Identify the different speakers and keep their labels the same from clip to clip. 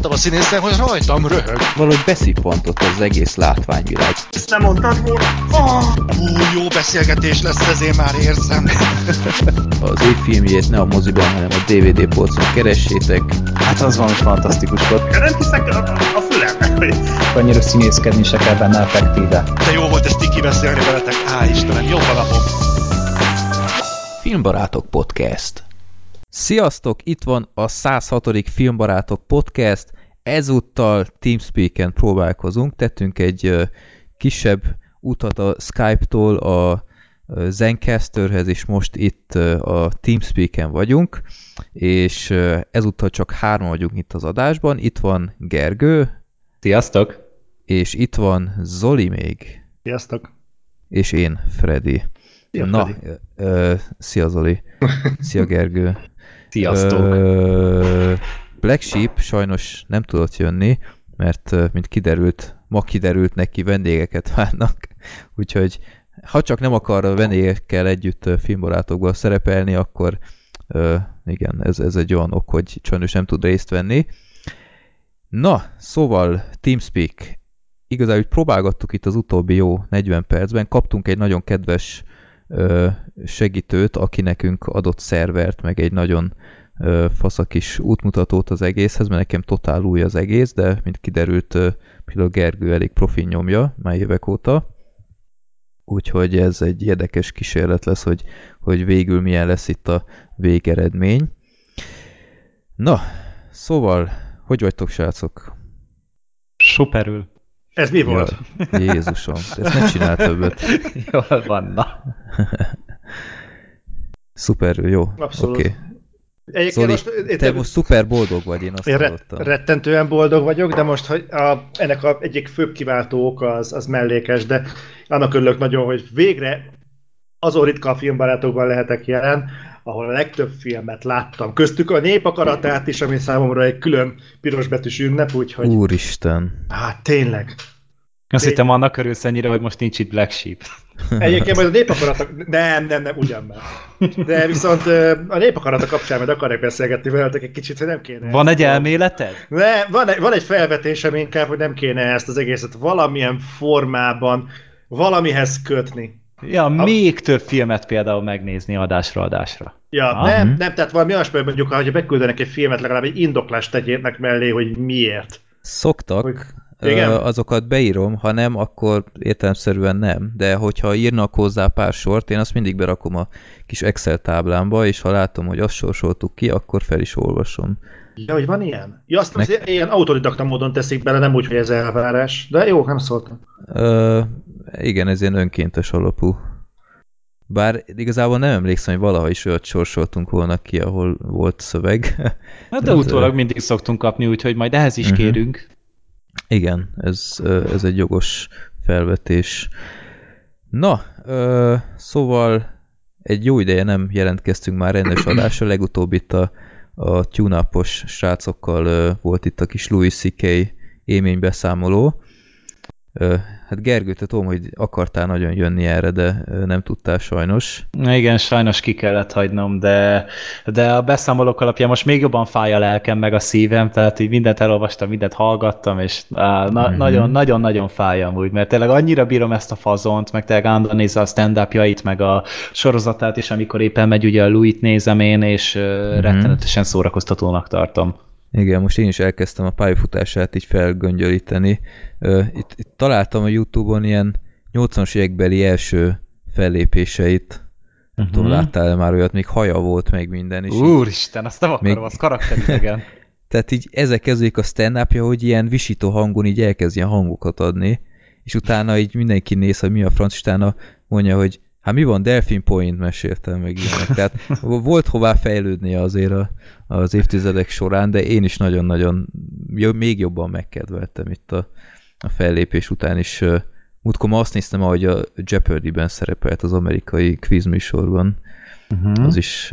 Speaker 1: láttam a színészen, hogy rajtam röhög.
Speaker 2: Valahogy beszippantott az egész látványvilág.
Speaker 1: Ezt nem mondtad volna? Oh, hú, jó beszélgetés lesz, ezért már érzem.
Speaker 2: az év filmjét ne a moziban, hanem a DVD polcon keressétek.
Speaker 3: Hát az valami fantasztikus volt.
Speaker 1: Nem hiszek a, a fülemnek, hogy...
Speaker 3: Annyira színészkedni se kell benne effektíve.
Speaker 1: De jó volt ezt tiki beszélni veletek. Á, Istenem, jó a napom.
Speaker 2: Filmbarátok Podcast Sziasztok, itt van a 106. Filmbarátok Podcast. Ezúttal Teamspeak-en próbálkozunk. Tettünk egy kisebb utat a Skype-tól a Zencasterhez, és most itt a Teamspeak-en vagyunk, és ezúttal csak hárman vagyunk itt az adásban. Itt van Gergő.
Speaker 3: Sziasztok!
Speaker 2: És itt van Zoli még.
Speaker 4: Sziasztok!
Speaker 2: És én, Freddy.
Speaker 4: Szia,
Speaker 2: Na,
Speaker 4: Freddy.
Speaker 2: ö, szia Zoli. Szia Gergő.
Speaker 3: Sziasztok!
Speaker 2: Ö, Black Sheep sajnos nem tudott jönni, mert mint kiderült, ma kiderült neki vendégeket várnak, úgyhogy ha csak nem akar a vendégekkel együtt filmbarátokban szerepelni, akkor ö, igen, ez, ez egy olyan ok, hogy sajnos nem tud részt venni. Na, szóval Teamspeak. Igazából próbálgattuk itt az utóbbi jó 40 percben, kaptunk egy nagyon kedves segítőt, aki nekünk adott szervert, meg egy nagyon faszakis útmutatót az egészhez, mert nekem totál új az egész, de mint kiderült, például Gergő elég profin nyomja már évek óta. Úgyhogy ez egy érdekes kísérlet lesz, hogy, hogy végül milyen lesz itt a végeredmény. Na, szóval, hogy vagytok, srácok?
Speaker 3: Superül.
Speaker 4: Ez mi volt?
Speaker 2: Ja, Jézusom, ezt ne csinál többet.
Speaker 3: Jól van, na.
Speaker 2: Szuper, jó.
Speaker 4: Abszolút.
Speaker 2: Oké.
Speaker 4: Egyébként
Speaker 2: Zoli,
Speaker 4: most, én,
Speaker 2: te most szuper boldog vagy, én azt
Speaker 4: én
Speaker 2: hallottam.
Speaker 4: rettentően boldog vagyok, de most hogy a, ennek a egyik főbb kiváltó oka az, az mellékes, de annak örülök nagyon, hogy végre azon ritka filmbarátokban lehetek jelen, ahol a legtöbb filmet láttam. Köztük a népakaratát is, ami számomra egy külön pirosbetűs ünnep, úgyhogy
Speaker 2: Úristen.
Speaker 4: hát tényleg.
Speaker 3: Azt hittem annak örülsz ennyire, hogy most nincs itt Black Sheep.
Speaker 4: Egyébként majd a népakaratok... Nem, nem, nem, ugyan már. De viszont a népakarata kapcsán majd akarok beszélgetni veletek egy kicsit, hogy nem kéne...
Speaker 3: Van egy elméleted?
Speaker 4: Ne, van, egy, van egy felvetésem inkább, hogy nem kéne ezt az egészet valamilyen formában valamihez kötni.
Speaker 3: Ja, még több filmet például megnézni adásra adásra.
Speaker 4: Ja,
Speaker 3: Ah.
Speaker 4: nem, nem, tehát valami olyasmi, mondjuk, ha beküldenek egy filmet, legalább egy indoklást tegyének mellé, hogy miért.
Speaker 2: Szoktak,
Speaker 4: Hogy- Igen?
Speaker 2: azokat beírom, ha nem, akkor értelemszerűen nem, de hogyha írnak hozzá pár sort, én azt mindig berakom a kis Excel táblámba, és ha látom, hogy azt sorsoltuk ki, akkor fel is olvasom.
Speaker 4: Ja, hogy van ilyen? Ja, azt
Speaker 2: Nek...
Speaker 4: ilyen autodidakta módon teszik bele, nem úgy, hogy ez elvárás. De jó, nem szóltam.
Speaker 2: Ö, igen, ez ilyen önkéntes alapú. Bár igazából nem emlékszem, hogy valaha is olyat sorsoltunk volna ki, ahol volt szöveg.
Speaker 3: Hát de
Speaker 2: Tehát,
Speaker 3: utólag
Speaker 2: ö,
Speaker 3: mindig szoktunk kapni, úgyhogy majd ehhez is
Speaker 2: Mhm.
Speaker 3: kérünk.
Speaker 2: Igen, ez, ez egy jogos felvetés. Na, ö, szóval egy jó ideje nem jelentkeztünk már rendes adásra, legutóbb itt a, a tune srácokkal volt itt a kis Louis C.K. élménybeszámoló. Hát Gergő, te tudom, hogy akartál nagyon jönni erre, de nem tudtál sajnos.
Speaker 3: Na Igen, sajnos ki kellett hagynom, de, de a beszámolók alapján most még jobban fáj a lelkem, meg a szívem, tehát így mindent elolvastam, mindent hallgattam, és á, na,
Speaker 2: Mhm.
Speaker 3: nagyon-nagyon-nagyon fáj amúgy, mert tényleg annyira bírom ezt a fazont, meg tényleg állandóan nézze a stand meg a sorozatát, és amikor éppen megy, ugye a Louis-t nézem én, és mm rettenetesen szórakoztatónak tartom.
Speaker 2: Igen, most én is elkezdtem a pályafutását így felgöngyölíteni. Itt, itt találtam a Youtube-on ilyen 80-as évekbeli első fellépéseit. Nem
Speaker 3: Mhm.
Speaker 2: tudom, láttál -e már olyat, még haja volt, meg minden. És
Speaker 3: Úristen, azt nem akarom,
Speaker 2: Még-
Speaker 3: az karakteridegen.
Speaker 2: tehát így ezek kezdődik a stand hogy ilyen visító hangon így elkezd ilyen hangokat adni, és utána így mindenki néz, hogy mi a franc, és utána mondja, hogy hát mi van, Delphine Point meséltem meg ilyenek. Tehát volt hová fejlődnie azért a, az évtizedek során, de én is nagyon-nagyon még jobban megkedveltem itt a, a fellépés után is. Múltkor ma azt néztem, ahogy a Jeopardy-ben szerepelt az amerikai quizműsorban.
Speaker 3: Uh-huh.
Speaker 2: Az is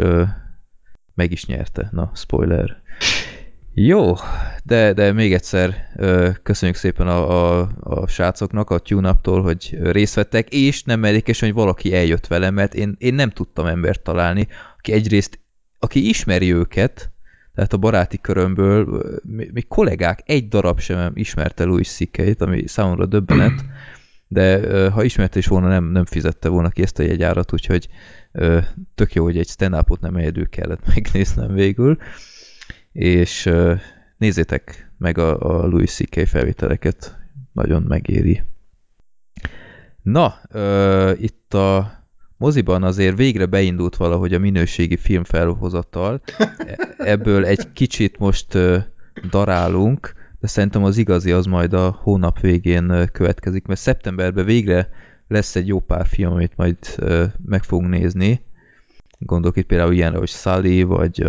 Speaker 2: meg is nyerte. Na, spoiler. Jó, de, de még egyszer köszönjük szépen a, a, a srácoknak a tune hogy részt vettek, és nem mellékes, hogy valaki eljött velem, mert én, én nem tudtam embert találni, aki egyrészt, aki ismeri őket, tehát a baráti körömből még kollégák egy darab sem ismerte Louis ck ami számomra döbbenet, de ha ismerte is volna, nem, nem fizette volna ki ezt a jegyárat, úgyhogy tök jó, hogy egy stand nem egyedül kellett megnéznem végül, és nézzétek meg a, a Louis C.K. felvételeket, nagyon megéri. Na, ö, itt a moziban azért végre beindult valahogy a minőségi filmfelhozatal. E- Ebből egy kicsit most darálunk, de szerintem az igazi az majd a hónap végén következik, mert szeptemberben végre lesz egy jó pár film, amit majd meg fogunk nézni. Gondolok itt például ilyenre, hogy Sully, vagy,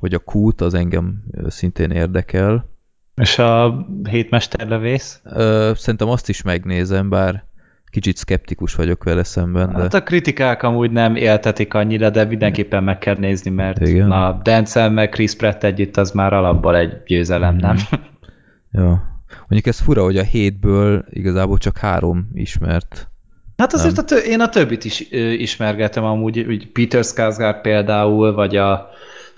Speaker 2: vagy a Kút, az engem szintén érdekel.
Speaker 3: És a hétmesterlövész?
Speaker 2: Ö, szerintem azt is megnézem, bár kicsit szkeptikus vagyok vele szemben, de
Speaker 3: Hát a kritikák amúgy nem éltetik annyira, de mindenképpen meg kell nézni, mert
Speaker 2: Igen.
Speaker 3: na, Denzel meg Chris Pratt együtt az már alapból egy győzelem, nem?
Speaker 2: ja. Mondjuk ez fura, hogy a hétből igazából csak három ismert.
Speaker 3: Hát azért a tö- én a többit is ö, ismergetem amúgy, úgy Peter Skarsgård például, vagy a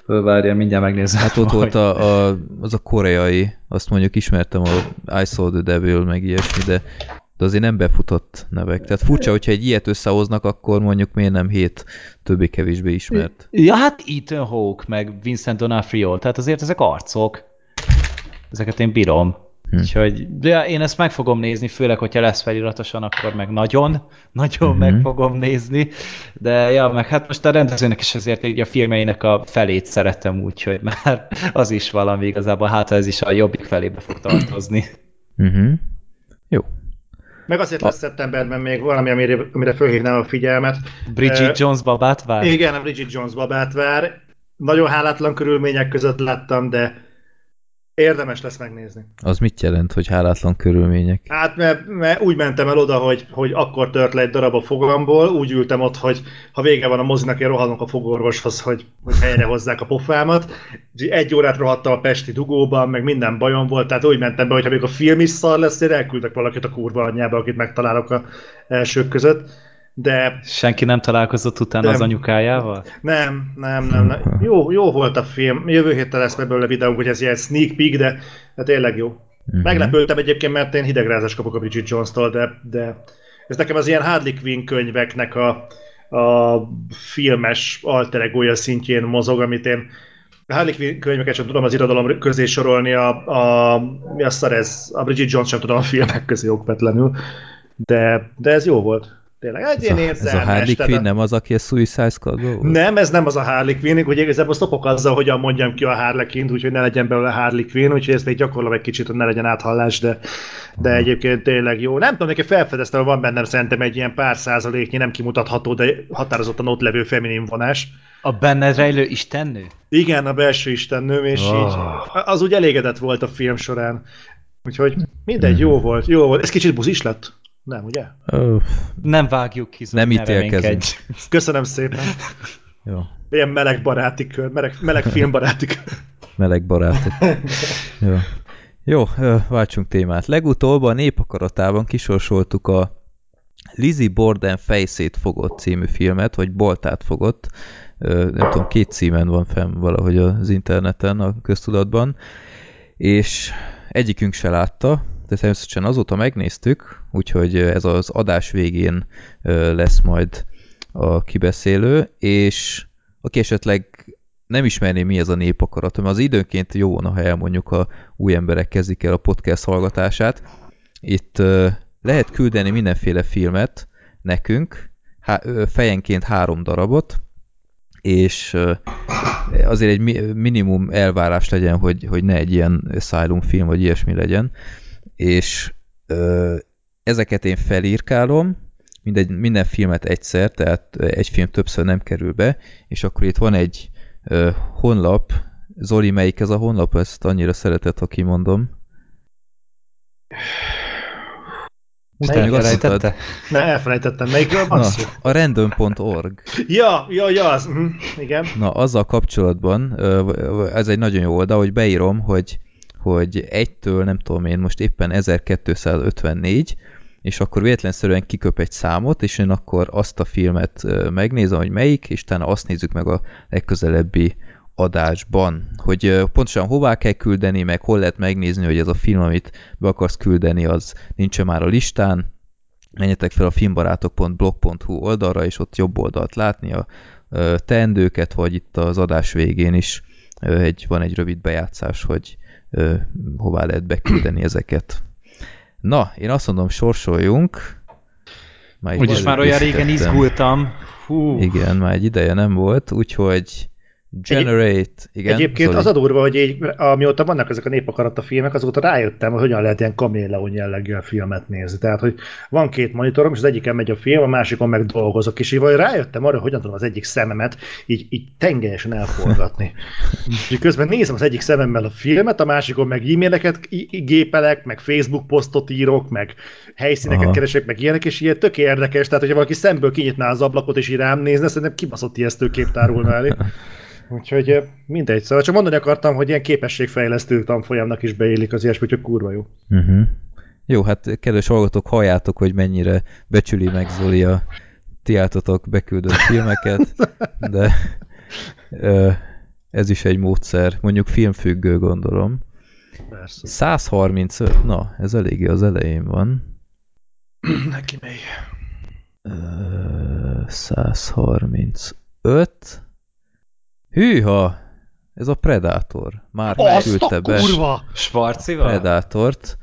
Speaker 3: Várja, mindjárt megnézem.
Speaker 2: Hát ott volt a, a, az a koreai, azt mondjuk ismertem, a I Saw the Devil, meg ilyesmi, de, de azért nem befutott nevek. Tehát furcsa, hogyha egy ilyet összehoznak, akkor mondjuk miért nem hét többé-kevésbé ismert.
Speaker 3: Ja, hát Ethan Hawke, meg Vincent D'Onofrio, tehát azért ezek arcok. Ezeket én bírom. Hm. Úgyhogy de én ezt meg fogom nézni, főleg, hogyha lesz feliratosan, akkor meg nagyon, nagyon
Speaker 2: Mhm.
Speaker 3: meg fogom nézni. De ja, meg hát most a rendezőnek is azért így a filmeinek a felét szeretem, úgyhogy már az is valami igazából, hát ez is a jobbik felébe fog tartozni.
Speaker 2: Uh-huh. Jó.
Speaker 4: Meg azért lesz szeptemberben még valami, amire, amire fölhívnám a figyelmet.
Speaker 3: Bridget Jones babát vár?
Speaker 4: Igen, a Bridget Jones babát vár. Nagyon hálátlan körülmények között láttam, de érdemes lesz megnézni.
Speaker 2: Az mit jelent, hogy hálátlan körülmények?
Speaker 4: Hát, mert, mert úgy mentem el oda, hogy, hogy akkor tört le egy darab a fogamból, úgy ültem ott, hogy ha vége van a mozinak, én rohanok a fogorvoshoz, hogy, hogy helyre hozzák a pofámat. Egy órát rohadtam a Pesti dugóban, meg minden bajom volt, tehát úgy mentem be, hogy ha még a film is szar lesz, én elküldök valakit a kurva anyjába, akit megtalálok a elsők között. De
Speaker 3: Senki nem találkozott utána
Speaker 4: Nem.
Speaker 3: az anyukájával?
Speaker 4: nem, nem, nem, nem. Jó, jó volt a film. Jövő héten lesz belőle videónk, hogy ez ilyen sneak peek, de hát tényleg jó.
Speaker 2: Mhm.
Speaker 4: Meglepődtem egyébként, mert én hidegrázás kapok a Bridget Jones-tól, de, de ez nekem az ilyen Harley Quinn könyveknek a, a filmes alter egója szintjén mozog, amit én a Harley Quinn könyveket sem tudom az irodalom közé sorolni, a, a, mi a szar ez, a Bridget Jones sem tudom a filmek közé okvetlenül, de, de ez jó volt. Tényleg, egy
Speaker 2: Ez
Speaker 4: ilyen
Speaker 2: a, ez a
Speaker 4: érzelmes.
Speaker 2: Harley Quinn nem az, aki a Suicide squad volt?
Speaker 4: nem, ez nem az a Harley Quinn, ugye igazából szopok azzal, hogyan mondjam ki a Harley Quinn, úgyhogy ne legyen belőle Harley Quinn, úgyhogy ezt még gyakorlom egy kicsit, hogy ne legyen áthallás, de, de egyébként tényleg jó. Nem tudom, neki felfedeztem, hogy van bennem szerintem egy ilyen pár százaléknyi nem kimutatható, de határozottan ott levő feminin vonás.
Speaker 3: A benned rejlő istennő?
Speaker 4: Igen, a belső istennőm, és
Speaker 2: Oh.
Speaker 4: így az úgy elégedett volt a film során. Úgyhogy mindegy, jó volt, jó volt. Ez kicsit buzis lett? Nem, ugye?
Speaker 2: Ö,
Speaker 3: Nem vágjuk ki,
Speaker 2: Nem
Speaker 3: ne
Speaker 2: ítélkezünk.
Speaker 4: Köszönöm szépen.
Speaker 2: jó.
Speaker 4: Ilyen meleg baráti kör, meleg, meleg filmbaráti kör.
Speaker 2: Meleg barátok. Jó. Jó, váltsunk témát. Legutóbb a népakaratában kisorsoltuk a Lizzie Borden fejszét fogott című filmet, vagy Boltát fogott. Nem tudom, két címen van fenn valahogy az interneten, a köztudatban. És egyikünk se látta, de természetesen azóta megnéztük, úgyhogy ez az adás végén lesz majd a kibeszélő, és aki esetleg nem ismerné, mi ez a népakarat, mert az időnként jó volna, ha elmondjuk, ha új emberek kezdik el a podcast hallgatását. Itt lehet küldeni mindenféle filmet nekünk, fejenként három darabot, és azért egy mi- minimum elvárás legyen, hogy, hogy ne egy ilyen Asylum film, vagy ilyesmi legyen, és ö, ezeket én felírkálom, mindegy, minden filmet egyszer, tehát egy film többször nem kerül be, és akkor itt van egy ö, honlap, Zoli, melyik ez a honlap? Ezt annyira szeretett, ha kimondom. Utána még
Speaker 3: Elfelejtette?
Speaker 4: Ne, elfelejtettem, melyikről van szó?
Speaker 2: a random.org.
Speaker 4: Ja, ja, ja, az, mhm, igen.
Speaker 2: Na, azzal kapcsolatban, ez egy nagyon jó oldal, hogy beírom, hogy, hogy egytől, nem tudom én, most éppen 1254, és akkor véletlenszerűen kiköp egy számot, és én akkor azt a filmet megnézem, hogy melyik, és utána azt nézzük meg a legközelebbi adásban, hogy pontosan hová kell küldeni, meg hol lehet megnézni, hogy ez a film, amit be akarsz küldeni, az nincs már a listán. Menjetek fel a filmbarátok.blog.hu oldalra, és ott jobb oldalt látni a teendőket, vagy itt az adás végén is egy, van egy rövid bejátszás, hogy ö, hová lehet beküldeni ezeket. Na, én azt mondom, sorsoljunk. Már
Speaker 3: Úgyis már olyan régen izgultam. Hú.
Speaker 2: Igen, már egy ideje nem volt, úgyhogy Generate, igen.
Speaker 4: Egyébként
Speaker 2: Zoli?
Speaker 4: az a durva, hogy így, amióta vannak ezek a népakarata filmek, azóta rájöttem, hogy hogyan lehet ilyen kaméleon jelleggel filmet nézni. Tehát, hogy van két monitorom, és az egyiken megy a film, a másikon meg dolgozok, és így vagy rájöttem arra, hogy hogyan tudom az egyik szememet így, így tengelyesen elforgatni. és közben nézem az egyik szememmel a filmet, a másikon meg e-maileket gépelek, meg Facebook posztot írok, meg helyszíneket
Speaker 2: Aha.
Speaker 4: keresek, meg ilyenek, és ilyen tök érdekes. Tehát, hogyha valaki szemből kinyitná az ablakot, és így rám nézne, szerintem kibaszott ijesztő kép tárulna elé. Úgyhogy eh, mindegy, szóval csak mondani akartam, hogy ilyen képességfejlesztő tanfolyamnak is beélik az ilyesmi, hogy kurva jó.
Speaker 2: Uh-huh. Jó, hát kedves hallgatók, halljátok, hogy mennyire becsüli meg Zoli a ti áltatok beküldött filmeket, de ö, ez is egy módszer, mondjuk filmfüggő gondolom.
Speaker 4: Persze.
Speaker 2: 135, na, ez eléggé az elején van.
Speaker 4: Neki megy.
Speaker 2: Ö, 135. Hűha! Ez a Predator. Már küldte be
Speaker 4: kurva!
Speaker 3: Svarcival?
Speaker 2: Predátort.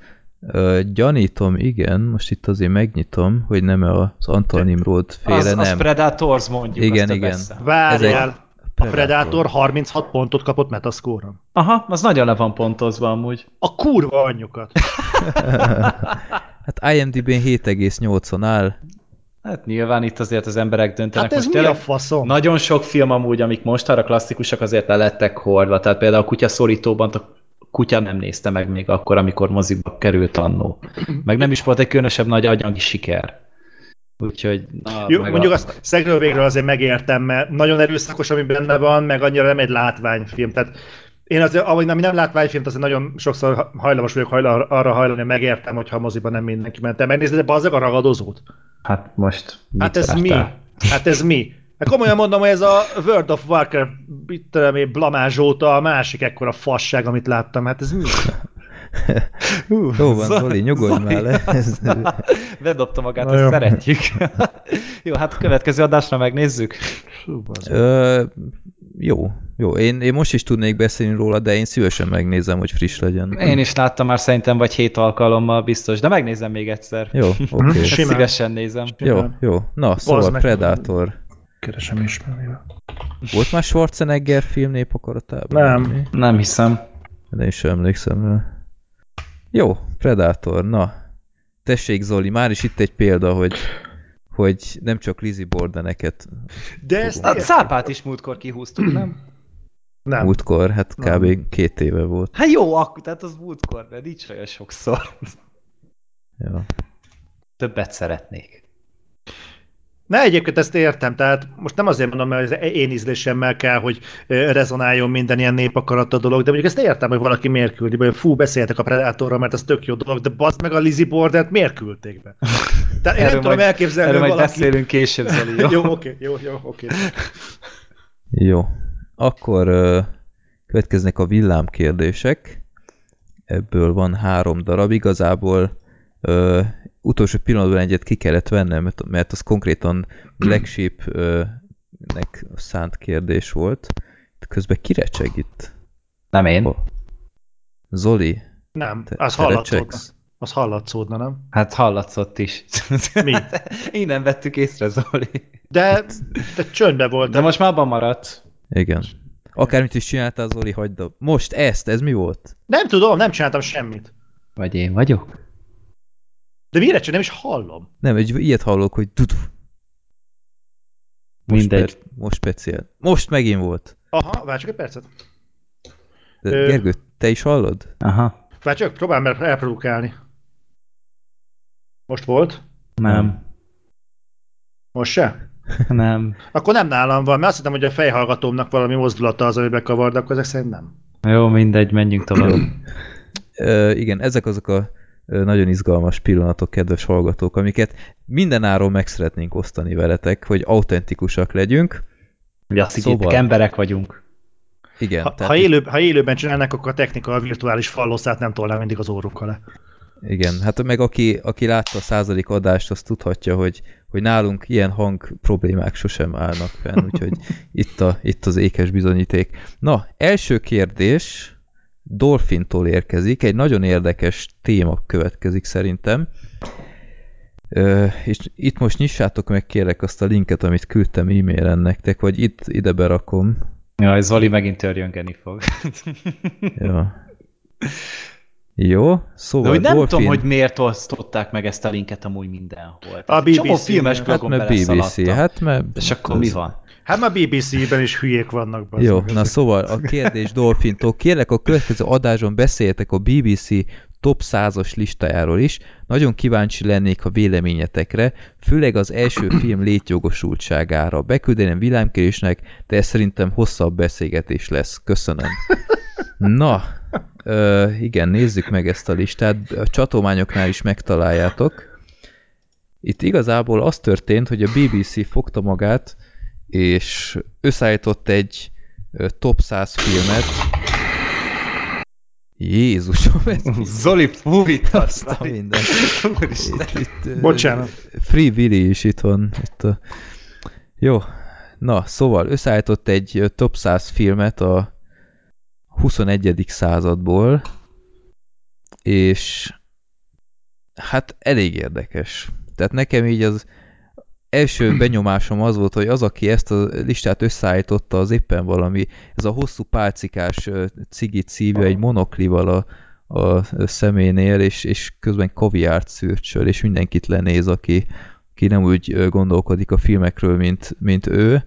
Speaker 2: Ö, gyanítom, igen, most itt azért megnyitom, hogy nem az Antal Nimrod féle,
Speaker 3: Az, az
Speaker 2: nem.
Speaker 3: Predators mondjuk.
Speaker 2: Igen,
Speaker 3: azt a
Speaker 2: igen.
Speaker 4: Várjál! A Predator 36 pontot kapott Metascore-on.
Speaker 3: Aha, az nagyon le van pontozva amúgy.
Speaker 4: A kurva anyjukat!
Speaker 2: Hát IMDb-n 7,8-on áll.
Speaker 3: Hát nyilván itt azért az emberek döntenek.
Speaker 4: Hát ez
Speaker 3: Most
Speaker 4: mi a faszom?
Speaker 3: Nagyon sok film amúgy, amik most arra klasszikusak, azért le lettek hordva. Tehát például a kutya szorítóban a kutya nem nézte meg még akkor, amikor moziba került annó. Meg nem is volt egy különösebb nagy anyagi siker. Úgyhogy... Na,
Speaker 4: Jó, mondjuk
Speaker 3: a...
Speaker 4: azt szegről végről azért megértem, mert nagyon erőszakos, ami benne van, meg annyira nem egy látványfilm. Tehát én azért, ahogy ami nem látványfilm, azért nagyon sokszor hajlamos vagyok hajla, arra hajlani, hogy megértem, hogyha a moziban nem mindenki ment el megnézni, de bazzag a ragadozót.
Speaker 3: Hát most...
Speaker 4: Hát ez mi? Hát ez mi? Hát komolyan mondom, hogy ez a World of Warcraft mit tudom én, blamázs óta a másik ekkora fasság, amit láttam. Hát ez mi?
Speaker 3: Hú,
Speaker 2: Jó van, Zoli, nyugodj már le.
Speaker 3: Bedobta magát,
Speaker 4: Na
Speaker 3: ezt
Speaker 4: jó.
Speaker 3: szeretjük. jó, hát a következő adásra megnézzük.
Speaker 4: Bazzag.
Speaker 2: Ö, jó, jó. Én, én most is tudnék beszélni róla, de én szívesen megnézem, hogy friss legyen.
Speaker 3: Én is láttam már szerintem vagy hét alkalommal biztos, de megnézem még egyszer.
Speaker 2: Jó, oké. Okay.
Speaker 4: Simán.
Speaker 3: szívesen nézem.
Speaker 2: Jó, jó. Na, szóval
Speaker 4: meg.
Speaker 2: Predator.
Speaker 4: Keresem ismerni.
Speaker 2: Volt már Schwarzenegger film népakaratában?
Speaker 4: Nem.
Speaker 3: Nem hiszem.
Speaker 2: De én sem emlékszem rá. Jó, Predator, na. Tessék Zoli, már is itt egy példa, hogy, hogy nem csak Lizzie Bordeneket
Speaker 4: De ezt
Speaker 3: A
Speaker 4: értem.
Speaker 3: cápát is múltkor kihúztuk, nem?
Speaker 4: Nem.
Speaker 2: múltkor, hát kb. két éve volt.
Speaker 3: Hát jó, akkor, tehát az múltkor, de nincs olyan sokszor.
Speaker 2: Ja.
Speaker 3: Többet szeretnék.
Speaker 4: Ne, egyébként ezt értem, tehát most nem azért mondom, mert az én ízlésemmel kell, hogy rezonáljon minden ilyen népakarata dolog, de mondjuk ezt értem, hogy valaki miért küldi, be, hogy fú, beszéltek a Predatorról, mert ez tök jó dolog, de bazd meg a Lizzie Bordert miért küldték be? Tehát én nem tudom elképzelni,
Speaker 3: erről
Speaker 4: hogy
Speaker 3: majd
Speaker 4: valaki...
Speaker 3: beszélünk később, Zoli, jó?
Speaker 4: jó, oké, jó, jó, oké.
Speaker 2: Jó. Akkor ö, következnek a villámkérdések. Ebből van három darab. Igazából ö, utolsó pillanatban egyet ki kellett vennem, mert, mert az konkrétan Black Sheep-nek szánt kérdés volt. Közben kirecseg itt.
Speaker 3: Nem én.
Speaker 2: Oh. Zoli,
Speaker 4: Nem,
Speaker 2: te,
Speaker 4: az
Speaker 2: te
Speaker 4: hallatszódna. Az hallatszódna, nem?
Speaker 3: Hát hallatszott is.
Speaker 4: Mi?
Speaker 3: Én nem vettük észre, Zoli.
Speaker 4: De, de csöndbe volt.
Speaker 3: De most már abban maradt.
Speaker 2: Igen. Akármit is csináltál, Zoli, hagyd a... Most ezt, ez mi volt?
Speaker 4: Nem tudom, nem csináltam semmit.
Speaker 3: Vagy én vagyok?
Speaker 4: De mire csak nem is hallom.
Speaker 2: Nem, egy ilyet hallok, hogy dudu. Most
Speaker 3: Mindegy.
Speaker 2: Per, most speciál. Most megint volt.
Speaker 4: Aha, várj csak egy percet.
Speaker 2: De
Speaker 4: Ö-
Speaker 2: Gergő, te is hallod?
Speaker 3: Aha.
Speaker 4: Várj csak, próbálj meg elprodukálni. Most volt?
Speaker 3: Nem.
Speaker 4: Most se?
Speaker 3: Nem.
Speaker 4: Akkor nem nálam van, mert azt hittem, hogy a fejhallgatómnak valami mozdulata az, ami bekavard, de akkor ezek szerint nem.
Speaker 3: Jó, mindegy, menjünk tovább.
Speaker 2: Ö, igen, ezek azok a nagyon izgalmas pillanatok, kedves hallgatók, amiket mindenáron meg szeretnénk osztani veletek, hogy autentikusak legyünk.
Speaker 3: Ugye azt
Speaker 2: Szóval.
Speaker 3: emberek vagyunk.
Speaker 2: Igen,
Speaker 4: Ha,
Speaker 2: tehát
Speaker 4: ha, élő, ha élőben csinálnak, akkor a technika a virtuális falloszát nem tolná mindig az óruk alá.
Speaker 2: Igen, hát meg aki, aki látta a századik adást, az tudhatja, hogy, hogy nálunk ilyen hang problémák sosem állnak fenn, úgyhogy itt, a, itt az ékes bizonyíték. Na, első kérdés Dolphintól érkezik, egy nagyon érdekes téma következik szerintem. Ö, és itt most nyissátok meg kérlek azt a linket, amit küldtem e-mailen nektek, vagy itt ide berakom.
Speaker 3: Ja, ez Zoli megint törjöngeni fog.
Speaker 2: Ja. Jó,
Speaker 3: De
Speaker 2: szóval
Speaker 3: hogy nem
Speaker 2: Dolphin...
Speaker 3: tudom, hogy miért osztották meg ezt a linket amúgy mindenhol.
Speaker 4: A
Speaker 3: egy csomó filmes
Speaker 2: Hát
Speaker 3: blogon
Speaker 2: mert BBC, hát mert...
Speaker 3: És akkor mi van?
Speaker 4: Hát már BBC-ben is hülyék vannak. bazd
Speaker 2: Jó, na szóval a kérdés Dolphintól. Kérlek a következő adáson beszéljetek a BBC top 100-as listájáról is. Nagyon kíváncsi lennék a véleményetekre, főleg az első film létjogosultságára. Beküldeném villámkérésnek, de ez szerintem hosszabb beszélgetés lesz. Köszönöm. Na, ö, igen, nézzük meg ezt a listát. A csatományoknál is megtaláljátok. Itt igazából az történt, hogy a BBC fogta magát, és összeállított egy top 100 filmet. Jézusom, ez
Speaker 3: Zoli, fúvítasz!
Speaker 2: azt a minden. Itt, itt,
Speaker 4: Bocsánat.
Speaker 2: Free Willy is itt van. Itt a... Jó, na, szóval összeállított egy top 100 filmet a 21. századból, és hát elég érdekes. Tehát nekem így az első benyomásom az volt, hogy az, aki ezt a listát összeállította, az éppen valami, ez a hosszú pálcikás cigit szívja egy monoklival a, a szeménél, és, és közben kaviárt szürcsöl, és mindenkit lenéz, aki, aki nem úgy gondolkodik a filmekről, mint, mint ő.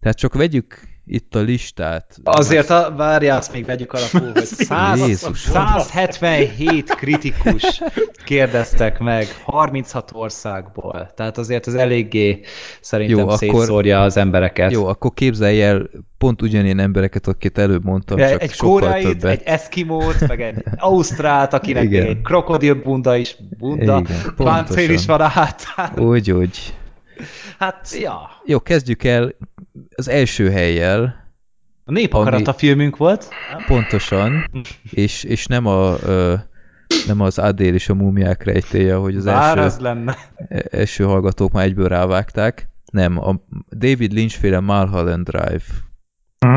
Speaker 2: Tehát csak vegyük itt a listát.
Speaker 3: Azért a, várjál, azt még vegyük alapul, hogy 100,
Speaker 2: Jézus.
Speaker 3: 177 kritikus kérdeztek meg 36 országból. Tehát azért ez eléggé szerintem
Speaker 2: Jó, akkor-
Speaker 3: szétszórja az embereket.
Speaker 2: Jó, akkor képzelj el pont ugyanilyen embereket, akit előbb mondtam, csak
Speaker 3: egy
Speaker 2: sokkal többet.
Speaker 3: egy eszkimót, meg egy ausztrált, akinek
Speaker 2: Igen.
Speaker 3: Egy krokodilbunda is, bunda, páncél is van a hátán.
Speaker 2: Úgy, úgy.
Speaker 3: Hát, ja.
Speaker 2: Jó, kezdjük el az első helyjel,
Speaker 3: A népakarata
Speaker 2: Ami-
Speaker 3: filmünk volt.
Speaker 2: pontosan, és, és nem a ö, nem az Adél és a múmiák rejtélye, hogy az
Speaker 3: Bár
Speaker 2: első,
Speaker 3: az lenne.
Speaker 2: első hallgatók már egyből rávágták. Nem, a David Lynch féle Mulholland Drive.
Speaker 4: Hm?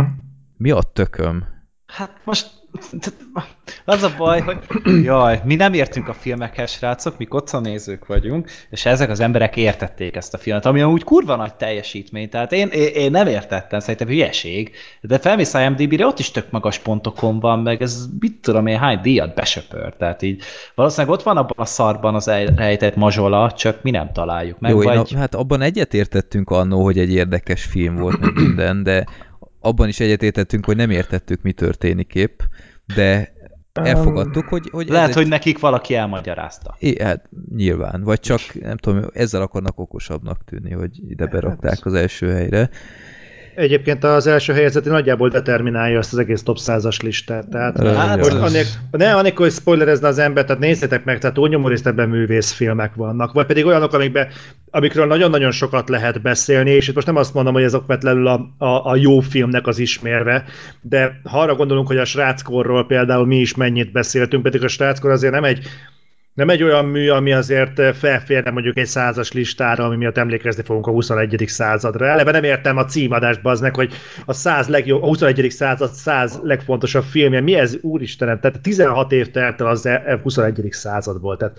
Speaker 2: Mi a tököm?
Speaker 3: Hát most az a baj, hogy jaj, mi nem értünk a filmekhez, srácok, mi kocanézők vagyunk, és ezek az emberek értették ezt a filmet, ami amúgy kurva nagy teljesítmény, tehát én, én, én nem értettem, szerintem hülyeség, de felmész a IMDb-re, ott is tök magas pontokon van, meg ez mit tudom én, hány díjat besöpör, tehát így valószínűleg ott van abban a szarban az rejtett mazsola, csak mi nem találjuk meg,
Speaker 2: Jó, én
Speaker 3: vagy...
Speaker 2: a, hát abban egyetértettünk annó, hogy egy érdekes film volt, minden, de abban is egyetértettünk, hogy nem értettük, mi történik épp, de elfogadtuk, hogy, hogy
Speaker 3: Lehet,
Speaker 2: ez
Speaker 3: hogy
Speaker 2: egy...
Speaker 3: nekik valaki elmagyarázta.
Speaker 2: É, hát nyilván, vagy csak, nem tudom, ezzel akarnak okosabbnak tűnni, hogy ide berakták az első helyre.
Speaker 4: Egyébként az első helyzet nagyjából determinálja ezt az egész top 100-as listát. Tehát
Speaker 3: Hát,
Speaker 4: most
Speaker 2: jó.
Speaker 4: annék, ne annélkül, hogy spoilerezne az ember, tehát nézzétek meg, tehát túlnyomó részt ebben művészfilmek vannak, vagy pedig olyanok, amikben, amikről nagyon-nagyon sokat lehet beszélni, és itt most nem azt mondom, hogy ez okvetlenül a, a, a jó filmnek az ismérve, de ha arra gondolunk, hogy a sráckorról például mi is mennyit beszéltünk, pedig a sráckor azért nem egy nem egy olyan mű, ami azért felférne mondjuk egy százas listára, ami miatt emlékezni fogunk a 21. századra. Eleve nem értem a címadásba aznek, hogy a 100 legjobb, a 21. század 100 legfontosabb filmje. Mi ez, úristenem? Tehát 16 év telt el az e- 21. századból. Tehát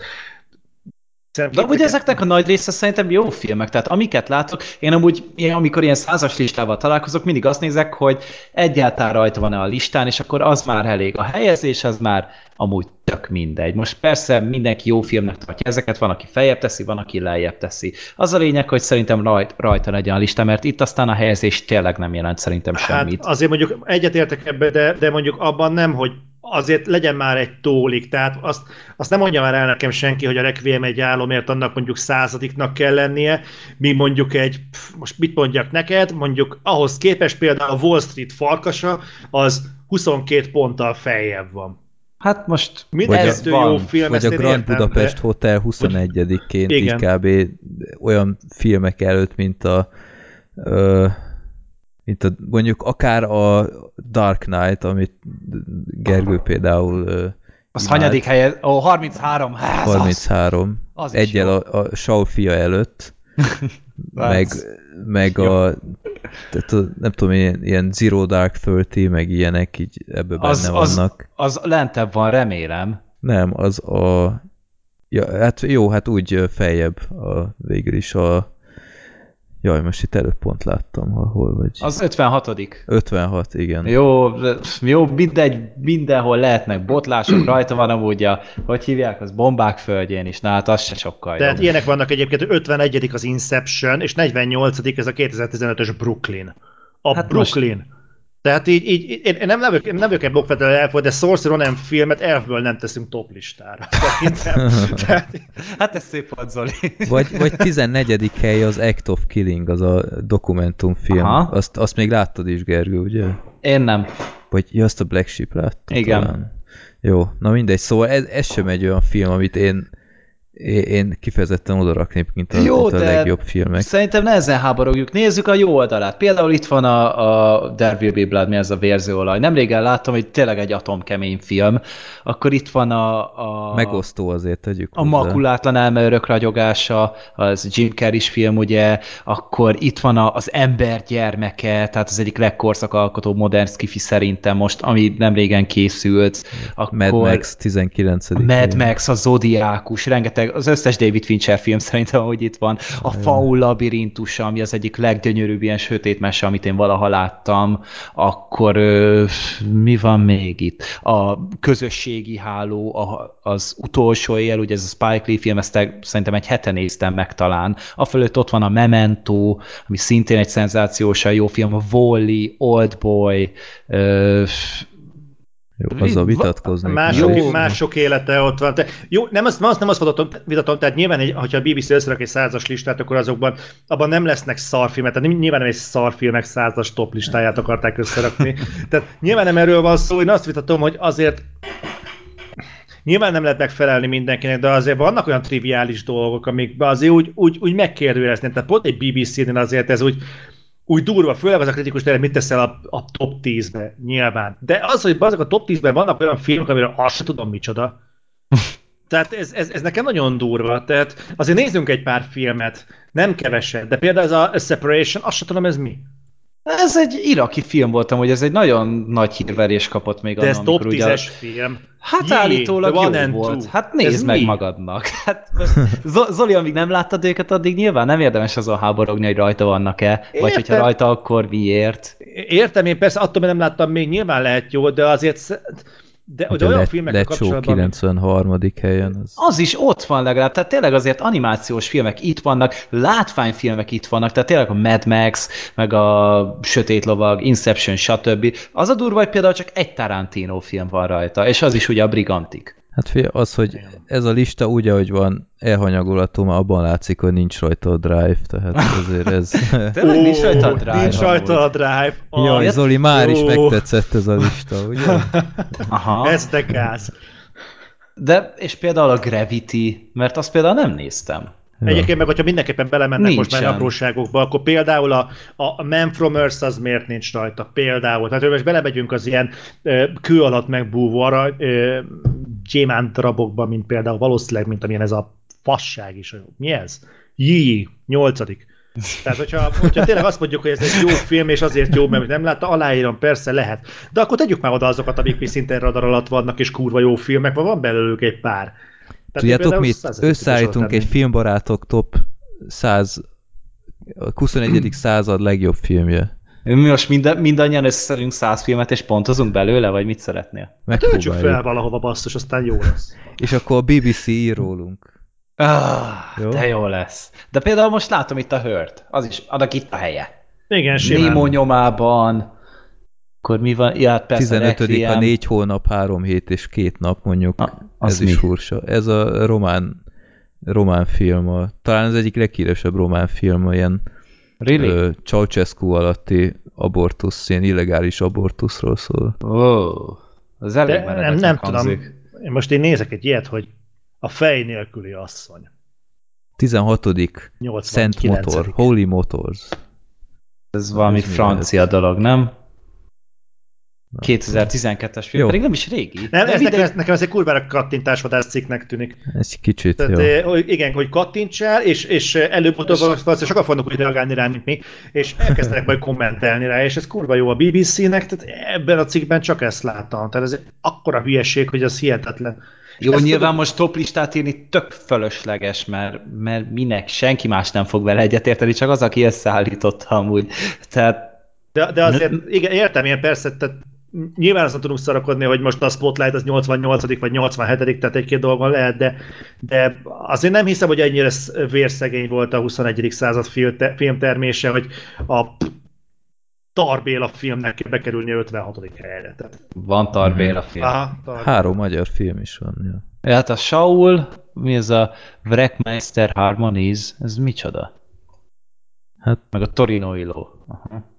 Speaker 3: De ugye ezeknek a nagy része szerintem jó filmek, tehát amiket látok, én amúgy, én amikor ilyen százas listával találkozok, mindig azt nézek, hogy egyáltalán rajta van-e a listán, és akkor az már elég. A helyezés az már amúgy tök mindegy. Most persze mindenki jó filmnek tartja ezeket, van, aki feljebb teszi, van, aki lejjebb teszi. Az a lényeg, hogy szerintem rajt, rajta legyen a lista, mert itt aztán a helyezés tényleg nem jelent szerintem semmit.
Speaker 4: Hát azért mondjuk egyetértek ebbe, de, de mondjuk abban nem, hogy azért legyen már egy tólik, tehát azt, azt nem mondja már el nekem senki, hogy a Requiem egy álomért annak mondjuk századiknak kell lennie, mi mondjuk egy, pff, most mit mondjak neked, mondjuk ahhoz képest például a Wall Street farkasa, az 22 ponttal feljebb van.
Speaker 3: Hát most
Speaker 4: Mindkettő
Speaker 3: van.
Speaker 4: jó film,
Speaker 2: Vagy a Grand
Speaker 4: értem,
Speaker 2: Budapest
Speaker 4: de-
Speaker 2: Hotel 21-ként így
Speaker 4: Igen.
Speaker 2: kb. olyan filmek előtt, mint a ö, mint a, mondjuk akár a Dark Knight, amit Gergő például
Speaker 3: Az hanyadik helye? Ó, 33. Hát, az
Speaker 2: 33.
Speaker 3: Az is
Speaker 2: Egyel a, a Saul fia előtt, meg,
Speaker 3: Az-
Speaker 2: meg
Speaker 3: jó.
Speaker 2: a tehát, a- nem tudom, ilyen, ilyen Zero Dark Thirty, meg ilyenek így ebbe benne
Speaker 3: Az, az,
Speaker 2: vannak.
Speaker 3: az lentebb van, remélem.
Speaker 2: Nem, az a... Ja, hát jó, hát úgy feljebb a, végül is a... Jaj, most itt előbb pont láttam, ha hol vagy.
Speaker 3: Az 56
Speaker 2: 56, igen.
Speaker 3: Jó, jó, mindegy, mindenhol lehetnek botlások, rajta van amúgy a, hogy hívják, az bombák földjén is, na hát az se sokkal
Speaker 4: Tehát
Speaker 3: jobb.
Speaker 4: ilyenek vannak egyébként, 51. az Inception, és 48. ez a 2015-ös Brooklyn. A
Speaker 3: Hát
Speaker 4: Brooklyn. Tehát így, így én, én nem nevök, nem vagyok egy blokkvető elf, de Sorcerer Ronan filmet elfből nem teszünk top listára. Szerintem. Tehát,
Speaker 3: Hát ez szép volt, Zoli.
Speaker 2: Vagy, vagy 14. hely az Act of Killing, az a dokumentumfilm.
Speaker 3: Aha.
Speaker 2: Azt, azt még láttad is, Gergő, ugye?
Speaker 3: Én nem.
Speaker 2: Vagy ja, azt a Black Sheep láttad
Speaker 3: Igen.
Speaker 2: Talán. Jó, na mindegy, szóval ez, ez sem egy olyan film, amit én én, kifejezetten odaraknék, mint a,
Speaker 3: Jó,
Speaker 2: mint a legjobb filmek.
Speaker 3: Szerintem nehezen háborogjuk. Nézzük a jó oldalát. Például itt van a, a There Will Be Blood, mi ez a vérzőolaj. Nemrégen láttam, hogy tényleg egy atomkemény film. Akkor itt van a... a
Speaker 2: Megosztó azért, tegyük
Speaker 3: A
Speaker 2: hozzá.
Speaker 3: makulátlan elme örök ragyogása, az Jim Carrey film, ugye, akkor itt van a, az ember gyermeke, tehát az egyik legkorszakalkotó modern skifi szerintem most, ami nem régen készült. Akkor
Speaker 2: Mad Max 19.
Speaker 3: a Mad Max, a Zodiákus, rengeteg, az összes David Fincher film szerintem, hogy itt van. A Faul labirintusa, ami az egyik leggyönyörűbb ilyen sötét mese, amit én valaha láttam. Akkor ö, mi van még itt? A közösségi háló, a, az utolsó él, ugye ez a Spike Lee film, ezt te- szerintem egy hete néztem meg talán. A fölött ott van a Memento, ami szintén egy szenzációsan jó film, a Wall-E, Oldboy, ö,
Speaker 2: Jó, azzal vitatkozni.
Speaker 4: Mások,
Speaker 3: Jó.
Speaker 4: mások élete ott van. Te, jó, nem azt, azt nem azt vitatom, vitatom, tehát nyilván, egy, hogyha a BBC összerak egy százas listát, akkor azokban abban nem lesznek szarfilmek, tehát nem- nyilván nem egy szarfilmek százas top listáját akarták összerakni. Tehát nyilván nem erről van szó, én azt vitatom, hogy azért Nyilván nem lehet megfelelni mindenkinek, de azért vannak olyan triviális dolgok, amikben azért úgy, úgy, úgy megkérdőjelezni. Tehát pont egy BBC-nél azért ez úgy, úgy durva, főleg az a kritikus tényleg mit teszel a, a top 10-be, nyilván. De az, hogy azok a top 10-ben vannak olyan filmek, amiről azt sem tudom micsoda. Tehát ez, ez, ez nekem nagyon durva. Tehát azért nézzünk egy pár filmet, nem keveset, de például ez a Separation, azt sem tudom, ez mi.
Speaker 3: Ez egy iraki film voltam, hogy ez egy nagyon nagy hírverés kapott még
Speaker 4: De ez
Speaker 3: annak,
Speaker 4: top
Speaker 3: amikor ugye-
Speaker 4: 10-es film.
Speaker 3: Hát
Speaker 4: Jé,
Speaker 3: állítólag jó
Speaker 4: and
Speaker 3: volt.
Speaker 4: two.
Speaker 3: Hát
Speaker 4: Ez
Speaker 3: nézd meg
Speaker 4: mi?
Speaker 3: magadnak. Hát Zoli, amíg nem láttad őket, addig nyilván nem érdemes azon háborogni, hogy rajta vannak-e, vagy hogyha
Speaker 4: Értem.
Speaker 3: rajta, akkor miért.
Speaker 4: Értem, én persze attól, mert nem láttam még, nyilván lehet jó, de azért de, de
Speaker 2: a
Speaker 4: olyan
Speaker 2: Le-
Speaker 4: filmekkel kapcsolatban...
Speaker 2: 93. helyen. Az...
Speaker 3: Az is ott van legalább, tehát tényleg azért animációs filmek itt vannak, látványfilmek itt vannak, tehát tényleg a Mad Max, meg a Sötét Lovag, Inception, stb. Az a durva, hogy például csak egy Tarantino film van rajta, és az is ugye a Brigantik.
Speaker 2: Hát fél, az, hogy ez a lista úgy, ahogy van, elhanyagolató, abban látszik, hogy nincs rajta a drive, tehát azért ez...
Speaker 3: Tényleg nincs rajta a Drive.
Speaker 4: Nincs rajta a Drive. Ah,
Speaker 2: Jaj, Zoli, már is megtetszett ez a lista, ugye?
Speaker 3: Aha.
Speaker 4: Ez de gáz.
Speaker 3: De, és például a Gravity, mert azt például nem néztem.
Speaker 2: Ja.
Speaker 4: Egyébként meg, hogyha mindenképpen belemennek most már
Speaker 3: Nincsen.
Speaker 4: apróságokba, akkor például a, a Man from Earth az miért nincs rajta? Például. Tehát most belemegyünk az ilyen ö, kő alatt megbúvó arra, ö, gyémánt darabokba, mint például valószínűleg, mint amilyen ez a fasság is. Mi ez? Jé, nyolcadik. Tehát, hogyha, hogyha tényleg azt mondjuk, hogy ez egy jó film, és azért jó, mert nem látta, aláírom, persze lehet. De akkor tegyük már oda azokat, amik mi szintén radar alatt vannak, és kurva jó filmek, mert van belőlük egy pár.
Speaker 2: Tudjátok mit? Összeállítunk egy filmbarátok top 100 a 21. század legjobb filmje.
Speaker 3: Mi most minden, mindannyian összeszedünk száz filmet, és pontozunk belőle, vagy mit szeretnél?
Speaker 4: Töltsük fel valahova basszus, aztán jó lesz.
Speaker 2: És akkor a BBC ír rólunk.
Speaker 3: Ah,
Speaker 2: Jó.
Speaker 3: de jó lesz. De például most látom itt a Hört. Az is, annak itt a helye.
Speaker 4: Igen, simán.
Speaker 3: Nemo nyomában. Akkor mi van? Ja, hát persze
Speaker 2: 15 a
Speaker 3: Requiem.
Speaker 2: 4 hónap, 3 hét és 2 nap, mondjuk.
Speaker 3: Na, az
Speaker 2: ez is
Speaker 3: mi?
Speaker 2: furcsa. Ez a román, román film, a, talán az egyik leghíresebb román film, ilyen
Speaker 3: Really?
Speaker 2: ö, Ceausescu alatti abortusz, ilyen illegális abortuszról szól.
Speaker 3: Oh, az elég
Speaker 4: De nem, nem tudom. Én most én nézek egy ilyet, hogy a fej nélküli asszony.
Speaker 2: 16.
Speaker 4: 89.
Speaker 2: Szent Motor, Holy Motors.
Speaker 3: Ez valami
Speaker 2: Ez
Speaker 3: francia dolog, nem? 2012-es film,
Speaker 2: Jó.
Speaker 3: pedig nem is régi.
Speaker 4: Nem, ez nekem,
Speaker 3: mindegy.
Speaker 4: ez, nekem ez egy kurvára kattintásvadász cikknek tűnik.
Speaker 2: Ez egy kicsit,
Speaker 4: Tehát,
Speaker 2: jó.
Speaker 4: eh, hogy igen, hogy kattintsál, és, és előbb-utóbb valószínűleg sokan fognak úgy reagálni rá, mint mi, és elkezdenek majd kommentelni rá, és ez kurva jó a BBC-nek, tehát ebben a cikkben csak ezt láttam. Tehát ez egy akkora hülyeség, hogy az hihetetlen.
Speaker 3: Jó,
Speaker 4: Ezt
Speaker 3: nyilván
Speaker 4: tudom-
Speaker 3: most top listát írni tök fölösleges, mert, mert minek, senki más nem fog vele egyetérteni, csak az, aki összeállította amúgy. Tehát
Speaker 4: De, de azért, igen, értem én persze, tehát nyilván azon tudunk szarakodni, hogy most a Spotlight az 88. vagy 87. tehát egy-két dolgon lehet, de, de azért nem hiszem, hogy ennyire sz- vérszegény volt a 21. század filmte- filmtermése, hogy a Tarbéla filmnek kell bekerülni a 56. helyre. Tehát,
Speaker 3: van Tarbéla film.
Speaker 4: aha, Tarbéla.
Speaker 2: Három magyar film is van, ja.
Speaker 3: Hát a Saul, mi ez a Wreckmeister Harmonies, ez micsoda?
Speaker 2: Hát-
Speaker 3: Meg a Torino Ilo. Aha.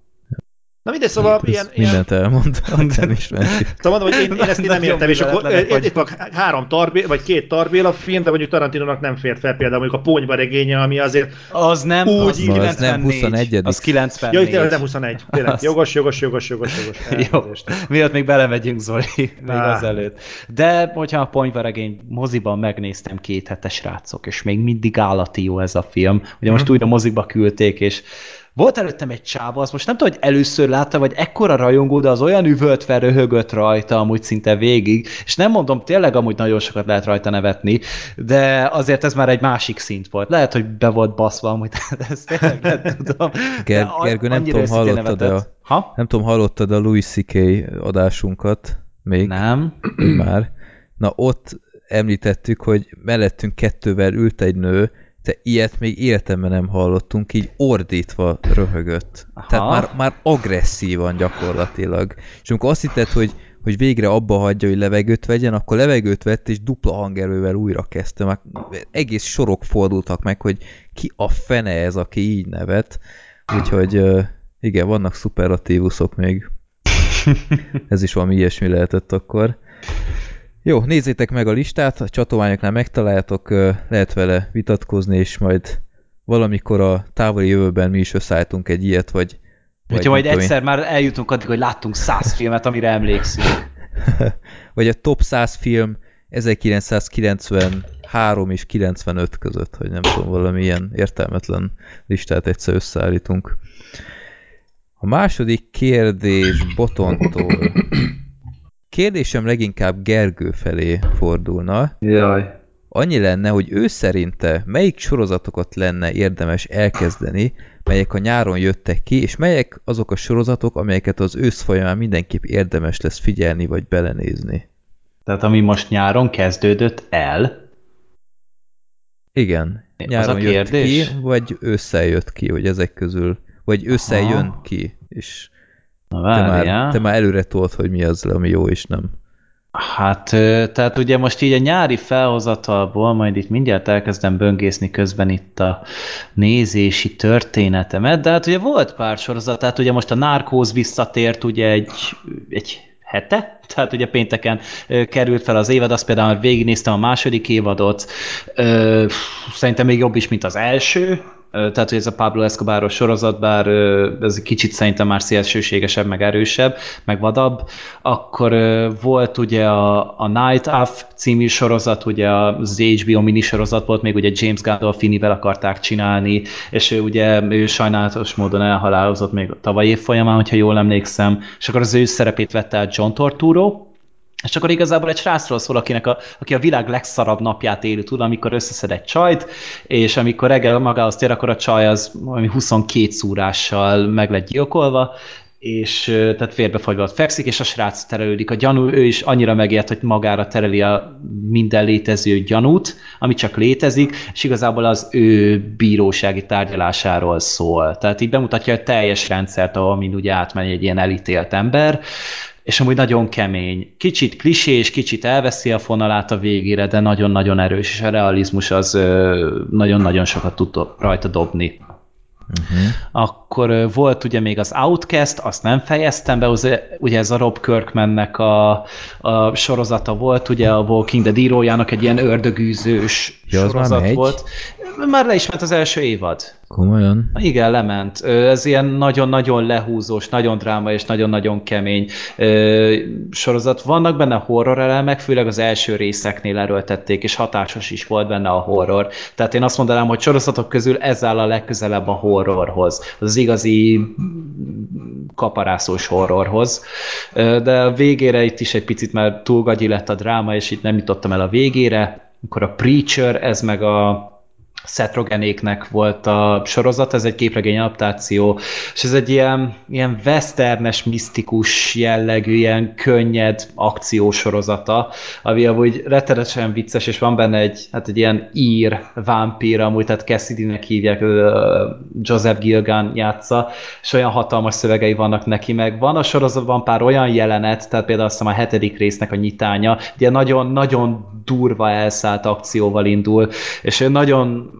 Speaker 4: Na mindegy, szóval
Speaker 2: Ez
Speaker 4: ilyen, ilyen,
Speaker 2: mindent elmondtam, nem ismerjük.
Speaker 4: Szóval mondom, hogy én, én ezt így nem értem, és akkor eh, itt van három tarbé, vagy két tarbéla film, de mondjuk Tarantinónak nem fért fel például mondjuk a Ponyva regénye, ami azért
Speaker 3: Az nem,
Speaker 4: Úgy
Speaker 3: az
Speaker 4: írja,
Speaker 2: az nem
Speaker 3: 94.
Speaker 2: 21.
Speaker 3: Az 94.
Speaker 4: Jaj, tényleg nem 21. Tényleg.
Speaker 3: Az-
Speaker 4: Jogos, jogos, jogos, jogos, jogos.
Speaker 3: Jó, miatt még belemegyünk, Zoli, még
Speaker 4: Á.
Speaker 3: azelőtt. De, hogyha a ponyvaregény moziban megnéztem két hetes srácok, és még mindig állati jó ez a film. Ugye most újra moziba küldték, és volt előttem egy csáva, azt most nem tudom, hogy először látta, vagy ekkora rajongó, de az olyan üvöltve röhögött rajta amúgy szinte végig, és nem mondom, tényleg amúgy nagyon sokat lehet rajta nevetni, de azért ez már egy másik szint volt. Lehet, hogy be volt baszva amúgy, de ezt tényleg nem tudom.
Speaker 2: Ger-
Speaker 3: De a-
Speaker 2: Gergő, nem tudom, hallottad-e
Speaker 3: nevetett. Ha?
Speaker 2: Nem tudom, hallottad a Louis C.K. adásunkat még
Speaker 3: Nem.
Speaker 2: már? Na ott említettük, hogy mellettünk kettővel ült egy nő, de ilyet még életemben nem hallottunk, így ordítva röhögött.
Speaker 3: Aha.
Speaker 2: Tehát már, már agresszívan gyakorlatilag. És amikor azt hitted, hogy, hogy végre abba hagyja, hogy levegőt vegyen, akkor levegőt vett, és dupla hangerővel újra kezdte. Már egész sorok fordultak meg, hogy ki a fene ez, aki így nevet. Úgyhogy igen, vannak szuperlatívuszok még. Ez is valami ilyesmi lehetett akkor. Jó, nézzétek meg a listát, a csatományoknál megtaláljátok, lehet vele vitatkozni, és majd valamikor a távoli jövőben mi is összeállítunk egy ilyet, vagy...
Speaker 3: Hogyha majd
Speaker 2: tudom én,
Speaker 3: egyszer már eljutunk addig, hogy láttunk száz filmet, amire emlékszünk.
Speaker 2: Vagy a top 100 film 1993 és 95 között, hogy nem tudom, valami ilyen értelmetlen listát egyszer összeállítunk. A második kérdés Botontól. Kérdésem leginkább Gergő felé fordulna.
Speaker 3: Jaj.
Speaker 2: Annyi lenne, hogy ő szerinte melyik sorozatokat lenne érdemes elkezdeni, melyek a nyáron jöttek ki, és melyek azok a sorozatok, amelyeket az ősz folyamán mindenképp érdemes lesz figyelni vagy belenézni.
Speaker 3: Tehát ami most nyáron kezdődött el,
Speaker 2: Igen.
Speaker 3: Az
Speaker 2: Nyáron
Speaker 3: a
Speaker 2: jött
Speaker 3: kérdés?
Speaker 2: ki, vagy ősszel jött ki, hogy ezek közül, vagy ősszel
Speaker 3: Aha.
Speaker 2: jön ki, és
Speaker 3: na
Speaker 2: te már, te már előre tolt, hogy mi az, ami jó és nem.
Speaker 3: Hát, tehát ugye most így a nyári felhozatalból, majd itt mindjárt elkezdem böngészni közben itt a nézési történetemet, de hát ugye volt pár sorozat, tehát ugye most a Narcos visszatért ugye egy, egy hete, tehát ugye pénteken került fel az évad, azt például végignéztem a második évadot, szerintem még jobb is, mint az első, tehát hogy ez a Pablo Escobaros sorozat, bár ez egy kicsit szerintem már szélsőségesebb, meg erősebb, meg vadabb, akkor volt ugye a, a Night Of című sorozat, ugye az HBO minisorozat volt, még ugye James Gandolfinivel akarták csinálni, és ő ugye ő sajnálatos módon elhalálozott még tavaly év folyamán, hogyha jól emlékszem, és akkor az ő szerepét vette el John Torturo, és akkor igazából egy srácról szól, akinek a, aki a világ legszarabb napját éli tud, amikor összeszed egy csajt, és amikor reggel magához tér, akkor a csaj az valami 22 szúrással meg lett gyilkolva, és tehát férbefagyva ott fekszik, és a srác terelődik. A gyanú, ő is annyira megért, hogy magára tereli a minden létező gyanút, ami csak létezik, és igazából az ő bírósági tárgyalásáról szól. Tehát így bemutatja a teljes rendszert, ahol mind ugye átmegy egy ilyen elítélt ember, és amúgy nagyon kemény. Kicsit klisés, kicsit elveszi a fonalát a végére, de nagyon-nagyon erős, és a realizmus az nagyon-nagyon sokat tud rajta dobni.
Speaker 2: Uh-huh.
Speaker 3: Akkor volt ugye még az Outcast, azt nem fejeztem be, ugye ez a Rob Kirkmannek a, a sorozata volt, ugye a Walking Dead írójának egy ilyen ördögűzős
Speaker 2: Ja, már
Speaker 3: sorozat
Speaker 2: megy?
Speaker 3: volt. Már le is ment az első évad.
Speaker 2: Komolyan?
Speaker 3: Igen, lement. Ez ilyen nagyon-nagyon lehúzós, nagyon dráma és nagyon-nagyon kemény sorozat. Vannak benne horror elemek, főleg az első részeknél erőltették, és hatásos is volt benne a horror. Tehát én azt mondanám, hogy sorozatok közül ez áll a legközelebb a horrorhoz. Az igazi kaparászós horrorhoz. De a végére itt is egy picit már túl gagyi lett a dráma, és itt nem jutottam el a végére. Akkor a Preacher, ez meg a Seth Rogenéknek volt a sorozat, ez egy képregény adaptáció, és ez egy ilyen, ilyen westernes, misztikus jellegű, ilyen könnyed akciósorozata, ami amúgy rettenetesen vicces, és van benne egy, hát egy ilyen ír vámpír, amúgy, tehát Cassidy-nek hívják, Joseph Gilgan játsza, és olyan hatalmas szövegei vannak neki, meg van a sorozatban pár olyan jelenet, tehát például azt hiszem a hetedik résznek a nyitánya, ugye nagyon-nagyon durva elszállt akcióval indul, és nagyon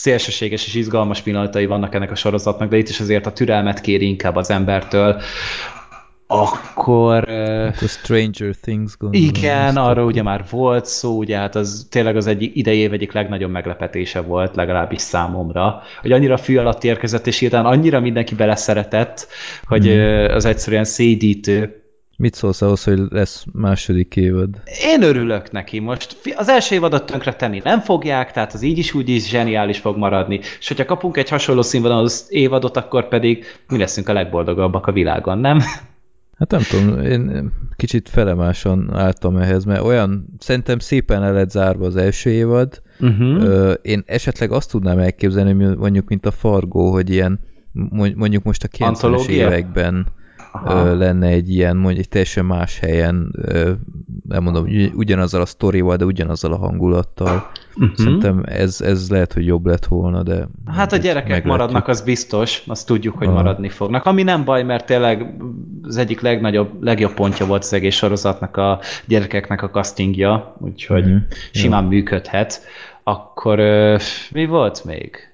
Speaker 3: szélsőséges és izgalmas pillanatai vannak ennek a sorozatnak, de itt is azért a türelmet kéri inkább az embertől. Akkor...
Speaker 2: Akkor Stranger Things gondolom.
Speaker 3: igen,
Speaker 2: azt
Speaker 3: arra
Speaker 2: a-
Speaker 3: ugye már volt szó, ugye hát az tényleg az egy idei év egyik legnagyobb meglepetése volt, legalábbis számomra, hogy annyira fű alatt érkezett, és hirtelen annyira mindenki beleszeretett, hogy
Speaker 2: Mhm.
Speaker 3: az egyszerűen szédítő.
Speaker 2: Mit szólsz ahhoz, hogy lesz második évad?
Speaker 3: Én örülök neki. Most az első évadot tönkre tenni nem fogják, tehát az így is úgy is zseniális fog maradni. És hogyha kapunk egy hasonló színvonalú évadot, akkor pedig mi leszünk a legboldogabbak a világon, nem?
Speaker 2: Hát nem tudom, én kicsit felemáson álltam ehhez, mert olyan, szerintem szépen el lett zárva az első évad.
Speaker 3: Uh-huh.
Speaker 2: Én esetleg azt tudnám elképzelni, hogy mondjuk, mint a Fargo, hogy ilyen, mondj- mondjuk most a 90-es
Speaker 3: Antológia?
Speaker 2: években
Speaker 3: Aha.
Speaker 2: lenne egy ilyen, mondjuk egy teljesen más helyen, nem mondom, ugy- ugyanazzal a sztorival, de ugyanazzal a hangulattal.
Speaker 3: Mhm.
Speaker 2: Szerintem ez, ez lehet, hogy jobb lett volna, de...
Speaker 3: Hát a gyerekek
Speaker 2: meglátjuk.
Speaker 3: maradnak, az biztos, azt tudjuk, hogy
Speaker 2: Aha.
Speaker 3: maradni fognak. Ami nem baj, mert tényleg az egyik legnagyobb, legjobb pontja volt az egész sorozatnak a gyerekeknek a castingja, úgyhogy
Speaker 2: Mhm.
Speaker 3: simán működhet. Akkor mi volt még?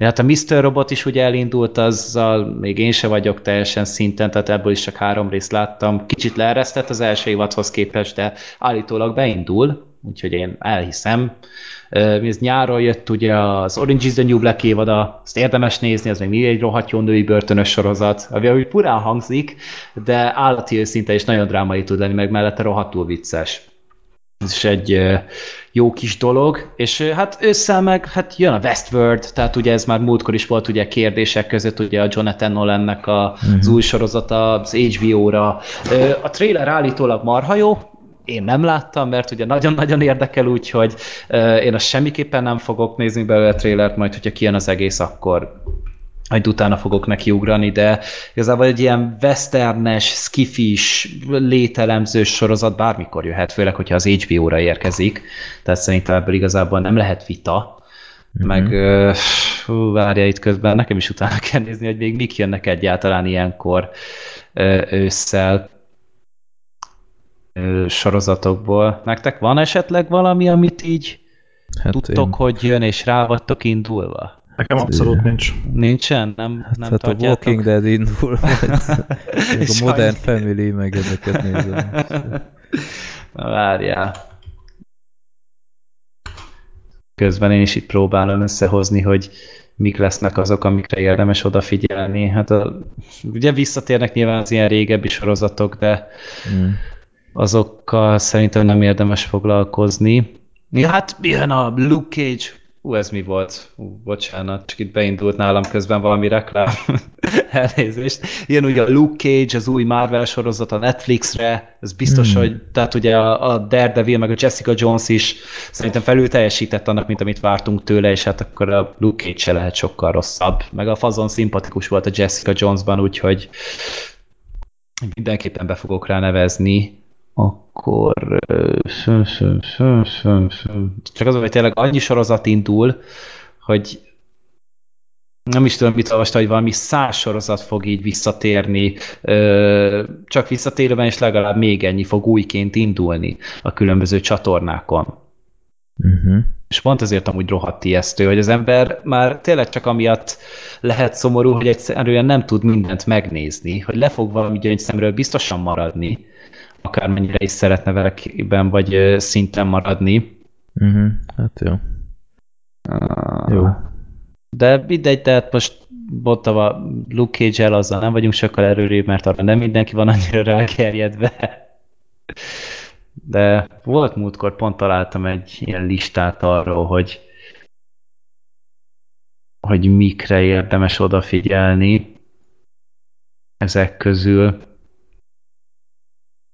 Speaker 3: Ja, hát a Mr. Robot is ugye elindult, azzal még én se vagyok teljesen szinten, tehát ebből is csak három részt láttam. Kicsit leeresztett az első évadhoz képest, de állítólag beindul, úgyhogy én elhiszem. Ez nyáron jött ugye az Orange is the New Black évada, azt érdemes nézni, ez még mindig egy rohadt jó női börtönös sorozat, ami úgy purán hangzik, de állati őszinte és nagyon drámai tud lenni, meg mellette rohadtul vicces. Ez is egy jó kis dolog, és hát ősszel meg hát jön a Westworld, tehát ugye ez már múltkor is volt ugye kérdések között ugye a Jonathan Nolannek a, az új sorozata az HBO-ra. A trailer állítólag marha jó, én nem láttam, mert ugye nagyon-nagyon érdekel, úgyhogy én azt semmiképpen nem fogok nézni belőle a trailert, majd hogyha kijön az egész, akkor majd utána fogok neki ugrani, de igazából egy ilyen westernes, skifis, lételemzős sorozat bármikor jöhet, főleg, hogyha az HBO-ra érkezik, tehát szerintem ebből igazából nem lehet vita, meg ö, hú, várja itt közben, nekem is utána kell nézni, hogy még mik jönnek egyáltalán ilyenkor ősszel sorozatokból. Nektek van esetleg valami, amit így
Speaker 2: Hát
Speaker 3: tudtok,
Speaker 2: én,
Speaker 3: hogy jön, és rá vagytok indulva?
Speaker 4: Nekem abszolút nincs.
Speaker 3: Nincsen? Nem, nem
Speaker 2: hát a
Speaker 3: tartjátok?
Speaker 2: Walking Dead indul, vagy a Modern. Family, meg ezeket nézem.
Speaker 3: Na, várjál. Közben én is itt próbálom összehozni, hogy mik lesznek azok, amikre érdemes odafigyelni. Hát a, ugye visszatérnek nyilván az ilyen régebbi sorozatok, de
Speaker 2: Mm.
Speaker 3: azokkal szerintem nem érdemes foglalkozni. Ja, hát jön a Luke Cage. Ú, ez mi volt? Ú, bocsánat, csak itt beindult nálam közben valami reklám. Elnézést. Jön ugye a Luke Cage, az új Marvel sorozat a Netflixre, ez biztos,
Speaker 2: Hmm.
Speaker 3: hogy tehát ugye a, a Daredevil meg a Jessica Jones is szerintem felül teljesített annak, mint amit vártunk tőle, és hát akkor a Luke Cage se lehet sokkal rosszabb. Meg a fazon szimpatikus volt a Jessica Jonesban, úgyhogy mindenképpen be fogok rá nevezni. Akkor... ö, szö, szö, szö, szö, szö. Csak az, hogy tényleg annyi sorozat indul, hogy nem is tudom, mit olvasta, hogy valami száz sorozat fog így visszatérni, csak visszatérőben is legalább még ennyi fog újként indulni a különböző csatornákon.
Speaker 2: Uh-huh.
Speaker 3: És pont ezért amúgy rohadt ijesztő, hogy az ember már tényleg csak amiatt lehet szomorú, hogy egyszerűen nem tud mindent megnézni, hogy le fog valami gyöngyszemről biztosan maradni, akármennyire is szeretne velekben vagy szinten maradni.
Speaker 2: Uh -huh. Hát jó.
Speaker 3: Uh, jó. De mindegy, tehát most mondtam a Luke Cage-el, azzal nem vagyunk sokkal erőrébb, mert arra nem mindenki van annyira rákerjedve. De volt múltkor, pont találtam egy ilyen listát arról, hogy hogy mikre érdemes odafigyelni ezek közül.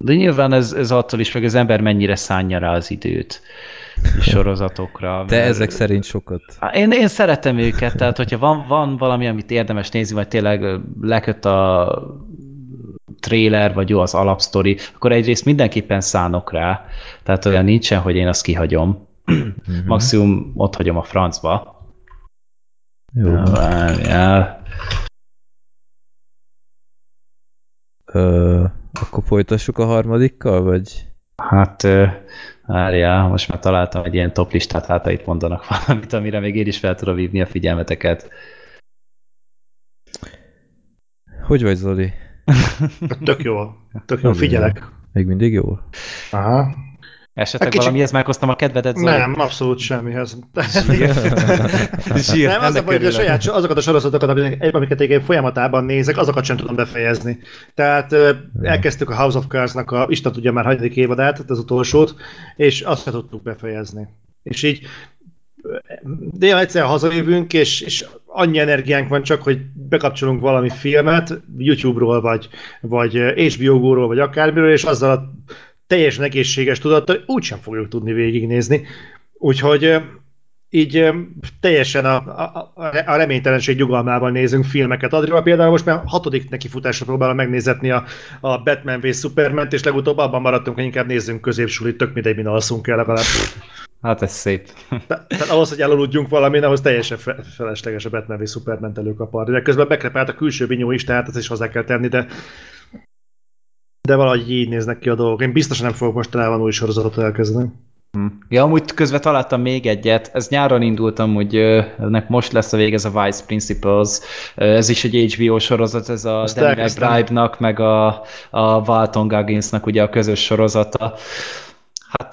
Speaker 3: De nyilván ez, ez attól is, meg az ember mennyire szánja rá az időt sorozatokra.
Speaker 2: De mert... ezek szerint sokat.
Speaker 3: Én, én szeretem őket, tehát hogyha van, van valami, amit érdemes nézni, vagy tényleg leköt a trailer, vagy jó az alapsztori, akkor egyrészt mindenképpen szánok rá. Tehát olyan nincsen, hogy én azt kihagyom. Mm-hmm. Maximum ott hagyom a francba.
Speaker 2: Jó.
Speaker 3: Ja,
Speaker 2: Ö, akkor folytassuk a harmadikkal, vagy?
Speaker 3: Hát, várjál, most már találtam egy ilyen top listát, hát itt mondanak valamit, amire még én is fel tudom vívni a figyelmeteket.
Speaker 2: Hogy vagy, Zoli?
Speaker 4: Tök jó. Tök jó, figyelek.
Speaker 2: Még mindig jó?
Speaker 4: Aha.
Speaker 3: Esetleg kicsit... valamihez meghoztam a kedvedet,
Speaker 4: Zoli? Nem, abszolút semmihez. Zsír, nem, az a baj, hogy a saját, azokat a sorozatokat, amiket én folyamatában nézek, azokat sem tudom befejezni. Tehát elkezdtük a House of Cards-nak a, Isten tudja már hagyadik évadát, az utolsót, és azt sem tudtuk befejezni. És így de egyszer hazajövünk, és, és annyi energiánk van csak, hogy bekapcsolunk valami filmet, YouTube-ról, vagy, vagy HBO-ról, vagy akármiről, és azzal a teljesen egészséges tudattal úgysem fogjuk tudni végignézni. Úgyhogy így teljesen a, a, a reménytelenség nyugalmával nézünk filmeket. Adrival például most már hatodik neki futásra próbálom megnézetni a, a Batman v Superman-t, és legutóbb abban maradtunk, hogy inkább nézzünk középsulit, tök mindegy, min alszunk el legalább.
Speaker 3: Hát ez szép.
Speaker 4: Tehát ahhoz, hogy elaludjunk valamin, ahhoz teljesen felesleges a Batman v Superman-t előkaparni. De közben bekrepált a külső vinyó is, tehát ezt is hozzá kell tenni, de de valahogy így néznek ki a dolgok. Én biztosan nem fogok mostanában új sorozatot elkezdeni.
Speaker 3: Hm. Ja, amúgy közben találtam még egyet, ez nyáron indultam, hogy ennek most lesz a vége, ez a Vice Principles, ez is egy HBO sorozat, ez a Azt Danny McBride-nak, meg a, a Walton Gagginsnak ugye a közös sorozata.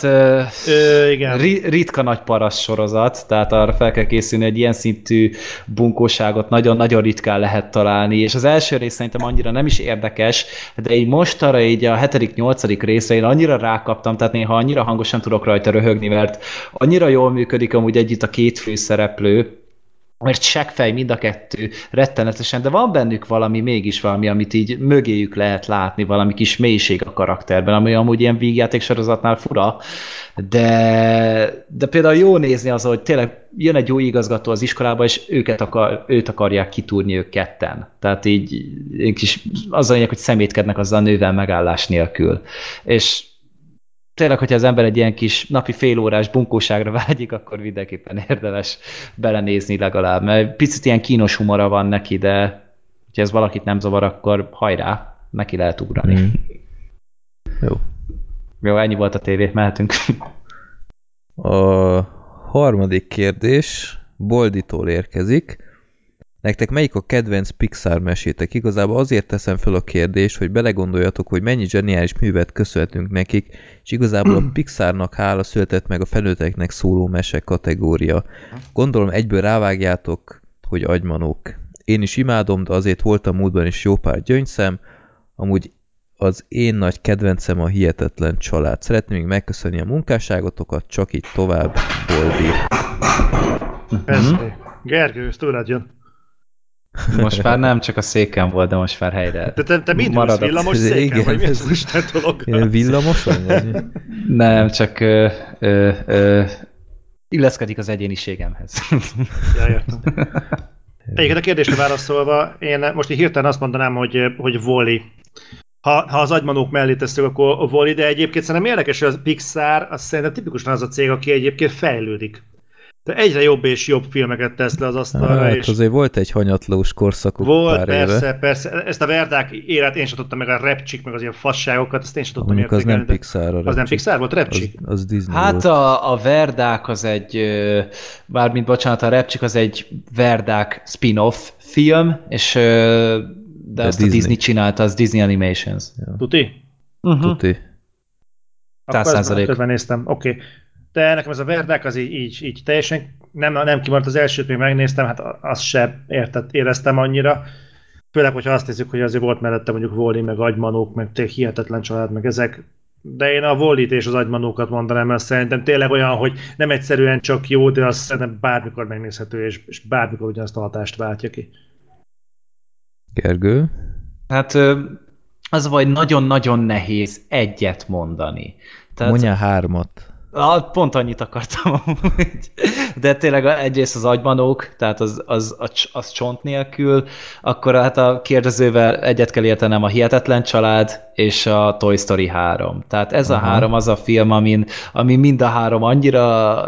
Speaker 3: Hát Ö, igen. ritka nagy parasz sorozat, tehát arra fel kell készülni, egy ilyen szintű bunkóságot nagyon-nagyon ritkán lehet találni, és az első rész szerintem annyira nem is érdekes, de így mostanra így a hetedik, nyolcadik részre én annyira rákaptam, tehát néha annyira hangosan tudok rajta röhögni, mert annyira jól működik amúgy együtt a két főszereplő, mert seggfej mind a kettő rettenetesen, de van bennük valami, mégis valami, amit így mögéjük lehet látni, valami kis mélység a karakterben, ami amúgy ilyen vígjáték sorozatnál fura, de, de például jó nézni az, hogy tényleg jön egy jó igazgató az iskolába, és őket akar, őt akarják kitúrni ők ketten. Tehát így kis, az a lényeg, hogy szemétkednek azzal a nővel megállás nélkül. És tényleg, hogyha az ember egy ilyen kis napi félórás bunkóságra vágyik, akkor mindenképpen érdemes belenézni legalább, mert picit ilyen kínos humora van neki, de hogyha ez valakit nem zavar, akkor hajrá, neki lehet ugrani. Mm.
Speaker 2: Jó.
Speaker 3: Jó, ennyi volt a tévé, mehetünk.
Speaker 2: A harmadik kérdés Bolditól érkezik. Nektek melyik a kedvenc Pixar mesétek? Igazából azért teszem fel a kérdést, hogy belegondoljatok, hogy mennyi zseniális művet köszönhetünk nekik, és igazából a Pixarnak hála született meg a felnőtteknek szóló mese kategória. Gondolom egyből rávágjátok, hogy agymanók. Én is imádom, de azért voltam múltban is jó pár gyöngyszem, amúgy az én nagy kedvencem a hihetetlen család. Szeretném még megköszönni a munkásságotokat, csak így tovább, Boldi.
Speaker 4: Ez, Gergő, ez tőled jön.
Speaker 3: Most már nem csak a széken volt, de most már helyre
Speaker 4: De te, te mit ülsz, villamos széken, igen, vagy mi ez Isten dolog?
Speaker 2: Villamoson vagy?
Speaker 3: Nem, csak ö, ö, ö, illeszkedik az egyéniségemhez.
Speaker 4: Ja, értem. Egyébként a kérdésre válaszolva, én most így hirtelen azt mondanám, hogy, hogy Wally. Ha, ha az agymanók mellé tesszük, akkor Wally, de egyébként szerintem érdekes, hogy a Pixar az szerintem tipikusan az a cég, aki egyébként fejlődik. De egyre jobb és jobb filmeket tesz le az asztalra,
Speaker 2: Hát
Speaker 4: és
Speaker 2: azért volt egy hanyatlós korszakuk
Speaker 4: volt,
Speaker 2: pár
Speaker 4: persze,
Speaker 2: éve.
Speaker 4: persze. Ezt a Verdák élet én sem tudtam meg a repcsik, meg az ilyen fasságokat, ezt én sem tudtam
Speaker 2: Mondjuk az nem
Speaker 4: értékelni,
Speaker 2: Pixar. a
Speaker 4: Az nem. Pixar volt?
Speaker 2: Az,
Speaker 4: Repcsik?
Speaker 2: az Disney
Speaker 3: Hát
Speaker 2: volt.
Speaker 3: a, a Verdák az egy, bármint bocsánat, a Repcsik az egy Verdák spin-off film, és de,
Speaker 2: De
Speaker 3: azt
Speaker 2: Disney.
Speaker 3: a Disney csinálta, az Disney Animations.
Speaker 4: Tuti?
Speaker 3: Uh-huh.
Speaker 2: Tuti.
Speaker 4: Akkor
Speaker 3: Száz
Speaker 4: ezt
Speaker 3: százalék.
Speaker 4: Közben néztem, oké. Okay. De nekem ez a Verdák az így, így, így teljesen nem, nem kimaradt az elsőt, még megnéztem, hát azt se értett, éreztem annyira. Főleg, hogyha azt nézzük, hogy azért volt mellette mondjuk Wally, meg Agymanók, meg tényleg hihetetlen család, meg ezek. De én a Wallit és az Agymanókat mondanám, mert szerintem tényleg olyan, hogy nem egyszerűen csak jó, de azt szerintem bármikor megnézhető, és, és bármikor ugyanazt a hatást váltja ki.
Speaker 2: Gergő.
Speaker 3: Hát az vagy nagyon-nagyon nehéz egyet mondani. Tehát,
Speaker 2: Mondjál hármat.
Speaker 3: Pont annyit akartam amúgy. De tényleg egyrészt az agymanók, tehát az, az, az, az csont nélkül, akkor hát a kérdezővel egyet kell értenem a Hihetetlen Család és a Toy Story 3. Tehát ez
Speaker 2: Aha.
Speaker 3: a három az a film, amin, ami mind a három annyira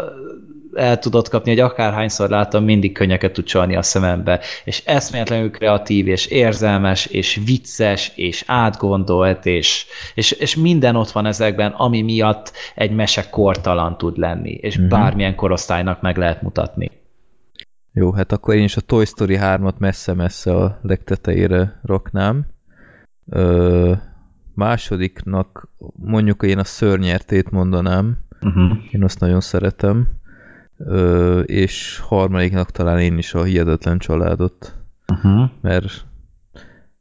Speaker 3: el tudott kapni, hogy akárhányszor láttam, mindig könnyeket tud csalni a szemembe. És eszméletlenül kreatív, és érzelmes, és vicces, és átgondolt, és, és, és minden ott van ezekben, ami miatt egy mese kortalan tud lenni, és
Speaker 2: Mhm.
Speaker 3: bármilyen korosztálynak meg lehet mutatni.
Speaker 2: Jó, hát akkor én is a Toy Story 3-at messze-messze a legtetejére raknám. Ö, másodiknak mondjuk én a szörnyertét mondanám.
Speaker 3: Uh-huh.
Speaker 2: Én azt nagyon szeretem. Ö, és harmadiknak talán én is a hihetetlen családot.
Speaker 3: Uh-huh.
Speaker 2: Mert,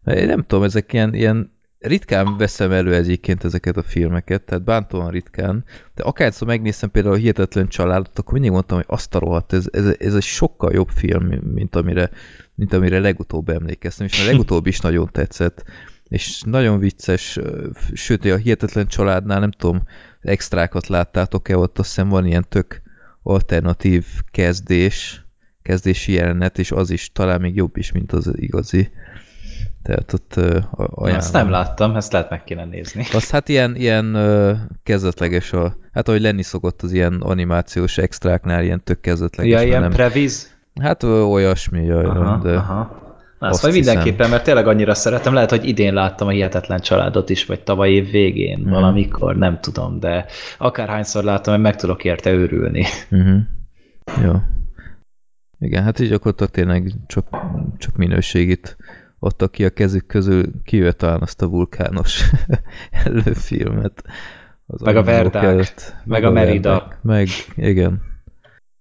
Speaker 2: mert én nem tudom, ezek ilyen, ilyen ritkán veszem elő egyébként ezeket a filmeket, tehát bántóan ritkán, de akárszor megnéztem például a Hihetetlen Családot, akkor mindig mondtam, hogy azt a rohadt, ez, ez, ez egy sokkal jobb film, mint amire, mint amire legutóbb emlékeztem, és a legutóbb is nagyon tetszett, és nagyon vicces, sőt, a Hihetetlen Családnál nem tudom, extrákat láttátok-e, ott azt hiszem van ilyen tök alternatív kezdés, kezdési jelenet, és az is talán még jobb is, mint az igazi. Tehát ott ajánlom.
Speaker 3: Ezt nem láttam, ezt lehet meg kéne nézni.
Speaker 2: Az hát ilyen, ilyen kezdetleges a... Hát ahogy lenni szokott az ilyen animációs extráknál, ilyen tök kezdetleges.
Speaker 3: Ja, ilyen
Speaker 2: nem,
Speaker 3: previz?
Speaker 2: Hát olyasmi, jaj,
Speaker 3: Aha,
Speaker 2: de
Speaker 3: aha. Na,
Speaker 2: azt hiszem.
Speaker 3: mindenképpen, mert tényleg annyira szeretem. Lehet, hogy idén láttam a Hihetetlen Családot is, vagy tavaly év végén,
Speaker 2: Mhm.
Speaker 3: valamikor, nem tudom, de akárhányszor láttam, meg tudok érte őrülni.
Speaker 2: Uh-huh. Jó. Igen, hát így gyakorlatilag tényleg csak, csak minőségit adtak ki a kezük közül, kijöhet talán azt a vulkános előfilmet. Az
Speaker 3: Meg a Verdák, meg a Merida.
Speaker 2: Verdák, Meg, igen.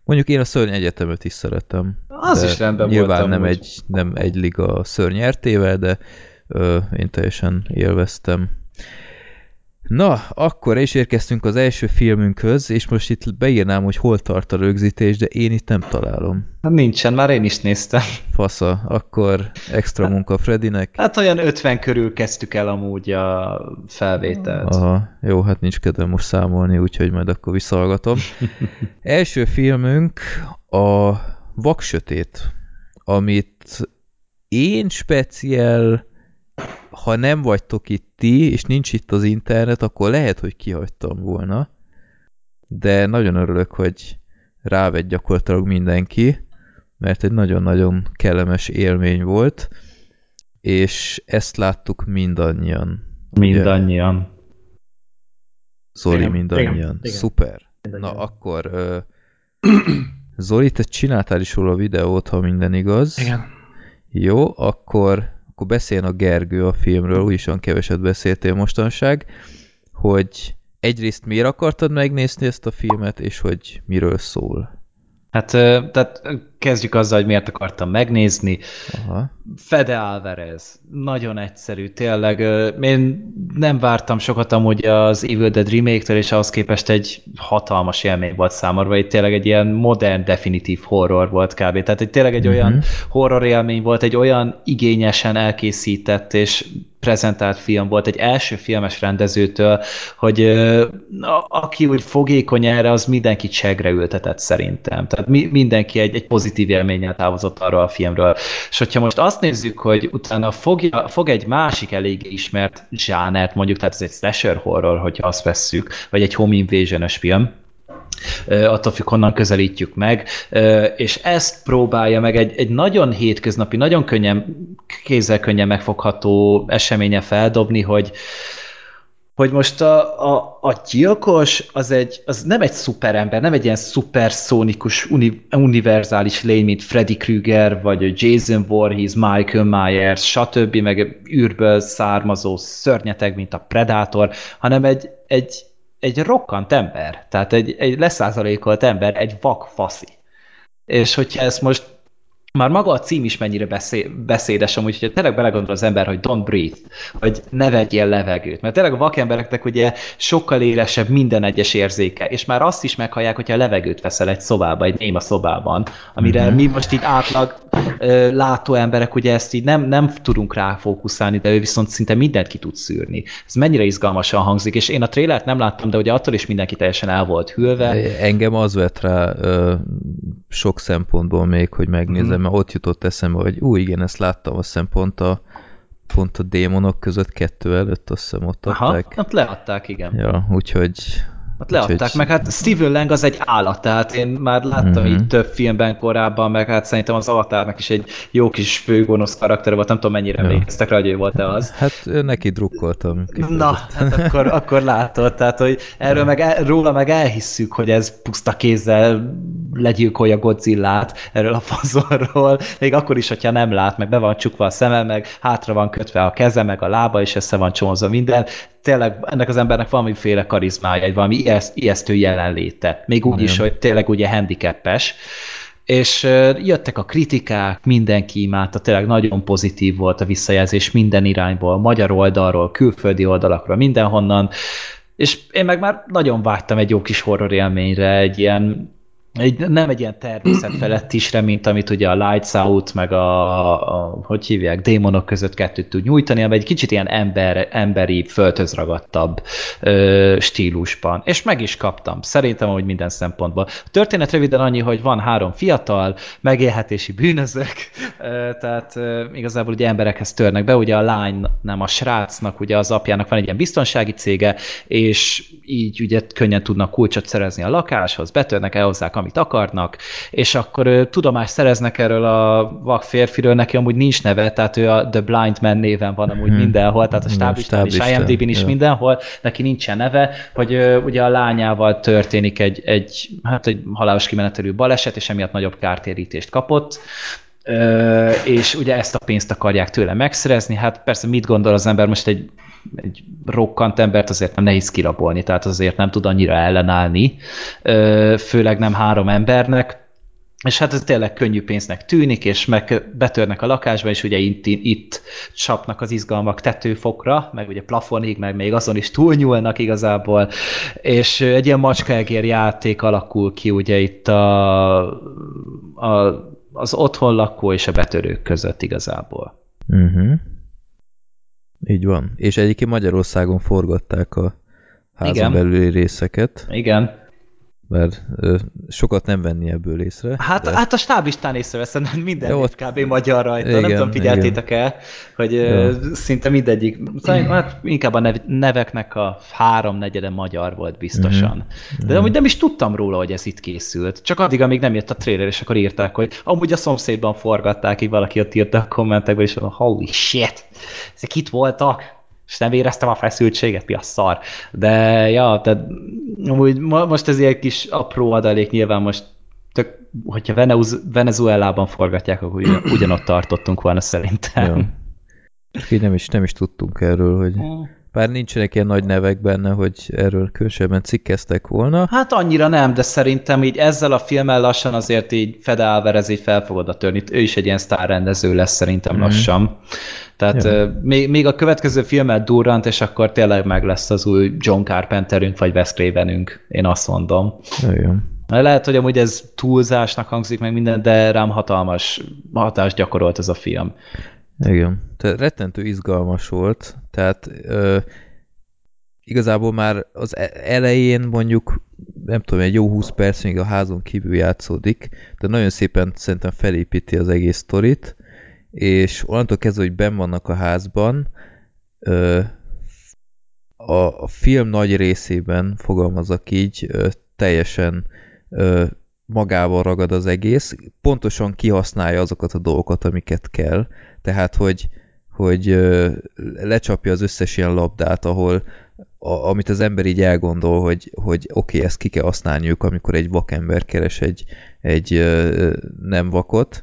Speaker 2: Mondjuk én a Szörny Egyetemet is szeretem.
Speaker 3: Az is rendben
Speaker 2: nyilván
Speaker 3: volt
Speaker 2: nem egy, nem egy liga a Szörny RT-vel, de ö, én teljesen élveztem. Na, akkor is érkeztünk az első filmünkhöz, és most itt beírnám, hogy hol tart a rögzítés, de én itt nem találom.
Speaker 3: Hát nincsen, már én is néztem.
Speaker 2: Fasza, akkor extra munka Fredinek.
Speaker 3: Hát olyan 50 körül kezdtük el amúgy a felvételt.
Speaker 2: Aha, jó, hát nincs kedvem most számolni, úgyhogy majd akkor visszahallgatom. Első filmünk a Vaksötét, amit én speciál, ha nem vagytok itt ti, és nincs itt az internet, akkor lehet, hogy kihagytam volna, de nagyon örülök, hogy rávett gyakorlatilag mindenki, mert egy nagyon-nagyon kellemes élmény volt, és ezt láttuk mindannyian. ugye?
Speaker 3: Mindannyian.
Speaker 2: Zoli
Speaker 4: Igen,
Speaker 2: mindannyian.
Speaker 4: igen, igen.
Speaker 2: Szuper.
Speaker 4: Mindannyian.
Speaker 2: Na akkor ö, Zoli, te csináltál is róla videót, ha minden igaz.
Speaker 4: Igen.
Speaker 2: Jó, akkor, akkor beszéljen a Gergő a filmről, úgyis olyan keveset beszéltél mostanság, hogy egyrészt miért akartad megnézni ezt a filmet, és hogy miről szól.
Speaker 3: Hát, tehát kezdjük azzal, hogy miért akartam megnézni.
Speaker 2: Aha.
Speaker 3: Fede Alvarez. Nagyon egyszerű, tényleg. Én nem vártam sokat amúgy az Evil Dead remake-től, és ahhoz képest egy hatalmas élmény volt számomra. Itt tényleg egy ilyen modern, definitív horror volt kb. Tehát egy tényleg egy
Speaker 2: Mhm.
Speaker 3: olyan horror élmény volt, egy olyan igényesen elkészített és prezentált film volt egy első filmes rendezőtől, hogy ö, a, aki úgy fogékony erre, az mindenkit segre ültetett szerintem. Tehát mi, mindenki egy, egy pozitív élménnyel távozott arról a filmről. És hogyha most azt nézzük, hogy utána fogja, fog egy másik eléggé ismert zsánert mondjuk, tehát ez egy slasher horror, hogyha azt vesszük, vagy egy home invasion film, attól függ, honnan közelítjük meg, és ezt próbálja meg egy, egy nagyon hétköznapi, nagyon könnyen, kézzel könnyen megfogható eseménye feldobni, hogy hogy most a, a, a gyilkos az, egy, az nem egy szuperember, nem egy ilyen szuperszónikus, uni, univerzális lény, mint Freddy Krueger, vagy Jason Voorhees, Michael Myers, stb., meg űrből származó szörnyeteg, mint a Predator, hanem egy, egy, egy rokkant ember, tehát egy, egy leszázalékolt ember, egy vak faszi. És hogyha ezt most már maga a cím is mennyire beszé beszédes, amúgy, hogyha tényleg belegondol az ember, hogy don't breathe, hogy ne vegyél levegőt. Mert tényleg a vakembereknek ugye sokkal élesebb minden egyes érzéke, és már azt is meghallják, hogyha levegőt veszel egy szobába, egy néma szobában, amire mm-hmm. mi most itt átlag ö, látó emberek ugye ezt így nem, nem tudunk rá fókuszálni, de ő viszont szinte mindent ki tud szűrni. Ez mennyire izgalmasan hangzik, és én a trélert nem láttam, de ugye attól is mindenki teljesen el volt hűlve.
Speaker 2: Engem az vett rá ö, sok szempontból még, hogy megnézem, mm. Mert ott jutott eszembe, hogy ú, igen, ezt láttam, azt hiszem pont a, pont a démonok között kettő előtt, azt hiszem ott
Speaker 3: Aha, adták. ott leadták, igen.
Speaker 2: Ja, úgyhogy
Speaker 3: Hát leadták, Úgyhogy... meg hát Steven Lang az egy állat, tehát én már láttam uh-huh. így több filmben korábban, meg hát szerintem az Avatarnak is egy jó kis főgonosz karakter volt, nem tudom mennyire emlékeztek rá, hogy ő volt-e az.
Speaker 2: Hát neki drukkoltam.
Speaker 3: Na, hát akkor, akkor látod, tehát hogy erről meg el, róla meg elhisszük, hogy ez puszta kézzel legyilkolja Godzillát erről a fazonról, még akkor is, hogyha nem lát, meg be van csukva a szeme, meg hátra van kötve a keze, meg a lába, és össze van csomózva minden, tényleg ennek az embernek valamiféle karizmája, egy valami ijesztő jelenléte. Még úgy is, hogy tényleg ugye handicapes. És jöttek a kritikák, mindenki imádta, tényleg nagyon pozitív volt a visszajelzés minden irányból, magyar oldalról, külföldi oldalakról, mindenhonnan, és én meg már nagyon vágytam egy jó kis horror élményre, egy ilyen egy, nem egy ilyen természetfelett isre, mint amit ugye a Lights Out, meg a, a hogy hívják, démonok között kettőt tud nyújtani, hanem egy kicsit ilyen ember, emberi, földhöz ragadtabb ö, stílusban. És meg is kaptam, szerintem, hogy minden szempontból. A történet röviden annyi, hogy van három fiatal, megélhetési bűnözők, ö, tehát ö, igazából ugye emberekhez törnek be, ugye a lány, nem a srácnak, ugye az apjának van egy ilyen biztonsági cége, és így ugye könnyen tudnak kulcsot szerezni a lakáshoz, betörnek, elhozzák amit akarnak, és akkor ő, tudomást szereznek erről a vak férfiről, neki amúgy nincs neve, tehát ő a The Blind Man néven van amúgy hmm. mindenhol, tehát a stáblistán és IMDb-n is ja. mindenhol, neki nincsen neve, hogy ő, ugye a lányával történik egy, egy, hát egy halálos kimenetelő baleset, és emiatt nagyobb kártérítést kapott, Ö, és ugye ezt a pénzt akarják tőle megszerezni, hát persze mit gondol az ember most egy egy rokkant embert azért nem nehéz kirabolni, tehát azért nem tud annyira ellenállni, főleg nem három embernek, és hát ez tényleg könnyű pénznek tűnik, és meg betörnek a lakásba, és ugye itt, itt csapnak az izgalmak tetőfokra, meg ugye plafonig, meg még azon is túlnyúlnak igazából, és egy ilyen macskaegér játék alakul ki ugye itt a, a, az otthon lakó és a betörők között igazából.
Speaker 2: Uh mhm. -huh. Így van. És egyébként Magyarországon forgatták a házon Igen. belüli részeket.
Speaker 3: Igen
Speaker 2: mert ö, sokat nem venni ebből észre.
Speaker 3: Hát, de... hát a stáblistán észreveszem, minden Jó, kb. magyar rajta. Igen, nem tudom, figyeltétek el, hogy ö, szinte mindegyik, szóval, hát inkább a neveknek a háromnegyede magyar volt biztosan. Mm-hmm. De amúgy nem is tudtam róla, hogy ez itt készült. Csak addig, amíg nem jött a trailer, és akkor írták, hogy amúgy a szomszédban forgatták, így valaki ott írta a kommentekben, és holy shit, ezek itt voltak és nem éreztem a feszültséget, mi a szar. De ja, tehát amúgy most ez egy kis apró adalék, nyilván most tök, hogyha Venez Venezuelában forgatják, akkor ugyan, ugyanott tartottunk volna szerintem. Ja.
Speaker 2: Nem is, nem is tudtunk erről, hogy bár nincsenek ilyen nagy nevek benne, hogy erről különösebben cikkeztek volna.
Speaker 3: Hát annyira nem, de szerintem így ezzel a filmmel lassan azért így Fede Alvarez így fel fog oda törni. Ő is egy ilyen sztárrendező lesz szerintem mm. lassan. Tehát ja. még, még a következő filmmel durrant, és akkor tényleg meg lesz az új John Carpenterünk, vagy Wes Cravenünk, én azt mondom.
Speaker 2: Igen.
Speaker 3: Lehet, hogy amúgy ez túlzásnak hangzik meg minden, de rám hatalmas hatást gyakorolt ez a film.
Speaker 2: Igen. Tehát rettentő izgalmas volt, tehát ö, igazából már az e-, elején mondjuk, nem tudom, egy jó 20 perc még a házon kívül játszódik, de nagyon szépen szerintem felépíti az egész sztorit, és onnantól kezdve, hogy ben vannak a házban, a, film nagy részében, fogalmazok így, teljesen magával ragad az egész, pontosan kihasználja azokat a dolgokat, amiket kell. Tehát, hogy, hogy lecsapja az összes ilyen labdát, ahol a, amit az ember így elgondol, hogy, hogy oké, okay, ezt ki kell használniuk, amikor egy vakember keres egy, egy nem vakot,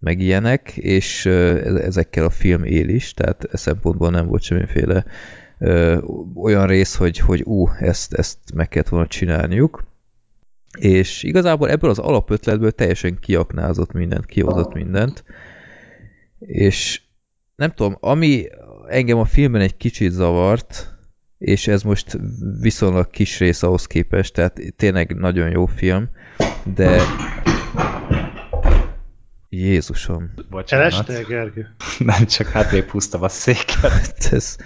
Speaker 2: meg ilyenek, és ezekkel a film él is, tehát e szempontból nem volt semmiféle ö, olyan rész, hogy, hogy ú, ezt, ezt meg kellett volna csinálniuk. És igazából ebből az alapötletből teljesen kiaknázott mindent, kihozott mindent. És nem tudom, ami engem a filmben egy kicsit zavart, és ez most viszonylag kis rész ahhoz képest, tehát tényleg nagyon jó film, de Jézusom.
Speaker 4: Bocsánat. Gergő?
Speaker 3: Nem, csak hátrébb húztam a széket.
Speaker 2: ez,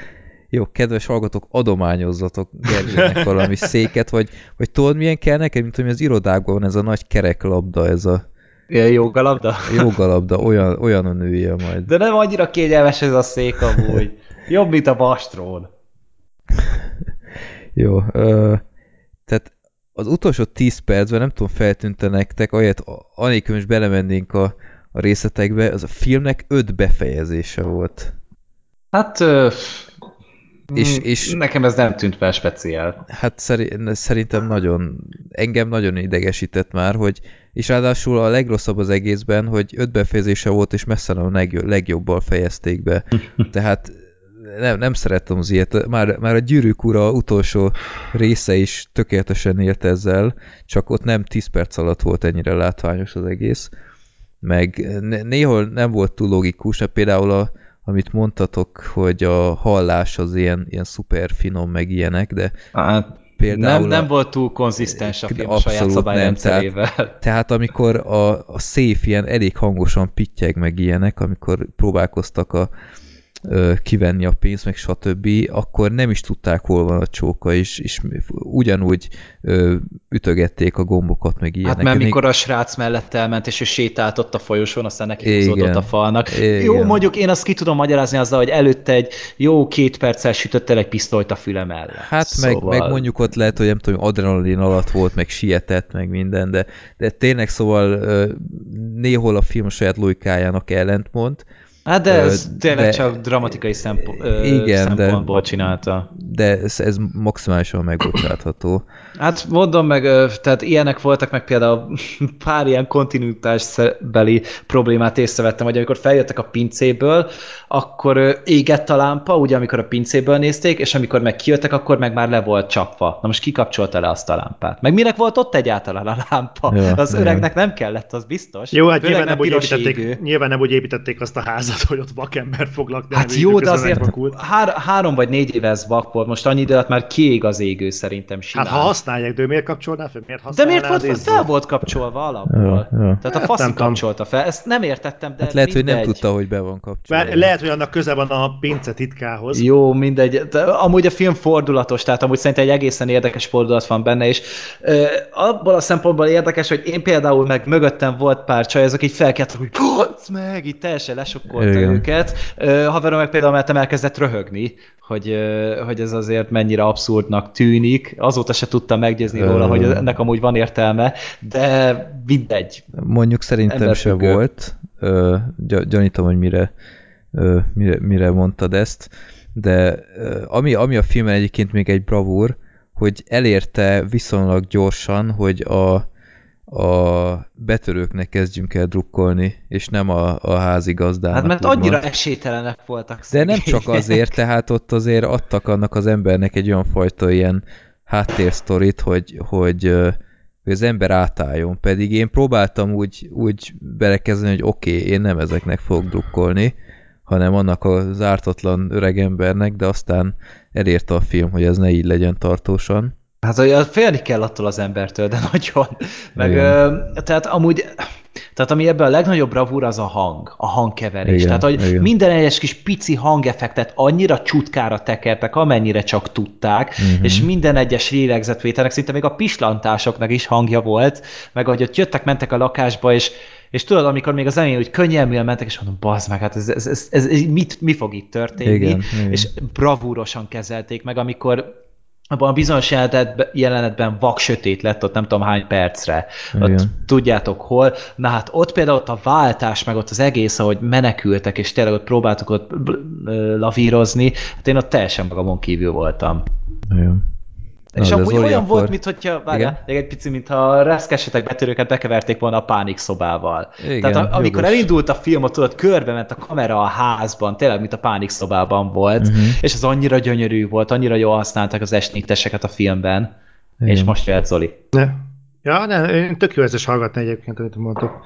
Speaker 2: jó, kedves hallgatók, adományozzatok Gergőnek valami széket, vagy, vagy tudod milyen kell nekem, mint hogy az irodákban van ez a nagy kereklabda, ez a
Speaker 3: Ilyen jogalabda?
Speaker 2: Jogalabda, olyan, olyan a nője majd.
Speaker 3: De nem annyira kényelmes ez a szék amúgy. Jobb, mint a bastrón.
Speaker 2: Jó, ö, tehát az utolsó 10 percben nem tudom, feltűnte nektek, ahelyett anélkül is belemennénk a, a részletekbe, az a filmnek öt befejezése volt.
Speaker 3: Hát ö, és, és nekem ez nem tűnt fel speciál.
Speaker 2: Hát szerintem nagyon, engem nagyon idegesített már, hogy és ráadásul a legrosszabb az egészben, hogy öt befejezése volt, és messze a legjobb, legjobbal fejezték be. Tehát nem, nem szerettem az ilyet. Már, már a Gyűrűk ura utolsó része is tökéletesen élt ezzel, csak ott nem 10 perc alatt volt ennyire látványos az egész. Meg néhol nem volt túl logikus, hát például a, amit mondtatok, hogy a hallás az ilyen, ilyen szuper finom, meg ilyenek, de
Speaker 3: hát, például... Nem, nem volt túl konzisztens a film a saját szabályrendszerével.
Speaker 2: Tehát, tehát amikor a, a széf ilyen elég hangosan pittyeg, meg ilyenek, amikor próbálkoztak a, kivenni a pénzt, meg stb., akkor nem is tudták, hol van a csóka, és, és ugyanúgy ütögették a gombokat, meg ilyenek.
Speaker 3: Hát mert mikor még... a srác mellett elment, és ő sétált ott a folyosón, aztán neki húzódott a falnak. Igen. Jó, mondjuk én azt ki tudom magyarázni azzal, hogy előtte egy jó két perccel sütött el egy pisztolyt a füle mellett.
Speaker 2: Hát szóval... meg, meg mondjuk ott lehet, hogy nem tudom, adrenalin alatt volt, meg sietett, meg minden, de, de tényleg szóval néhol a film saját logikájának ellentmond,
Speaker 3: Hát de ez ö, tényleg de, csak dramatikai szempont, igen, szempontból de, csinálta.
Speaker 2: De ez, ez maximálisan megbocsátható.
Speaker 3: Hát mondom meg, tehát ilyenek voltak, meg például pár ilyen kontinuitásbeli problémát észrevettem, hogy amikor feljöttek a pincéből, akkor égett a lámpa, ugye amikor a pincéből nézték, és amikor meg kijöttek, akkor meg már le volt csapva. Na most kikapcsolta le azt a lámpát? Meg minek volt ott egyáltalán a lámpa? Ja, az öregnek nem kellett, az biztos.
Speaker 4: Jó, hát nyilván nem, úgy építették, nyilván nem úgy építették azt a házat, hogy ott vakember fog lakni.
Speaker 3: Hát jó, de azért hár, három vagy négy éve ez vak volt, most annyi idő alatt már kiég az égő szerintem simán.
Speaker 4: Hát ha használják, de miért kapcsolná fel? Miért
Speaker 3: de miért volt, fel, fel volt kapcsolva alapból? Ja, ja. Tehát a faszi hát, kapcsolta fel, ezt nem értettem, de
Speaker 2: hát lehet, mindegy. hogy nem tudta, hogy be van kapcsolva.
Speaker 4: Bár lehet, hogy annak köze van a pince titkához.
Speaker 3: Jó, mindegy. De amúgy a film fordulatos, tehát amúgy szerintem egy egészen érdekes fordulat van benne, és ö, abból a szempontból érdekes, hogy én például meg mögöttem volt pár csaj, azok így felkeltek, hogy meg, így teljesen Igen. őket. Haverom meg például mert elkezdett röhögni, hogy, hogy ez azért mennyire abszurdnak tűnik. Azóta se tudtam meggyőzni róla, hogy ennek amúgy van értelme, de mindegy.
Speaker 2: Mondjuk szerintem se volt. Ö, gyanítom, hogy mire, mire, mire mondtad ezt, de ami, ami a filmen egyébként még egy bravúr, hogy elérte viszonylag gyorsan, hogy a, a betörőknek kezdjünk el drukkolni, és nem a, a házigazdának.
Speaker 3: Hát mert annyira esélytelenek voltak
Speaker 2: De nem csak azért, tehát ott azért adtak annak az embernek egy olyan fajta ilyen háttérsztorit, hogy, hogy, hogy az ember átálljon. Pedig én próbáltam úgy, úgy belekezdeni, hogy oké, okay, én nem ezeknek fogok drukkolni, hanem annak az ártatlan öreg embernek, de aztán elérte a film, hogy ez ne így legyen tartósan.
Speaker 3: Hát hogy félni kell attól az embertől, de nagyon. Meg, ö, tehát amúgy, tehát ami ebben a legnagyobb bravúr az a hang, a hangkeverés. Igen, tehát, hogy igen. minden egyes kis pici hangeffektet annyira csutkára tekertek, amennyire csak tudták, uh-huh. és minden egyes lélegzetvételnek, szinte még a pislantásoknak is hangja volt, meg ahogy ott jöttek, mentek a lakásba, és és tudod, amikor még az elején, hogy könnyelműen mentek, és mondom, bazd meg, hát ez, ez, ez, ez, mit, mi fog itt történni? Igen, és igen. bravúrosan kezelték meg, amikor abban a bizonyos jelenetben, jelenetben vak sötét lett, ott nem tudom hány percre.
Speaker 2: Igen.
Speaker 3: Ott tudjátok hol. Na hát ott például ott a váltás, meg ott az egész, ahogy menekültek, és tényleg ott próbáltuk ott lavírozni, hát én ott teljesen magamon kívül voltam.
Speaker 2: Igen.
Speaker 3: És
Speaker 2: Na, de
Speaker 3: amúgy olyan
Speaker 2: akkor-
Speaker 3: volt, mintha, várjál, még egy pici, mintha a reszkesetek betörőket bekeverték volna a pánik szobával.
Speaker 2: Igen,
Speaker 3: Tehát a, amikor
Speaker 2: jogos.
Speaker 3: elindult a film, ott tudod, körbe ment a kamera a házban, tényleg, mint a pánik szobában volt,
Speaker 2: Mhm.
Speaker 3: és az annyira gyönyörű volt, annyira jól használták az esnékteseket a filmben,
Speaker 2: Igen.
Speaker 3: és most jöhet Zoli.
Speaker 4: Ne. Ja, ne, én tök jó ez is hallgatni egyébként, amit mondtok.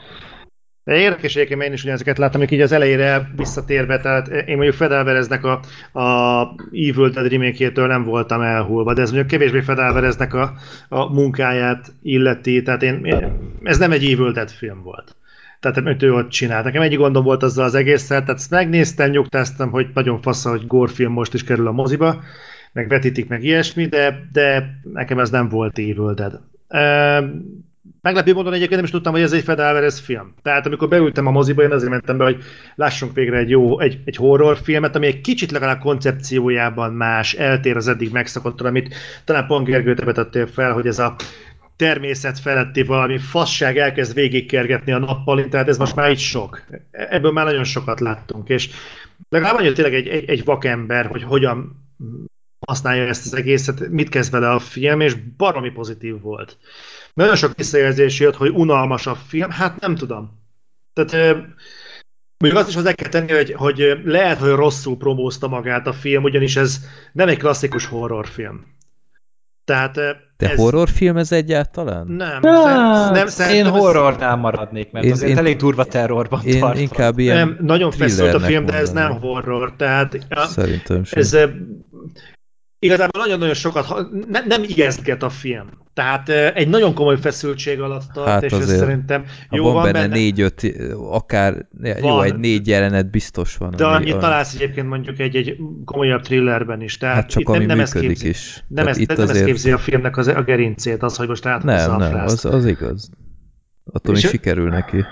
Speaker 4: De érdekes egyébként, én is ugyanezeket láttam, hogy így az elejére visszatérve, tehát én mondjuk Fed Alvareznek a, a Evil Dead remake nem voltam elhullva, de ez mondjuk kevésbé Fed Alvareznek a, a munkáját illeti, tehát én, ez nem egy Evil Dead film volt. Tehát amit ő ott csinált. Nekem egy gondom volt azzal az egésszel, tehát ezt megnéztem, nyugtáztam, hogy nagyon fasz, hogy gore film most is kerül a moziba, meg vetítik, meg ilyesmi, de, de nekem ez nem volt Evil Dead. Meglepő módon egyébként nem is tudtam, hogy ez egy Fed Alvarez film. Tehát amikor beültem a moziba, én azért mentem be, hogy lássunk végre egy jó, egy, egy horrorfilmet, ami egy kicsit legalább koncepciójában más, eltér az eddig megszokottól, amit talán pont Gergő te vetettél fel, hogy ez a természet feletti valami fasság elkezd végigkergetni a nappalin, tehát ez most már így sok. Ebből már nagyon sokat láttunk, és legalább annyira tényleg egy, egy, egy vakember, hogy hogyan használja ezt az egészet, mit kezd vele a film, és baromi pozitív volt. Nagyon sok visszajelzés jött, hogy unalmas a film, hát nem tudom. Tehát Mondjuk azt is hozzá kell tenni, hogy, hogy lehet, hogy rosszul promózta magát a film, ugyanis ez nem egy klasszikus horrorfilm. Tehát
Speaker 2: De
Speaker 4: ez
Speaker 2: horrorfilm ez egyáltalán?
Speaker 4: Nem, nem, nem
Speaker 3: én
Speaker 4: szerintem ez-
Speaker 3: horrornál maradnék, mert
Speaker 2: Én-
Speaker 3: azért
Speaker 2: én-
Speaker 3: elég durva terrorban
Speaker 2: Én
Speaker 3: tartom.
Speaker 2: inkább ilyen
Speaker 4: nem, nagyon feszült a film, de ez nem horror. Tehát
Speaker 2: Szerintem sem.
Speaker 4: ez igazából nagyon-nagyon sokat, ha- ne, nem ijesztget a film. Tehát egy nagyon komoly feszültség alatt tart,
Speaker 2: Hát
Speaker 4: és ez szerintem jó
Speaker 2: van,
Speaker 4: van
Speaker 2: benne
Speaker 4: benne,
Speaker 2: négy-öt, akár, jó,
Speaker 4: Van.
Speaker 2: egy négy jelenet biztos van.
Speaker 4: de annyit
Speaker 2: ami-
Speaker 4: találsz egyébként mondjuk egy, egy komolyabb thrillerben is. Tehát
Speaker 2: Hát csak
Speaker 4: itt
Speaker 2: ami
Speaker 4: nem, nem ez képzi,
Speaker 2: is.
Speaker 4: Nem, ez,
Speaker 2: itt
Speaker 4: nem ez
Speaker 2: azért-
Speaker 4: képzi a filmnek az, a gerincét, az, hogy most áthozza
Speaker 2: Nem,
Speaker 4: a
Speaker 2: nem, az, az igaz. Attól
Speaker 4: És ő-
Speaker 2: sikerül neki.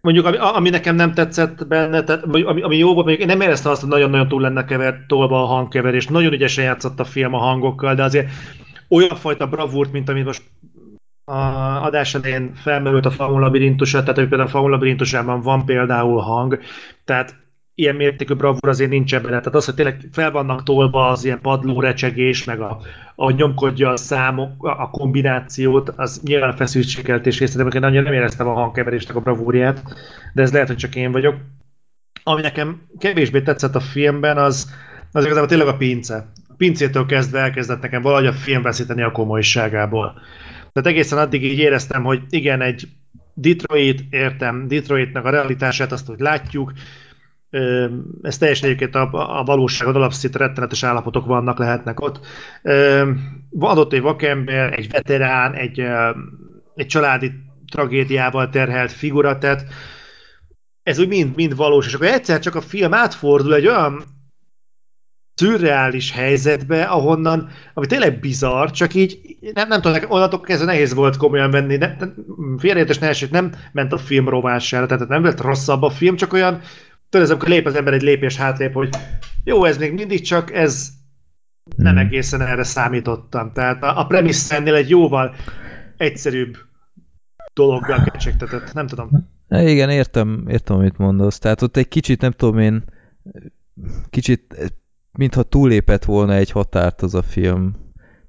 Speaker 4: Mondjuk, ami, ami nekem nem tetszett benne, tehát, ami, ami jó volt, mondjuk én nem éreztem azt, hogy nagyon-nagyon túl lenne kever, tolva a hangkeverés, nagyon ügyesen játszott a film a hangokkal, de azért olyan fajta bravúrt, mint amit most a adás elején felmerült a Faun labirintusa, tehát hogy például a Faun labirintusában van például hang, tehát ilyen mértékű bravúr azért nincsen benne. Tehát az, hogy tényleg fel vannak tolva az ilyen padló recsegés, meg a, ahogy nyomkodja a számok, a a kombinációt, az nyilván feszültségkeltés része, de én annyira nem éreztem a hangkeverésnek a bravúrját, de ez lehet, hogy csak én vagyok. Ami nekem kevésbé tetszett a filmben, az, az igazából tényleg a pince. Pincétől kezdve elkezdett nekem valahogy a film veszíteni a komolyságából. Tehát egészen addig így éreztem, hogy igen, egy Detroit, értem, Detroitnak a realitását, azt, hogy látjuk, ez teljesen egyébként a, a valóságon alapszint rettenetes állapotok vannak, lehetnek ott. Adott egy vakember, egy veterán, egy, egy családi tragédiával terhelt figura, tehát ez úgy mind, mind valós, és akkor egyszer csak a film átfordul egy olyan szürreális helyzetbe, ahonnan, ami tényleg bizarr, csak így nem, nem tudom, onnantól kezdve nehéz volt komolyan venni, nem, nem, félreértés ne esik, nem ment a film rovására, tehát nem lett rosszabb a film, csak olyan, tudod, amikor lép az ember egy lépés hátlép, hogy jó, ez még mindig csak, ez nem
Speaker 2: Hmm.
Speaker 4: egészen erre számítottam. Tehát a, a premissz ennél egy jóval egyszerűbb dologgal kecsegtetett, nem tudom.
Speaker 2: Igen, értem, értem, amit mondasz. Tehát ott egy kicsit, nem tudom én, kicsit, mintha túlépett volna egy határt az a film,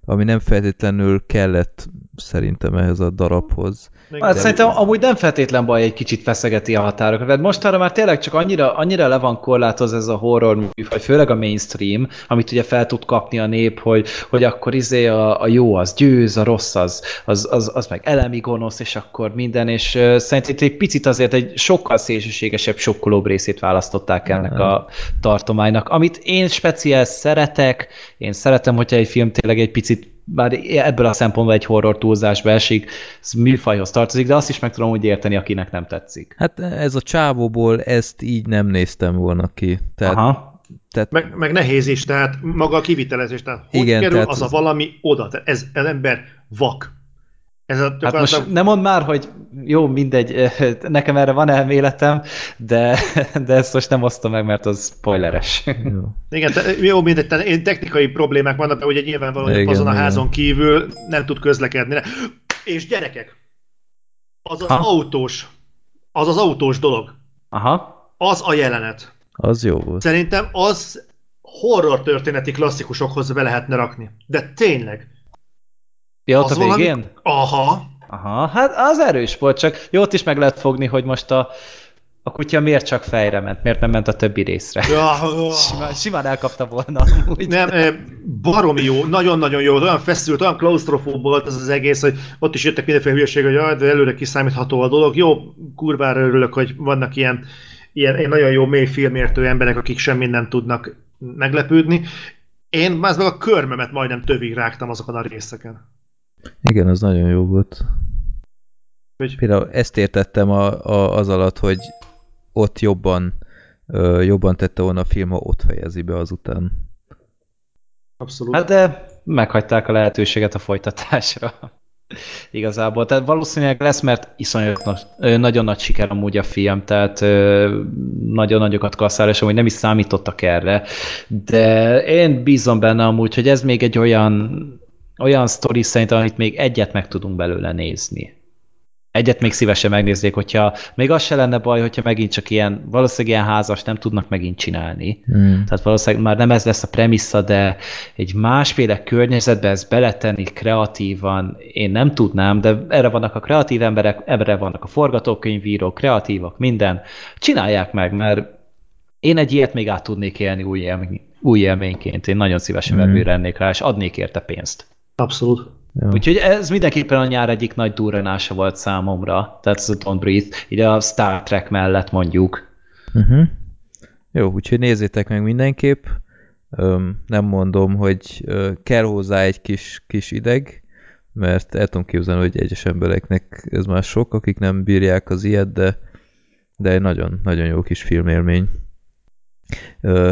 Speaker 2: ami nem feltétlenül kellett szerintem ehhez a darabhoz.
Speaker 3: Hát szerintem amúgy nem feltétlen baj, egy kicsit feszegeti a határokat, mert mostanra már tényleg csak annyira, annyira le van korlátozva ez a horror műfaj, főleg a mainstream, amit ugye fel tud kapni a nép, hogy, hogy akkor izé a, a jó az győz, a rossz az, az, az, az meg elemi gonosz, és akkor minden, és uh, szerintem itt egy picit azért egy sokkal szélsőségesebb, sokkolóbb részét választották ennek a tartománynak, amit én speciál szeretek, én szeretem, hogyha egy film tényleg egy picit bár ebből a szempontból egy horror túlzásba esik, ez műfajhoz tartozik, de azt is meg tudom úgy érteni, akinek nem tetszik.
Speaker 2: Hát ez a csávóból ezt így nem néztem volna ki. Tehát,
Speaker 3: Aha.
Speaker 2: tehát
Speaker 4: Meg, meg nehéz is, tehát maga a kivitelezés, tehát hogy
Speaker 2: Igen,
Speaker 4: kerül
Speaker 2: tehát
Speaker 4: az a
Speaker 2: az-
Speaker 4: valami oda, tehát ez, ez ember vak. Ez a,
Speaker 3: Hát most nem mondd már, hogy jó, mindegy, nekem erre van elméletem, de, de ezt most nem osztom meg, mert az spoileres.
Speaker 2: Jó.
Speaker 4: Igen, te, jó, mindegy, te, én technikai problémák vannak, de ugye nyilvánvalóan
Speaker 2: Igen,
Speaker 4: azon a
Speaker 2: igen.
Speaker 4: házon kívül nem tud közlekedni. Ne. És gyerekek, az az
Speaker 3: Ha?
Speaker 4: autós, az az autós dolog,
Speaker 3: Aha.
Speaker 4: az a jelenet.
Speaker 2: Az jó volt.
Speaker 4: Szerintem az horror történeti klasszikusokhoz be lehetne rakni. De tényleg.
Speaker 3: Ja, ott
Speaker 4: Az
Speaker 3: a
Speaker 4: valami-
Speaker 3: végén?
Speaker 4: Aha.
Speaker 3: Aha, hát az erős volt, csak jó, ott is meg lehet fogni, hogy most a, a kutya miért csak fejre ment, miért nem ment a többi részre.
Speaker 4: Ja,
Speaker 3: Simán, simán elkapta volna amúgy.
Speaker 4: Nem, eh, baromi jó, nagyon-nagyon jó, olyan feszült, olyan klaustrofób volt az az egész, hogy ott is jöttek mindenféle hülyeség, hogy jaj, de előre kiszámítható a dolog. Jó, kurvára örülök, hogy vannak ilyen, ilyen, ilyen nagyon jó mély filmértő emberek, akik semmi nem tudnak meglepődni. Én már meg a körmemet majdnem tövig rágtam azokon a részeken.
Speaker 2: Igen, az nagyon jó volt.
Speaker 4: Hogy-
Speaker 2: Például ezt értettem a, a, az alatt, hogy ott jobban, ö, jobban tette volna a film, ha ott fejezi be azután.
Speaker 4: Abszolút.
Speaker 3: Hát de meghagyták a lehetőséget a folytatásra. Igazából. Tehát valószínűleg lesz, mert iszonyat nagy, nagyon nagy siker amúgy a film, tehát nagyon nagyokat kasszál, és amúgy nem is számítottak erre. De én bízom benne amúgy, hogy ez még egy olyan, olyan sztori szerintem, amit még egyet meg tudunk belőle nézni. Egyet még szívesen megnéznék, hogyha még az se lenne baj, hogyha megint csak ilyen, valószínűleg ilyen házas nem tudnak megint csinálni.
Speaker 2: Hmm.
Speaker 3: Tehát valószínűleg már nem ez lesz a premissza, de egy másféle környezetbe ezt beletenni kreatívan, én nem tudnám, de erre vannak a kreatív emberek, erre vannak a forgatókönyvírók, kreatívak, minden. Csinálják meg, mert én egy ilyet még át tudnék élni új, élmény, új élményként. Én nagyon szívesen mm. lennék rá, és adnék érte pénzt.
Speaker 4: Abszolút.
Speaker 2: Ja.
Speaker 3: Úgyhogy ez mindenképpen a nyár egyik nagy durranása volt számomra. Tehát ez a Don't Breathe, így a Star Trek mellett mondjuk.
Speaker 2: Uh-huh. Jó, úgyhogy nézzétek meg mindenképp. Öm, nem mondom, hogy ö, kell hozzá egy kis, kis ideg, mert el tudom képzelni, hogy egyes embereknek ez már sok, akik nem bírják az ilyet, de, de egy nagyon, nagyon jó kis filmélmény. Ö,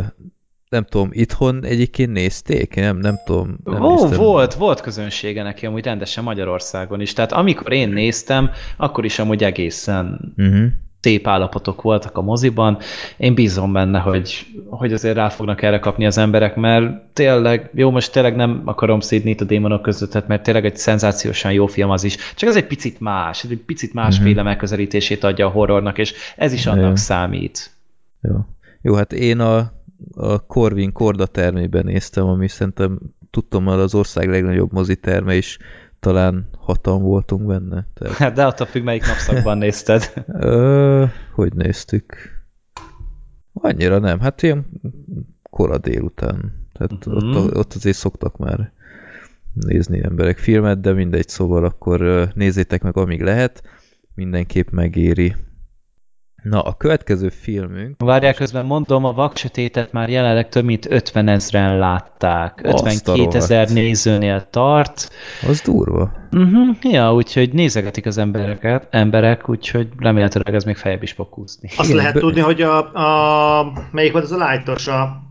Speaker 2: nem tudom, itthon egyébként nézték? Nem, nem tudom. Nem
Speaker 3: Ó,
Speaker 2: néztem.
Speaker 3: volt, volt közönsége neki amúgy rendesen Magyarországon is. Tehát amikor én néztem, akkor is amúgy egészen
Speaker 2: Uh-huh.
Speaker 3: szép állapotok voltak a moziban. Én bízom benne, hogy, hogy azért rá fognak erre kapni az emberek, mert tényleg, jó, most tényleg nem akarom szídni itt a démonok között, hát mert tényleg egy szenzációsan jó film az is, csak ez egy picit más, egy picit másféle megközelítését adja a horrornak, és ez is annak
Speaker 2: Igen.
Speaker 3: számít.
Speaker 2: Jó. Jó, hát én a, a Corvin Korda termében néztem, ami szerintem tudtam már az ország legnagyobb moziterme is, talán hatan voltunk benne. Tehát,
Speaker 3: Hát de attól függ, melyik napszakban nézted.
Speaker 2: ö, hogy néztük? Annyira nem, hát ilyen kora délután. Tehát
Speaker 3: Mhm.
Speaker 2: ott, ott azért szoktak már nézni emberek filmet, de mindegy, szóval akkor nézzétek meg, amíg lehet. Mindenképp megéri. Na, a következő filmünk
Speaker 3: Várják, közben mondom, a vaksötétet már jelenleg több mint 50 ezeren látták.
Speaker 2: Azt a
Speaker 3: 52 ezer nézőnél tart.
Speaker 2: az durva.
Speaker 3: Uh-huh. Ja, úgyhogy nézegetik az embereket, emberek, úgyhogy remélhetőleg ez még feljebb is fog kúszni.
Speaker 4: Azt
Speaker 2: Igen,
Speaker 4: lehet tudni, hogy a, a melyik volt az a lightos, a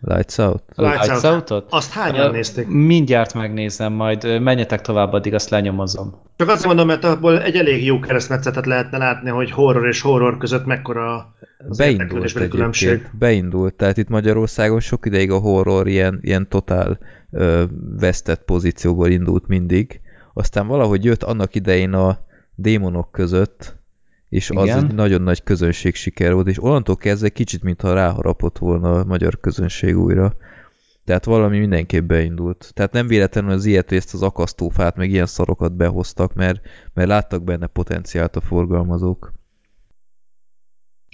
Speaker 2: Lights Out?
Speaker 4: Lights
Speaker 3: Lights
Speaker 4: Out.
Speaker 3: Out-ot?
Speaker 4: Azt hányan
Speaker 3: Ö,
Speaker 4: nézték?
Speaker 3: Mindjárt megnézem, majd menjetek tovább, addig azt lenyomozom.
Speaker 4: Csak azt mondom, mert abból egy elég jó keresztmetszetet lehetne látni, hogy horror és horror között mekkora az
Speaker 2: Beindult
Speaker 4: érdeklődésbeli különbség.
Speaker 2: Beindult, tehát itt Magyarországon sok ideig a horror ilyen, ilyen totál ö, vesztett pozícióból indult mindig. Aztán valahogy jött annak idején a démonok között, és az
Speaker 3: Igen.
Speaker 2: egy nagyon nagy közönség siker volt, és onnantól kezdve kicsit, mintha ráharapott volna a magyar közönség újra. Tehát valami mindenképp beindult. Tehát nem véletlenül az ilyet, hogy ezt az akasztófát, meg ilyen szarokat behoztak, mert, mert láttak benne potenciált a forgalmazók.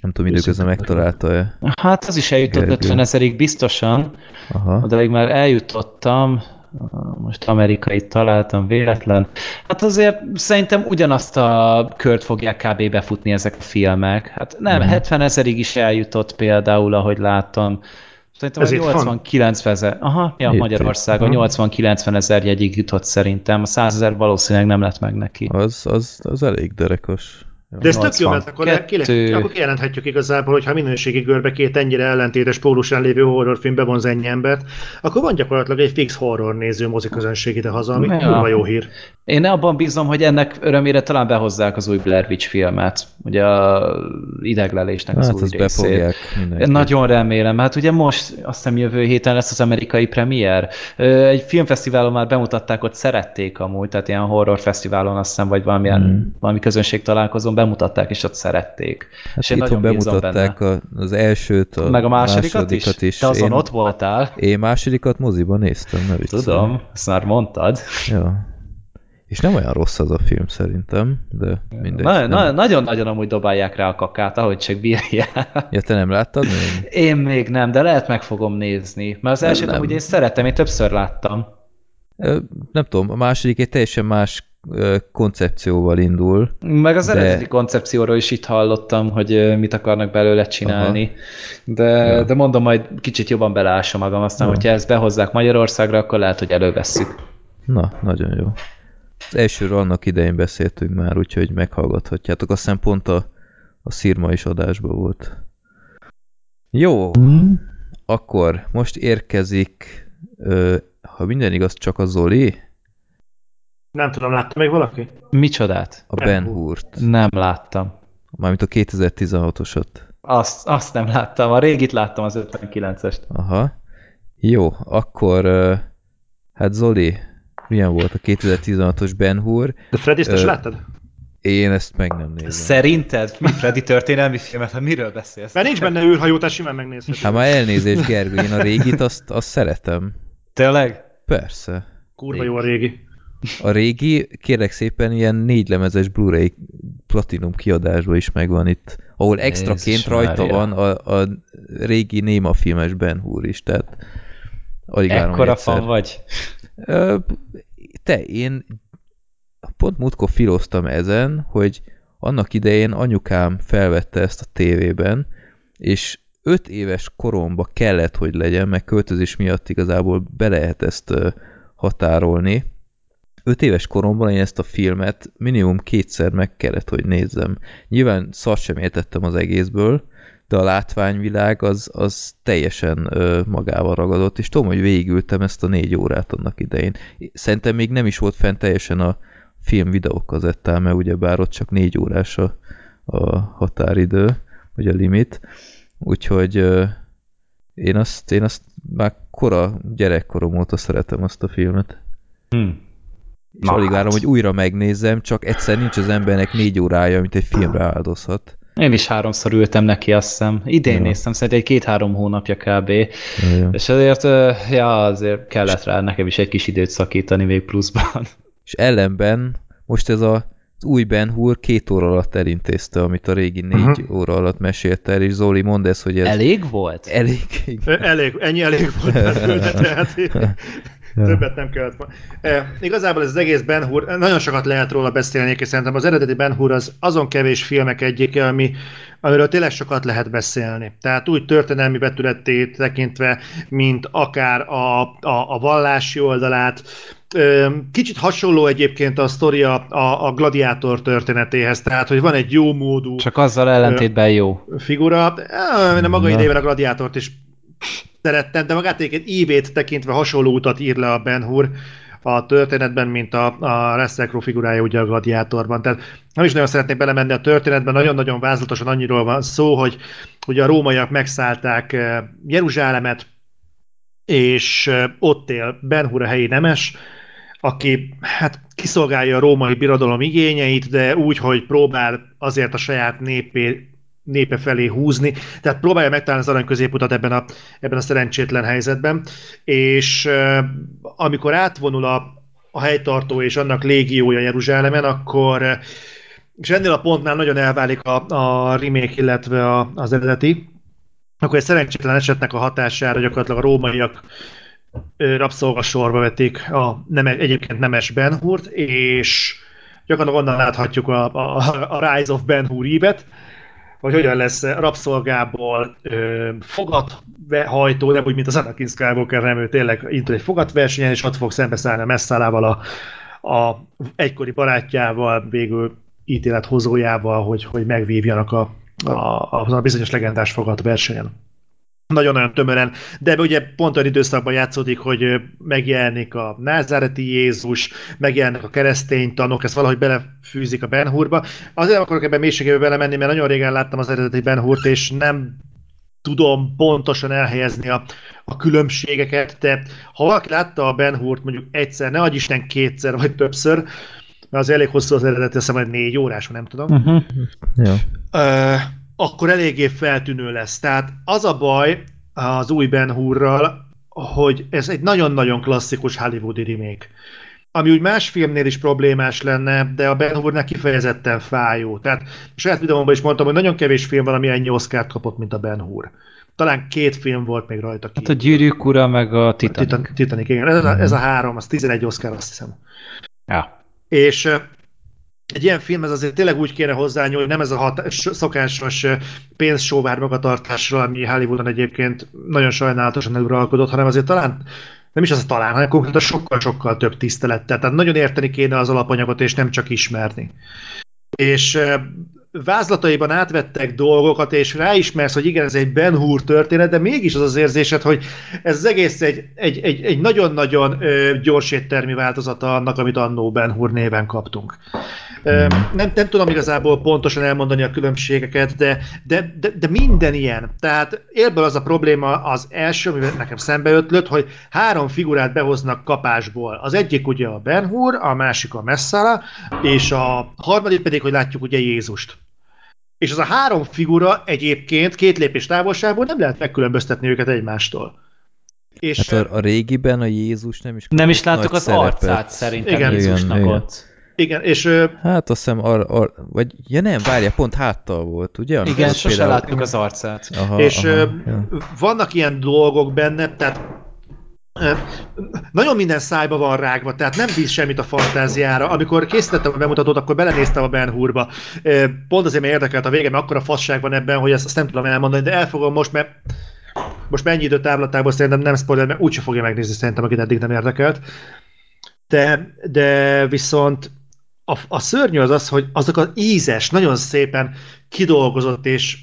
Speaker 2: Nem tudom, időközben megtalálta-e.
Speaker 3: Hát az is eljutott
Speaker 2: Gergő.
Speaker 3: 50 ezerig biztosan,
Speaker 2: Aha.
Speaker 3: odaig már eljutottam, most amerikai találtam véletlen. Hát azért szerintem ugyanazt a kört fogják kb. befutni ezek a filmek. Hát nem,
Speaker 2: Mhm.
Speaker 3: 70 ezerig is eljutott például, ahogy láttam. Szerintem
Speaker 4: Ez
Speaker 3: a
Speaker 4: itt van?
Speaker 3: 80-90 ezer. Aha, ja,
Speaker 2: Itt,
Speaker 3: Magyarországon
Speaker 2: itt. Aha.
Speaker 3: 80-90 ezer jegyig jutott szerintem. A 100 ezer valószínűleg nem lett meg neki.
Speaker 2: Az, az, az elég derekos.
Speaker 4: De ez tök jó, mert akkor,
Speaker 3: 82.
Speaker 4: ki, akkor kijelenthetjük igazából, hogy ha minőségi görbe két ennyire ellentétes pólusán lévő horrorfilm bevonz ennyi embert, akkor van gyakorlatilag egy fix horror néző moziközönség ide haza, ami
Speaker 3: Ja.
Speaker 4: jó hír.
Speaker 3: Én abban bízom, hogy ennek örömére talán behozzák az új Blair Witch filmet, ugye a ideglelésnek az
Speaker 2: Hát
Speaker 3: új
Speaker 2: azt
Speaker 3: részét. nagyon remélem, hát ugye most azt hiszem jövő héten lesz az amerikai premier. Egy filmfesztiválon már bemutatták, ott szerették amúgy, tehát ilyen horror fesztiválon azt hiszem, vagy valamilyen,
Speaker 2: Hmm.
Speaker 3: valami közönség találkozón bemutatták, és ott szerették.
Speaker 2: Hát
Speaker 3: és én nagyon
Speaker 2: bemutatták
Speaker 3: benne.
Speaker 2: az elsőt, a
Speaker 3: Meg a másodikat, is?
Speaker 2: is.
Speaker 3: Te azon
Speaker 2: én,
Speaker 3: ott voltál?
Speaker 2: Én másodikat moziban néztem, ne viccelj.
Speaker 3: Tudom, ezt már mondtad.
Speaker 2: Ja. És nem olyan rossz az a film szerintem, de mindegy.
Speaker 3: Na,
Speaker 2: nem.
Speaker 3: na, nagyon-nagyon amúgy dobálják rá a kakát, ahogy csak bírják.
Speaker 2: Ja, te nem láttad még?
Speaker 3: Én még nem, de lehet meg fogom nézni. Mert az elsőt
Speaker 2: nem.
Speaker 3: amúgy én szeretem, én többször láttam.
Speaker 2: Nem tudom, a második egy teljesen más koncepcióval indul.
Speaker 3: Meg az
Speaker 2: De-
Speaker 3: eredeti koncepcióról is itt hallottam, hogy mit akarnak belőle csinálni. De,
Speaker 2: Ja.
Speaker 3: de mondom, majd kicsit jobban beleássa magam, aztán,
Speaker 2: Ja.
Speaker 3: hogyha ezt behozzák Magyarországra, akkor lehet, hogy elővesszük.
Speaker 2: Na, nagyon jó. Az elsőről annak idején beszéltünk már, úgyhogy meghallgathatjátok. Azt hiszem pont a, a szírma is adásban volt. Jó, akkor most érkezik, ö, ha minden igaz, csak a Zoli,
Speaker 4: Nem tudom, látta még valaki?
Speaker 3: Micsodát?
Speaker 2: a
Speaker 4: Ben
Speaker 2: Ben
Speaker 4: Hur.
Speaker 2: Hurt,
Speaker 3: Nem láttam.
Speaker 2: mármint a 2016-osat.
Speaker 3: Azt, azt nem láttam. A régit láttam, az 59-est.
Speaker 2: Aha. Jó, akkor hát Zoli, milyen volt a 2016-os Ben Hur?
Speaker 4: De Freddy, ezt is láttad?
Speaker 2: Én ezt meg nem nézem.
Speaker 3: Szerinted? Mi Freddy történelmi filmet? Hát miről beszélsz?
Speaker 4: Mert nincs benne űrhajó, tehát simán megnézheted.
Speaker 2: Hát már elnézést, Gergő, én a régit azt, azt szeretem.
Speaker 3: Tényleg?
Speaker 2: Persze.
Speaker 4: Kurva jó a régi.
Speaker 2: A régi, kérlek szépen, ilyen négylemezes Blu-ray Platinum kiadásban is megvan itt, ahol extraként
Speaker 3: Jézus
Speaker 2: rajta van a, a régi néma filmes Ben Hur is, tehát alig
Speaker 3: Ekkora fan vagy?
Speaker 2: Te, én pont múltkor filoztam ezen, hogy annak idején anyukám felvette ezt a tévében, és öt éves koromba kellett, hogy legyen, meg költözés miatt igazából be lehet ezt határolni. Öt éves koromban én ezt a filmet minimum kétszer meg kellett, hogy nézzem. Nyilván szart sem értettem az egészből, de a látványvilág az, az teljesen ö, magával ragadott, és tudom, hogy végigültem ezt a négy órát annak idején. Szerintem még nem is volt fent teljesen a film videókazettán, mert ugyebár ott csak négy órás a, a határidő, vagy a limit, úgyhogy ö, én azt, én azt már kora gyerekkorom óta szeretem azt a filmet.
Speaker 3: Hm.
Speaker 2: És
Speaker 3: Na
Speaker 2: alig
Speaker 3: hát.
Speaker 2: várom, hogy újra megnézzem, csak egyszer nincs az embernek négy órája, amit egy filmre áldozhat.
Speaker 3: Én is háromszor ültem neki, azt hiszem. Idén
Speaker 2: Ja.
Speaker 3: néztem, szerintem egy két-három hónapja kb.
Speaker 2: Jó.
Speaker 3: És azért, ja, azért kellett rá nekem is egy kis időt szakítani még pluszban.
Speaker 2: És ellenben most ez a, az új Ben Hur két óra alatt elintézte, amit a régi négy
Speaker 4: Mhm.
Speaker 2: óra alatt mesélte el, és Zoli, mondd ezt, hogy ez
Speaker 3: Elég volt?
Speaker 2: elég
Speaker 4: Ö, Elég, ennyi elég volt belőle, tehát többet nem kellett volna. E, igazából ez az egész Ben Hur, nagyon sokat lehet róla beszélni, és szerintem az eredeti Ben Hur az azon kevés filmek egyike, ami, amiről tényleg sokat lehet beszélni. Tehát úgy történelmi betületét tekintve, mint akár a, a, a vallási oldalát, Kicsit hasonló egyébként a sztoria a, a gladiátor történetéhez, tehát hogy van egy jó módú
Speaker 3: Csak azzal ellentétben jó.
Speaker 4: figura. A maga
Speaker 2: Na.
Speaker 4: idejében a gladiátort is szerettem, de magát egyébként ívét tekintve hasonló utat ír le a Ben Hur a történetben, mint a, a Russell figurája ugye a gladiátorban. Tehát nem is nagyon szeretnék belemenni a történetben, nagyon-nagyon vázlatosan annyiról van szó, hogy ugye a rómaiak megszállták eh, Jeruzsálemet, és eh, ott él Ben Hur a helyi nemes, aki hát kiszolgálja a római birodalom igényeit, de úgy, hogy próbál azért a saját népé, népe felé húzni, tehát próbálja megtalálni az arany középutat ebben a, ebben a szerencsétlen helyzetben, és amikor átvonul a, a helytartó és annak légiója Jeruzsálemen, akkor és ennél a pontnál nagyon elválik a, a remake, illetve a, az eredeti, akkor egy szerencsétlen esetnek a hatására gyakorlatilag a rómaiak rabszolgasorba vették a nem, egyébként nemes Ben Hurt, és gyakorlatilag onnan láthatjuk a, a, a Rise of Ben Hur ívet, hogy hogyan lesz rabszolgából ö, fogathajtó, nem úgy, mint az Anakin Skywalker, nem ő tényleg indul egy fogatversenyen, és ott fog szembeszállni a messzálával a, a egykori barátjával, végül ítélethozójával, hogy, hogy megvívjanak a, a, a, bizonyos legendás fogat versenyen. Nagyon-nagyon tömören, de ugye pont olyan időszakban játszódik, hogy megjelenik a názáreti Jézus, megjelennek a keresztény tanok, ezt valahogy belefűzik a Ben Hurba. Azért nem akarok ebben mélységébe belemenni, mert nagyon régen láttam az eredeti Ben Hurt, és nem tudom pontosan elhelyezni a, a különbségeket, de ha valaki látta a Ben Hurt mondjuk egyszer, ne adj Isten kétszer vagy többször, mert az elég hosszú az eredeti, azt hiszem, hogy négy órás, nem tudom,
Speaker 3: Uh-huh.
Speaker 2: Ja.
Speaker 4: ö, akkor eléggé feltűnő lesz. Tehát az a baj az új Ben Hurral, hogy ez egy nagyon-nagyon klasszikus hollywoodi remake. Ami úgy más filmnél is problémás lenne, de a Ben Hurnál kifejezetten fájó. Tehát a saját videómban is mondtam, hogy nagyon kevés film van, ami ennyi Oscar-t kapott, mint a Ben Hur. Talán két film volt még rajta ki.
Speaker 3: Hát a Gyűrűk ura, meg a Titanic.
Speaker 4: Titan- Titanic, igen. Ez a, ez a három, az 11 Oscar, azt hiszem.
Speaker 3: Ja.
Speaker 4: És egy ilyen filmhez azért tényleg úgy kéne hozzányúlni, nem ez a hat- szokásos pénzsóvár magatartásra, ami Hollywoodon egyébként nagyon sajnálatosan uralkodott, hanem azért talán nem is az a talán, hanem konkrétan sokkal-sokkal több tisztelettel. Tehát nagyon érteni kéne az alapanyagot, és nem csak ismerni. És vázlataiban átvettek dolgokat, és ráismersz, hogy igen, ez egy Ben Hur történet, de mégis az az érzésed, hogy ez az egész egy, egy, egy, egy nagyon-nagyon gyors éttermi változata annak, amit annó Ben Hur néven kaptunk. Ö, Nem, nem tudom igazából pontosan elmondani a különbségeket, de, de, de, de minden ilyen. Tehát élből az a probléma az első, ami nekem szembe ötlött, hogy három figurát behoznak kapásból. Az egyik ugye a Ben Hur, a másik a Messala, és a harmadik pedig, hogy látjuk ugye Jézust. És az a három figura egyébként két lépés távolságból nem lehet megkülönböztetni őket egymástól. És
Speaker 2: Hát a, a régiben a Jézus nem is
Speaker 3: Nem is láttuk az
Speaker 2: szerepet.
Speaker 3: arcát szerintem
Speaker 4: Igen.
Speaker 3: Jézusnak
Speaker 2: Igen,
Speaker 3: ott.
Speaker 4: igen, és
Speaker 2: Hát azt hiszem, ar, ar, vagy, ja nem, várja, pont háttal volt, ugye? Amikor
Speaker 3: Igen, sose
Speaker 2: például-
Speaker 3: láttuk az arcát.
Speaker 2: Aha,
Speaker 4: és
Speaker 2: aha,
Speaker 4: ö,
Speaker 2: ja.
Speaker 4: vannak ilyen dolgok benne, tehát nagyon minden szájba van rágva, tehát nem bíz semmit a fantáziára. Amikor készítettem a bemutatót, akkor belenéztem a Ben Hurba. Pont azért, mert érdekelt a vége, mert akkora fasság van ebben, hogy ezt, ezt nem tudom elmondani, de elfogom most, mert most mennyi idő távlatából szerintem nem spoiler, mert úgyse fogja megnézni szerintem, akit eddig nem érdekelt. De, de viszont a, a szörnyű az az, hogy azok az ízes, nagyon szépen kidolgozott és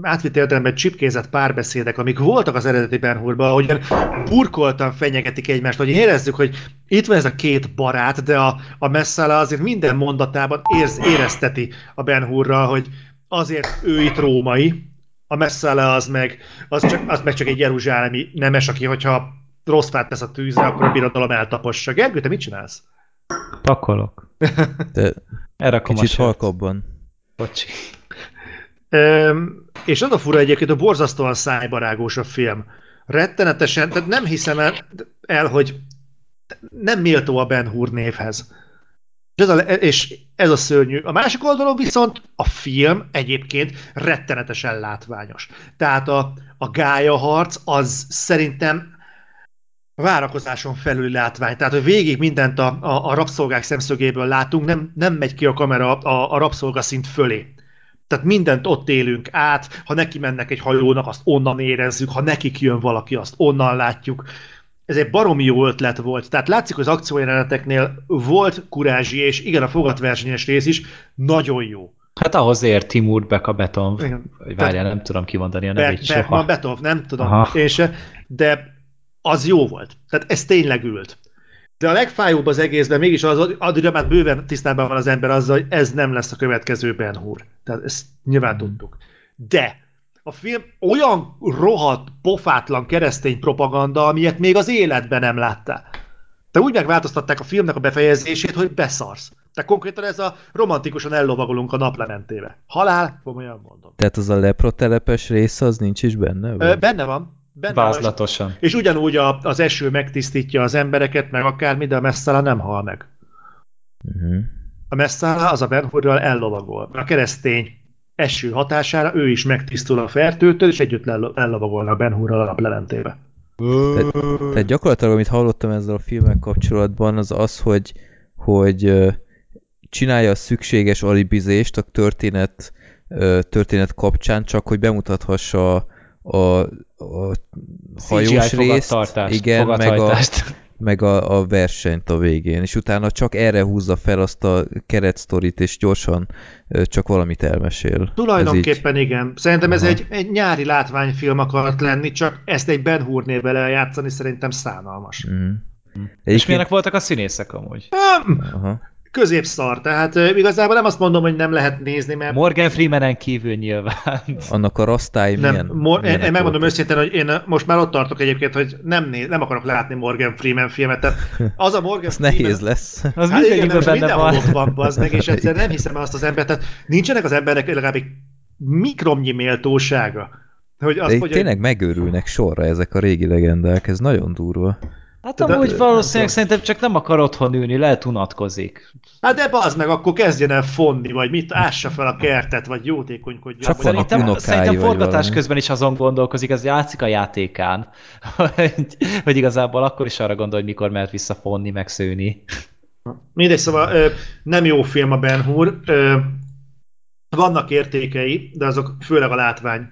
Speaker 4: átvitt értelemben csipkézett párbeszédek, amik voltak az eredeti Ben Hurban, ahogyan burkoltan fenyegetik egymást, hogy érezzük, hogy itt van ez a két barát, de a, a Messala azért minden mondatában érz, érezteti a Ben Hurral, hogy azért ő itt római, a Messala az meg, az, csak, az meg csak egy jeruzsálemi nemes, aki, hogyha rossz fát tesz a tűzre, akkor a birodalom eltapossa. Gergő, te mit csinálsz?
Speaker 3: Pakolok.
Speaker 2: De
Speaker 3: Erre
Speaker 2: kicsit halkabban.
Speaker 3: Bocsi.
Speaker 4: És az a fura egyébként, hogy borzasztóan szájbarágós a film. Rettenetesen, tehát nem hiszem el, el hogy nem méltó a Ben Hur névhez. És ez, a, és ez a szörnyű. A másik oldalon viszont a film egyébként rettenetesen látványos. Tehát a, a gája harc az szerintem várakozáson felül látvány. Tehát, hogy végig mindent a, a, a rabszolgák szemszögéből látunk, nem, nem megy ki a kamera a, a rabszolgaszint fölé. Tehát mindent ott élünk át, ha neki mennek egy hajónak, azt onnan érezzük, ha nekik jön valaki, azt onnan látjuk. Ez egy baromi jó ötlet volt. Tehát látszik, hogy az akciójeleneteknél volt kurázsi, és igen, a fogatversenyes rész is nagyon jó.
Speaker 3: Hát ahhoz ért Timur Beka Beton. Vagy Várjál, nem tudom kimondani a
Speaker 4: Ber-
Speaker 3: nevét
Speaker 4: Bergman,
Speaker 3: soha.
Speaker 4: Betov, nem tudom.
Speaker 3: Aha.
Speaker 4: És, de az jó volt. Tehát ez tényleg ült. De a legfájóbb az egészben mégis az, addigra már bőven tisztában van az ember azzal, hogy ez nem lesz a következő Ben Hur. Tehát ezt nyilván tudtuk. De a film olyan rohadt, pofátlan keresztény propaganda, amilyet még az életben nem láttál. De úgy megváltoztatták a filmnek a befejezését, hogy beszarsz. Tehát konkrétan ez a romantikusan ellovagolunk a naplementébe. Halál, komolyan mondom.
Speaker 2: Tehát az a leprotelepes rész az nincs is benne?
Speaker 4: Ö,
Speaker 2: Vagy?
Speaker 4: benne van. Benne van.
Speaker 3: Vázlatosan.
Speaker 4: És ugyanúgy a, az eső megtisztítja az embereket, meg akármi, de a Messala nem hal meg.
Speaker 2: Uh-huh.
Speaker 4: A Messala az a Ben Hurral ellovagol. A keresztény eső hatására ő is megtisztul a fertőtől, és együtt ello- ellovagolnak Ben Hurral a naplementébe.
Speaker 2: Tehát, tehát gyakorlatilag, amit hallottam ezzel a filmek kapcsolatban, az az, hogy, hogy csinálja a szükséges alibizést a történet, történet kapcsán, csak hogy bemutathassa a, a, hajós
Speaker 3: CGI
Speaker 2: részt,
Speaker 3: fogadtartást,
Speaker 2: igen, meg a, meg a, a versenyt a végén, és utána csak erre húzza fel azt a keretsztorit, és gyorsan csak valamit elmesél.
Speaker 4: Tulajdonképpen igen. Szerintem ez
Speaker 2: Aha.
Speaker 4: egy, egy nyári látványfilm akart lenni, csak ezt egy Ben Hur névvel eljátszani szerintem szánalmas.
Speaker 2: Mm.
Speaker 3: És milyenek voltak a színészek amúgy?
Speaker 2: Aha.
Speaker 4: Középszar, tehát igazából nem azt mondom, hogy nem lehet nézni, mert
Speaker 3: Morgan Freemanen kívül nyilván.
Speaker 2: Annak a rasztái
Speaker 4: nem,
Speaker 2: milyen?
Speaker 4: mor, én,
Speaker 2: milyenek
Speaker 4: én megmondom őszintén, hogy én most már ott tartok egyébként, hogy nem, néz, nem akarok látni Morgan Freeman filmet. Tehát az a Morgan
Speaker 2: Ez
Speaker 4: Freeman,
Speaker 2: nehéz lesz.
Speaker 3: Az
Speaker 4: Hát igen,
Speaker 3: benne
Speaker 4: mindenhol
Speaker 3: van.
Speaker 4: ott van, bazd meg, és egyszerűen nem hiszem el azt az embert, tehát nincsenek az embernek legalább egy mikromnyi méltósága. Hogy
Speaker 2: De
Speaker 4: azt
Speaker 2: itt
Speaker 4: mondja,
Speaker 2: tényleg megőrülnek sorra ezek a régi legendák, ez nagyon durva.
Speaker 3: Hát
Speaker 4: De-
Speaker 3: amúgy
Speaker 4: de-
Speaker 3: valószínűleg
Speaker 4: nem
Speaker 3: szerintem csak nem akar otthon ülni, lehet unatkozik.
Speaker 4: Hát de bazd meg, akkor kezdjen el fonni, vagy mit, ássa fel a kertet, vagy jótékonykodjon.
Speaker 2: Csak
Speaker 4: vagy
Speaker 2: vannak
Speaker 3: Szerintem,
Speaker 2: unokái,
Speaker 3: szerintem forgatás
Speaker 2: valami.
Speaker 3: közben is azon gondolkozik, ez játszik a játékán, hogy, hogy igazából akkor is arra gondol, hogy mikor mehet vissza fonni, meg szőni.
Speaker 4: Mindegy, szóval nem jó film a Ben Hur. Vannak értékei, de azok főleg a látvány.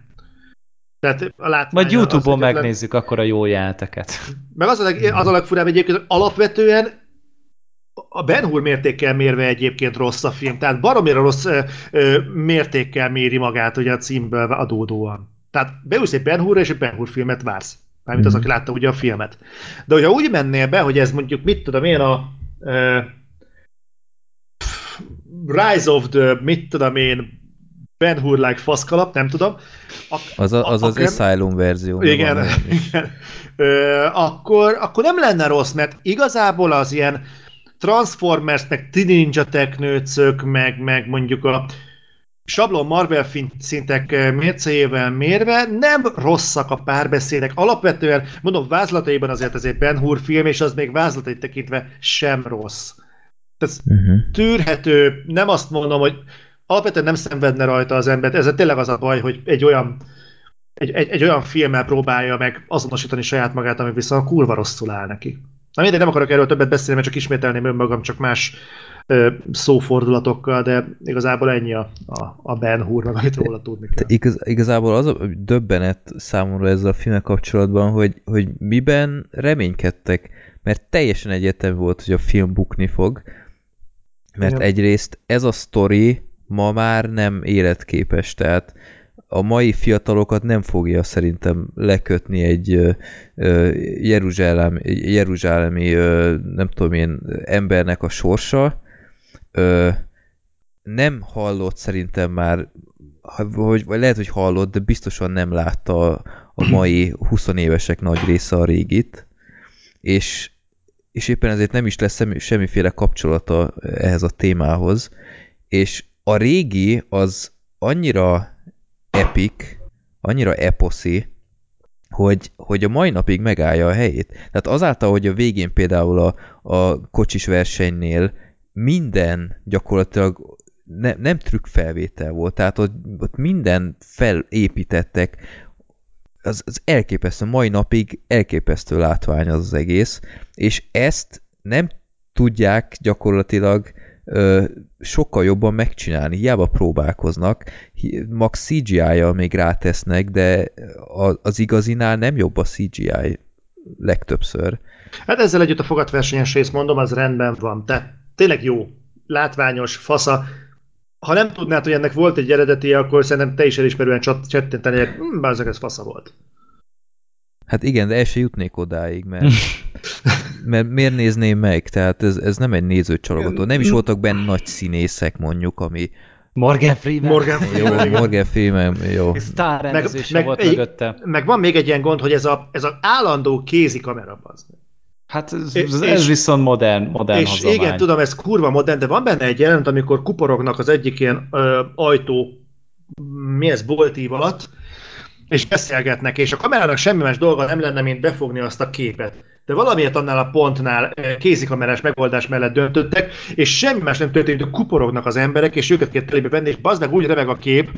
Speaker 4: Tehát a látvány
Speaker 3: Majd Youtube-on
Speaker 4: az
Speaker 3: megnézzük akkor a jó jelenteket.
Speaker 4: Meg az a, leg, az a legfurább egyébként, hogy alapvetően a Ben Hur mértékkel mérve egyébként rossz a film, tehát baromira rossz ö, ö, mértékkel méri magát ugye a címből adódóan. Tehát beülsz egy Ben Hurra, és egy Ben Hur filmet vársz. Mármint az,
Speaker 2: Mhm.
Speaker 4: aki látta ugye a filmet. De hogyha úgy mennél be, hogy ez mondjuk, mit tudom én, a ö, Rise of the, mit tudom én, Ben Hur-like faszkalap, nem tudom. Ak-
Speaker 2: Az a, az, az
Speaker 4: akkor nem-
Speaker 2: Asylum verzió.
Speaker 4: igen,
Speaker 2: van
Speaker 4: igen. Ö, akkor, akkor nem lenne rossz, mert igazából az ilyen Transformers, meg Teen Ninja Teknőcök, meg, meg mondjuk a sablon Marvel szintek mércéjével mérve nem rosszak a párbeszédek. Alapvetően, mondom, vázlataiban azért ez egy Ben Hur film, és az még vázlatait tekintve sem rossz. Tehát
Speaker 2: Uh-huh.
Speaker 4: tűrhető, nem azt mondom, hogy alapvetően nem szenvedne rajta az ember. Ez tényleg az a baj, hogy egy olyan egy, egy, egy olyan filmmel próbálja meg azonosítani saját magát, ami viszont kurva rosszul áll neki. Na mindegy, nem akarok erről többet beszélni, mert csak ismételném önmagam, csak más ö, szófordulatokkal, de igazából ennyi a, a, a Ben Hur, meg amit róla tudni kell.
Speaker 2: Igaz, igazából az a döbbenet számomra ezzel a filmmel kapcsolatban, hogy, hogy miben reménykedtek, mert teljesen egyértelmű volt, hogy a film bukni fog, mert
Speaker 4: Igen.
Speaker 2: egyrészt ez a sztori ma már nem életképes, tehát a mai fiatalokat nem fogja szerintem lekötni egy jeruzsálemi, nem tudom én, embernek a sorsa. Nem hallott szerintem már, hogy, vagy lehet, hogy hallott, de biztosan nem látta a mai 20 évesek nagy része a régit, és, és éppen ezért nem is lesz semmi, semmiféle kapcsolata ehhez a témához, és a régi az annyira epic, annyira eposzi, hogy, hogy a mai napig megállja a helyét. Tehát azáltal, hogy a végén például a, a kocsis versenynél minden gyakorlatilag ne, nem trükkfelvétel volt, tehát ott, ott minden felépítettek, az, az elképesztő, mai napig elképesztő látvány az az egész, és ezt nem tudják gyakorlatilag sokkal jobban megcsinálni, hiába próbálkoznak, max CGI-jal még rátesznek, de az igazinál nem jobb a CGI legtöbbször.
Speaker 4: Hát ezzel együtt a fogatversenyes rész, mondom, az rendben van. Tehát tényleg jó, látványos, fasza. Ha nem tudnád, hogy ennek volt egy eredeti, akkor szerintem te is elismerően csat- csettintenél, hm, bár ez fasza volt.
Speaker 2: Hát igen, de el se jutnék odáig, mert, mert miért nézném meg? Tehát ez, ez nem egy nézőcsalogató. Nem is voltak benne nagy színészek, mondjuk, ami
Speaker 3: Morgan Freeman.
Speaker 4: Morgan
Speaker 2: jó, Morgan Freeman, jó.
Speaker 3: Sztár sem
Speaker 4: meg
Speaker 3: volt
Speaker 4: egy-
Speaker 3: mögötte.
Speaker 4: Meg van még egy ilyen gond, hogy ez a, ez az állandó kézi kamera, az.
Speaker 3: Hát ez, ez, ez
Speaker 4: és-
Speaker 3: viszont modern, modern
Speaker 4: És
Speaker 3: hazamány.
Speaker 4: igen, tudom, ez kurva modern, de van benne egy jelenet, amikor kuporognak az egyik ilyen ö, ajtó, mi ez, boltív alatt, és beszélgetnek, és a kamerának semmi más dolga nem lenne, mint befogni azt a képet. De valamiért annál a pontnál ö, kézikamerás megoldás mellett döntöttek, és semmi más nem történt, hogy kuporognak az emberek, és őket kell telébe venni, és bazd meg úgy remeg a kép,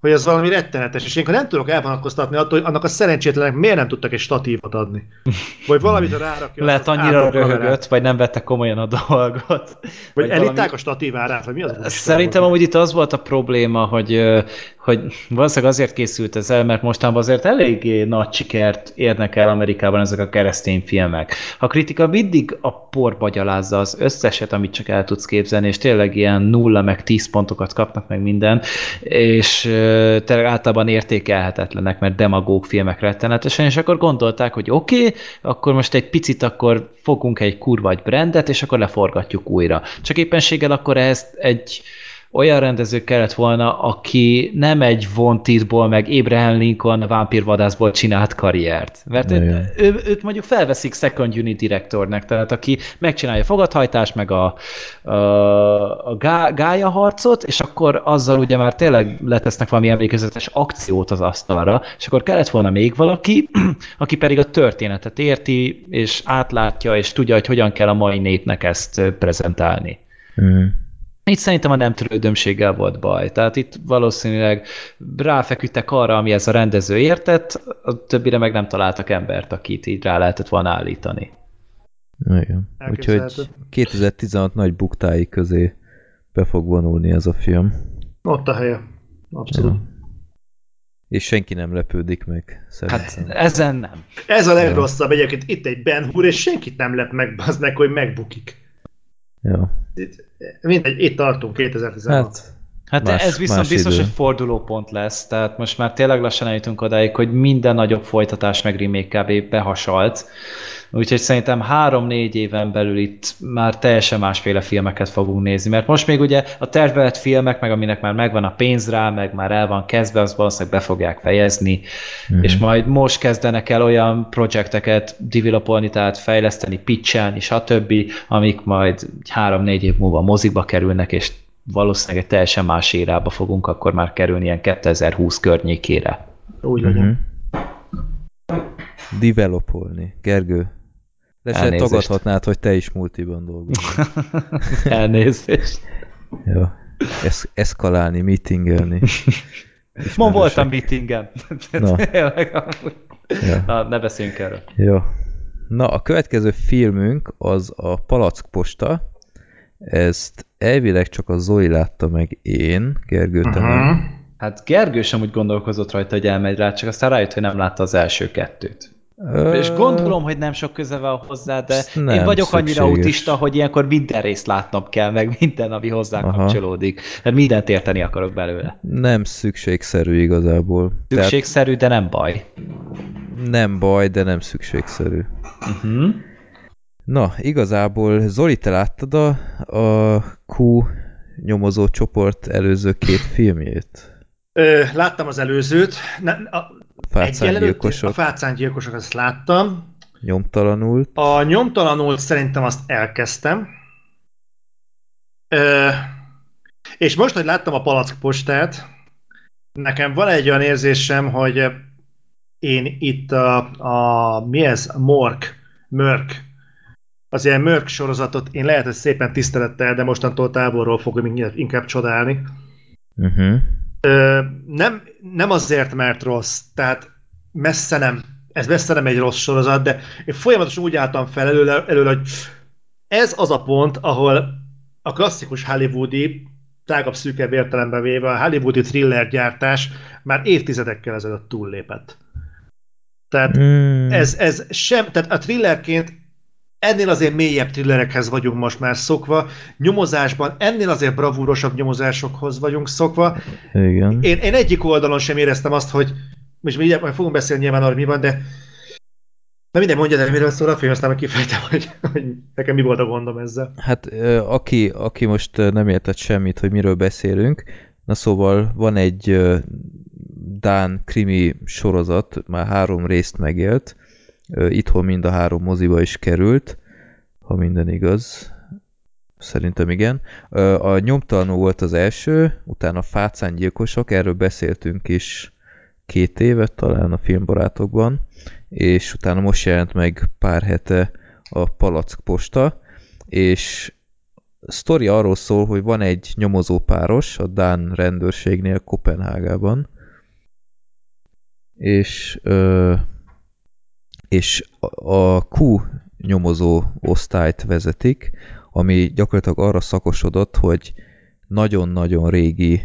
Speaker 4: hogy ez valami rettenetes, és én nem tudok elvonatkoztatni attól, hogy annak a szerencsétlenek miért nem tudtak egy statívot adni. Vagy valamit rárakja.
Speaker 3: Lehet annyira röhögött, vagy nem vette komolyan a dolgot.
Speaker 4: Vagy
Speaker 3: valami-
Speaker 4: elitták a statívárát, vagy mi az?
Speaker 3: Szerintem amúgy itt az volt a probléma, hogy, hogy valószínűleg azért készült ez el, mert mostanában azért eléggé nagy sikert érnek el Amerikában ezek a keresztény filmek. A kritika mindig a porba gyalázza az összeset, amit csak el tudsz képzelni, és tényleg ilyen nulla meg tíz pontokat kapnak meg minden, és tényleg általában értékelhetetlenek, mert demagóg filmek rettenetesen, és akkor gondolták, hogy oké, okay, akkor most egy picit akkor fogunk egy kurva egy brandet, és akkor leforgatjuk újra. Csak éppenséggel akkor ezt egy olyan rendező kellett volna, aki nem egy Von Titból, meg Abraham Lincoln vámpírvadászból csinált karriert. Mert ő, ő, őt mondjuk felveszik second unit direktornek, tehát aki megcsinálja a fogadhajtást, meg a, a, a gá, gája harcot, és akkor azzal ugye már tényleg letesznek valami emlékezetes akciót az asztalra, és akkor kellett volna még valaki, aki pedig a történetet érti, és átlátja, és tudja, hogy hogyan kell a mai népnek ezt prezentálni. Mm. Itt szerintem a nem törődömséggel volt baj. Tehát itt valószínűleg ráfeküdtek arra, ami ez a rendező értett, a többire meg nem találtak embert, akit így rá lehetett volna állítani.
Speaker 2: Igen. Úgyhogy 2016 nagy buktái közé be fog vonulni ez a film.
Speaker 4: Ott a helye. Abszolút. Ja.
Speaker 2: És senki nem lepődik meg,
Speaker 3: szerintem. Hát ezen nem.
Speaker 4: Ez a legrosszabb egyébként. Itt egy Ben Hur, és senkit nem lep meg, az meg, hogy megbukik.
Speaker 2: Ja.
Speaker 4: Mindegy, itt tartunk 2016. Hát,
Speaker 3: hát más, ez viszont biztos, idő. hogy fordulópont lesz, tehát most már tényleg lassan eljutunk odáig, hogy minden nagyobb folytatás meg remake kb. behasalt, Úgyhogy szerintem három-négy éven belül itt már teljesen másféle filmeket fogunk nézni, mert most még ugye a tervelet filmek, meg aminek már megvan a pénz rá, meg már el van kezdve, az valószínűleg be fogják fejezni, mm. és majd most kezdenek el olyan projekteket developolni, tehát fejleszteni, pitchelni, stb., amik majd három-négy év múlva mozikba kerülnek, és valószínűleg egy teljesen más érába fogunk akkor már kerülni ilyen 2020 környékére.
Speaker 4: Úgy legyen. Mm-hmm.
Speaker 2: Developolni. Gergő, de se tagadhatnád, hogy te is multiban dolgozol.
Speaker 3: Elnézést.
Speaker 2: Jó. Es eszkalálni, meetingelni.
Speaker 3: Ma voltam meetingen. Na. ja. Na, ne beszéljünk erről.
Speaker 2: Jó. Na, a következő filmünk az a Palackposta. Ezt elvileg csak a Zoli látta meg én, Gergő, te uh -huh.
Speaker 3: Hát Gergő sem úgy gondolkozott rajta, hogy elmegy rá, csak aztán rájött, hogy nem látta az első kettőt. És gondolom, hogy nem sok köze van hozzá, de nem én vagyok szükséges. annyira autista, hogy ilyenkor minden részt látnom kell, meg minden, ami hozzá Aha. kapcsolódik. Mert mindent érteni akarok belőle.
Speaker 2: Nem szükségszerű igazából.
Speaker 3: Szükségszerű, de nem baj.
Speaker 2: Nem baj, de nem szükségszerű. Uh mhm. -huh. Na, igazából Zoli, te láttad a, a Q nyomozó csoport előző két filmjét?
Speaker 4: Ö, láttam az előzőt. Ne, a, Fácángyilkosok. A fácángyilkosok, azt láttam.
Speaker 2: Nyomtalanult.
Speaker 4: A nyomtalanult szerintem azt elkezdtem. Ö, és most, hogy láttam a palackpostát, nekem van egy olyan érzésem, hogy én itt a, a mi ez? Mork, Mörk, az ilyen Mörk sorozatot én lehet, hogy szépen tisztelettel, de mostantól távolról fogom inkább csodálni. Uh-huh. Nem, nem azért, mert rossz, tehát messze nem, ez messze nem egy rossz sorozat, de én folyamatosan úgy álltam fel előle, előle hogy ez az a pont, ahol a klasszikus hollywoodi, tágabb szűkebb értelemben véve a hollywoodi thriller gyártás már évtizedekkel ezelőtt túllépett. Tehát mm. ez, ez sem, tehát a thrillerként ennél azért mélyebb thrillerekhez vagyunk most már szokva, nyomozásban ennél azért bravúrosabb nyomozásokhoz vagyunk szokva.
Speaker 2: Igen.
Speaker 4: Én, én egyik oldalon sem éreztem azt, hogy most mi majd fogunk beszélni nyilván arra, mi van, de Na minden mondja el, miről szól a film, aztán kifejtem, hogy, hogy nekem mi volt a gondom ezzel.
Speaker 2: Hát aki, aki most nem értett semmit, hogy miről beszélünk, na szóval van egy Dán krimi sorozat, már három részt megélt, Itthon mind a három moziba is került, ha minden igaz. Szerintem igen. A nyomtalanul volt az első, utána Fácán gyilkosok, erről beszéltünk is két évet talán a filmbarátokban, és utána most jelent meg pár hete a Palack posta, és sztori arról szól, hogy van egy nyomozó páros a Dán rendőrségnél Kopenhágában, és ö, és a Q nyomozó osztályt vezetik, ami gyakorlatilag arra szakosodott, hogy nagyon-nagyon régi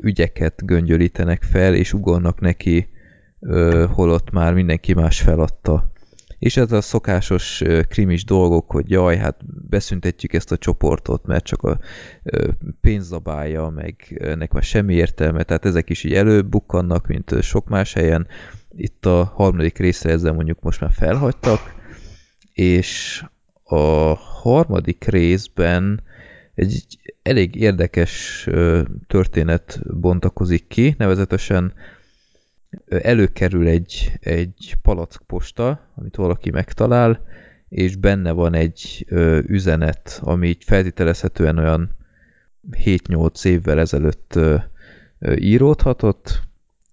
Speaker 2: ügyeket göngyölítenek fel, és ugornak neki, holott már mindenki más feladta. És ez a szokásos krimis dolgok, hogy jaj, hát beszüntetjük ezt a csoportot, mert csak a ö, meg ennek már semmi értelme, tehát ezek is így előbukkannak, mint sok más helyen. Itt a harmadik részre ezzel mondjuk most már felhagytak, és a harmadik részben egy elég érdekes történet bontakozik ki, nevezetesen előkerül egy, egy palackposta, amit valaki megtalál, és benne van egy üzenet, ami feltételezhetően olyan 7-8 évvel ezelőtt ö, íródhatott,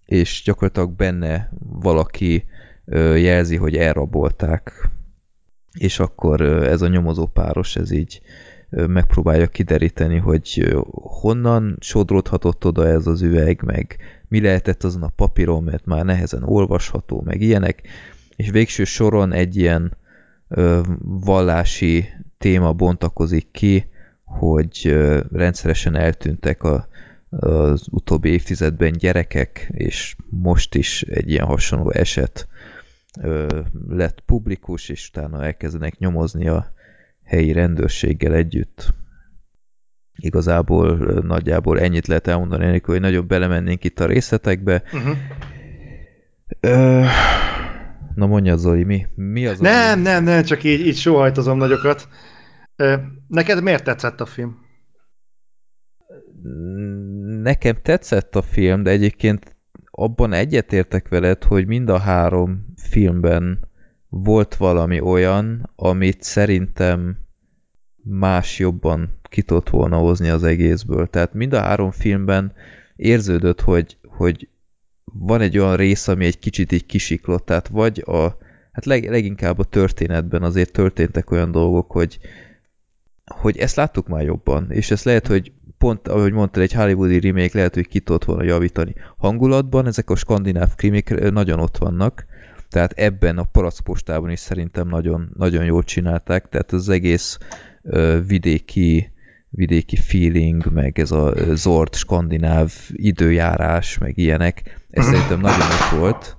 Speaker 2: és gyakorlatilag benne valaki jelzi, hogy elrabolták. És akkor ez a nyomozó páros, ez így megpróbálja kideríteni, hogy honnan sodródhatott oda ez az üveg, meg mi lehetett azon a papíron, mert már nehezen olvasható, meg ilyenek, és végső soron egy ilyen ö, vallási téma bontakozik ki, hogy rendszeresen eltűntek a, az utóbbi évtizedben gyerekek, és most is egy ilyen hasonló eset ö, lett publikus, és utána elkezdenek nyomozni a helyi rendőrséggel együtt. Igazából ö, nagyjából ennyit lehet elmondani, enélkül, hogy nagyobb belemennénk itt a részletekbe.
Speaker 4: Uh-huh.
Speaker 2: Ö, na mondja Zoli, mi, mi az,
Speaker 4: Nem,
Speaker 2: ami-
Speaker 4: nem, nem, csak így, így sóhajtozom nagyokat. Neked miért tetszett a film?
Speaker 2: Nekem tetszett a film, de egyébként abban egyetértek veled, hogy mind a három filmben volt valami olyan, amit szerintem más jobban ki tudott volna hozni az egészből. Tehát mind a három filmben érződött, hogy, hogy van egy olyan rész, ami egy kicsit így kisiklott, tehát vagy a, hát leg, leginkább a történetben azért történtek olyan dolgok, hogy, hogy ezt láttuk már jobban, és ez lehet, hogy pont, ahogy mondtad, egy hollywoodi remake lehet, hogy ki tudott volna javítani. Hangulatban ezek a skandináv krimik nagyon ott vannak, tehát ebben a palackpostában is szerintem nagyon, nagyon jól csinálták, tehát az egész ö, vidéki, vidéki feeling, meg ez a zord skandináv időjárás, meg ilyenek, ez szerintem nagyon ott volt,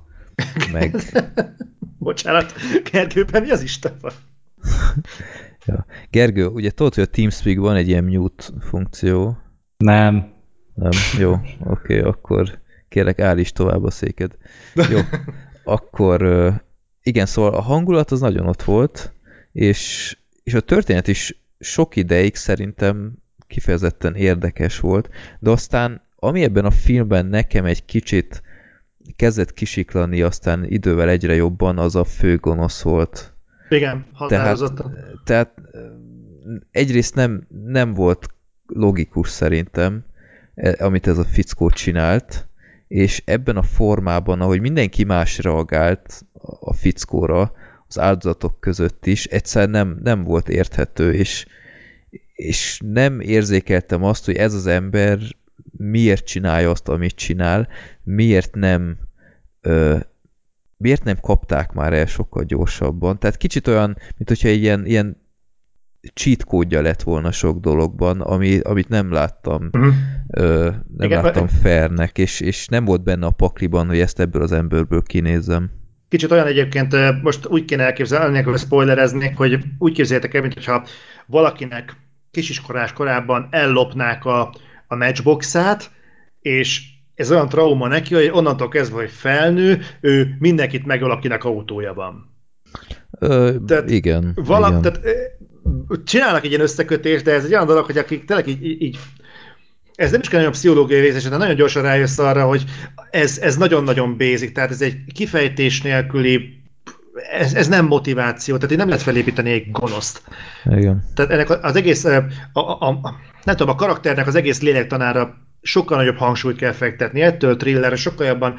Speaker 2: meg
Speaker 4: Bocsánat, Gergőben mi az Isten van?
Speaker 2: ja. Gergő, ugye tudod, hogy a TeamSpeak van egy ilyen mute funkció,
Speaker 3: Nem.
Speaker 2: Nem? Jó, oké, okay, akkor kérlek állíts tovább a széked. Jó, akkor igen, szóval a hangulat az nagyon ott volt, és, és a történet is sok ideig szerintem kifejezetten érdekes volt, de aztán ami ebben a filmben nekem egy kicsit kezdett kisiklani, aztán idővel egyre jobban, az a fő gonosz volt.
Speaker 4: Igen,
Speaker 2: Tehát,
Speaker 4: határozottan.
Speaker 2: tehát ö, egyrészt nem, nem volt logikus szerintem, e- amit ez a fickó csinált, és ebben a formában, ahogy mindenki más reagált a fickóra, az áldozatok között is, egyszer nem, nem volt érthető, és, és nem érzékeltem azt, hogy ez az ember miért csinálja azt, amit csinál, miért nem ö, miért nem kapták már el sokkal gyorsabban. Tehát kicsit olyan, mint hogyha ilyen, ilyen cheat kódja lett volna sok dologban, ami, amit nem láttam,
Speaker 4: Uh-huh.
Speaker 2: ö, nem
Speaker 4: Igen,
Speaker 2: láttam fairnek, és, és nem volt benne a pakliban, hogy ezt ebből az emberből kinézzem.
Speaker 4: Kicsit olyan egyébként, most úgy kéne elképzelni, nélkül spoilereznék, hogy úgy képzeljétek el, mintha valakinek kisiskolás korában ellopnák a, a matchboxát, és ez olyan trauma neki, hogy onnantól kezdve, hogy felnő, ő mindenkit megöl, akinek autója van.
Speaker 2: Ö,
Speaker 4: Tehát
Speaker 2: igen,
Speaker 4: Vala,
Speaker 2: igen.
Speaker 4: tehát, csinálnak egy ilyen összekötést, de ez egy olyan dolog, hogy akik tényleg így, így, ez nem is kell nagyon pszichológiai részes, de nagyon gyorsan rájössz arra, hogy ez, ez nagyon-nagyon basic, tehát ez egy kifejtés nélküli, ez, ez nem motiváció, tehát így nem lehet felépíteni egy gonoszt.
Speaker 2: igen.
Speaker 4: Tehát ennek az egész, a, a, a, nem tudom, a karakternek az egész lélektanára sokkal nagyobb hangsúlyt kell fektetni. Ettől thriller sokkal jobban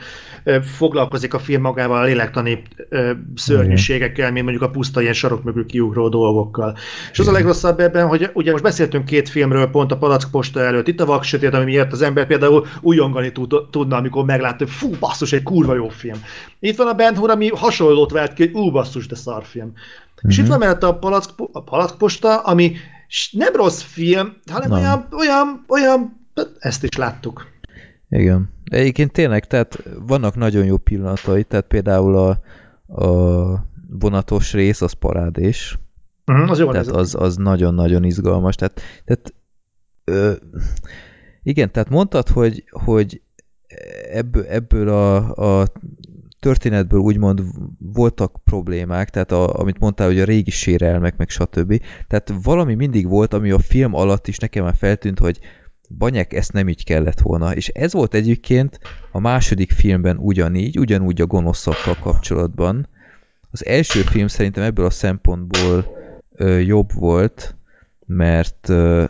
Speaker 4: foglalkozik a film magával a lélektani szörnyűségekkel, mint mondjuk a puszta ilyen sarok mögül kiugró dolgokkal. És az a legrosszabb ebben, hogy ugye most beszéltünk két filmről pont a Palack posta előtt, itt a Vak Sötét, ami miatt az ember például újongani tud, tudna, amikor meglátta, hogy fú, basszus, egy kurva jó film. Itt van a Ben Hur, ami hasonlót vált ki, hogy ú, basszus, de szar film. Mm-hmm. És itt van mellett a Palack, a Palack posta, ami nem rossz film, hanem
Speaker 2: Nem.
Speaker 4: olyan, olyan, olyan, ezt is láttuk.
Speaker 2: Igen. Egyébként tényleg, tehát vannak nagyon jó pillanatai, tehát például a, a vonatos rész, az parádés.
Speaker 4: Uh-huh, az jó
Speaker 2: tehát az, az nagyon-nagyon izgalmas. Tehát, tehát ö, igen, tehát mondtad, hogy, hogy ebből, ebből a, a történetből úgymond voltak problémák, tehát a, amit mondtál, hogy a régi sérelmek, meg stb. Tehát valami mindig volt, ami a film alatt is nekem már feltűnt, hogy banyek, ezt nem így kellett volna. És ez volt egyébként a második filmben ugyanígy, ugyanúgy a gonoszakkal kapcsolatban. Az első film szerintem ebből a szempontból ö, jobb volt, mert ö,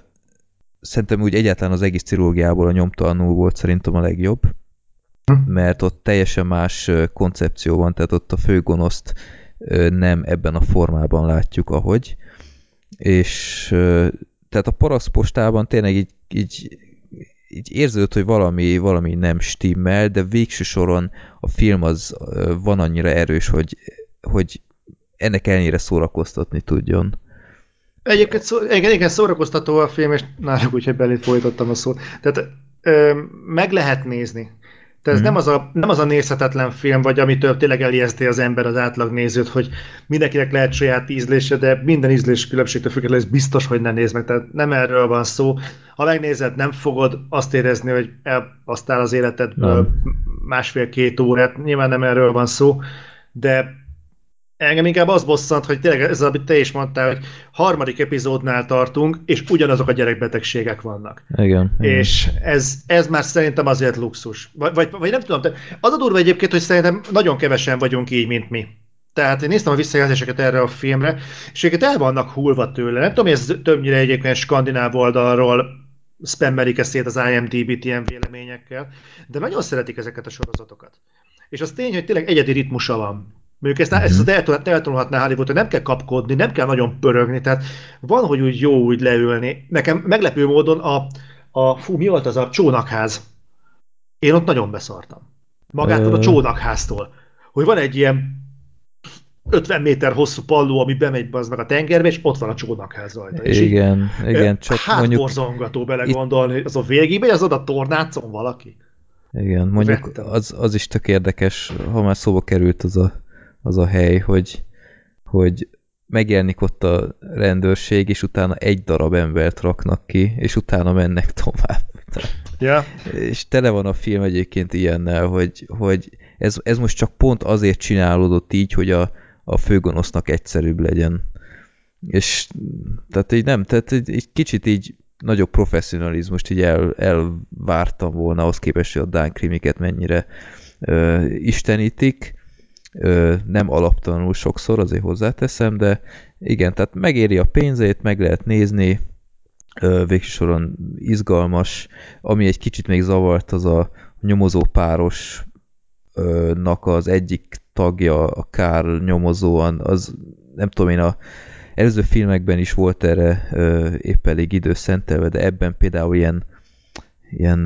Speaker 2: szerintem úgy egyáltalán az egész trilógiából a nyomtalanul volt szerintem a legjobb, mert ott teljesen más koncepció van, tehát ott a főgonoszt nem ebben a formában látjuk, ahogy. És tehát a paraszpostában tényleg így, így, így érződött, hogy valami, valami nem stimmel, de végső soron a film az van annyira erős, hogy, hogy ennek ellenére szórakoztatni tudjon.
Speaker 4: Egyébként igen, igen, szórakoztató a film, és náluk úgyhogy belét folytottam a szót. Tehát ö, meg lehet nézni. Tehát ez
Speaker 2: Mhm.
Speaker 4: nem, az a, nem az a nézhetetlen film, vagy amitől tényleg elijeszti az ember az átlag nézőt, hogy mindenkinek lehet saját ízlése, de minden ízlés különbségtől függetlenül ez biztos, hogy ne nézd meg. Tehát nem erről van szó. Ha megnézed, nem fogod azt érezni, hogy elpasztál az életedből másfél-két órát. Nyilván nem erről van szó, de Engem inkább az bosszant, hogy tényleg ez, amit te is mondtál, hogy harmadik epizódnál tartunk, és ugyanazok a gyerekbetegségek vannak.
Speaker 2: Igen.
Speaker 4: És ez, ez már szerintem azért luxus. Vagy, vagy, vagy nem tudom, az a durva egyébként, hogy szerintem nagyon kevesen vagyunk így, mint mi. Tehát én néztem a visszajelzéseket erre a filmre, és őket el vannak hullva tőle. Nem tudom, ez többnyire egyébként skandináv oldalról spammelik ezt szét az IMDb-t ilyen véleményekkel, de nagyon szeretik ezeket a sorozatokat. És az tény, hogy tényleg egyedi ritmusa van. Mondjuk ezt, ezt eltol- eltolhatná Hollywood, hogy nem kell kapkodni, nem kell nagyon pörögni, tehát van, hogy úgy jó úgy leülni. Nekem meglepő módon a, a fú, mi volt az a csónakház? Én ott nagyon beszartam. Magától a csónakháztól. Hogy van egy ilyen 50 méter hosszú palló, ami bemegy az meg a tengerbe, és ott van a csónakház rajta. És így,
Speaker 2: Igen, igen, csak
Speaker 4: hát
Speaker 2: mondjuk,
Speaker 4: borzongató belegondolni, hogy azon végig megy, az oda tornácon valaki.
Speaker 2: igen, mondjuk az, az is tök érdekes, ha már szóba került az a, az a hely, hogy, hogy megjelenik ott a rendőrség, és utána egy darab embert raknak ki, és utána mennek tovább.
Speaker 4: Ja.
Speaker 2: És tele van a film egyébként ilyennel, hogy, hogy ez, ez most csak pont azért csinálódott így, hogy a, a főgonosznak egyszerűbb legyen. És tehát így nem, tehát egy, egy kicsit így nagyobb professzionalizmust így el, elvártam volna, ahhoz képest, hogy a Dán krimiket mennyire ö, istenítik. Ö, nem alaptalanul sokszor, azért hozzáteszem, de igen, tehát megéri a pénzét, meg lehet nézni, végső soron izgalmas, ami egy kicsit még zavart, az a nyomozó párosnak az egyik tagja, a Kár nyomozóan, az nem tudom én, a előző filmekben is volt erre épp elég idő szentelve, de ebben például ilyen ilyen,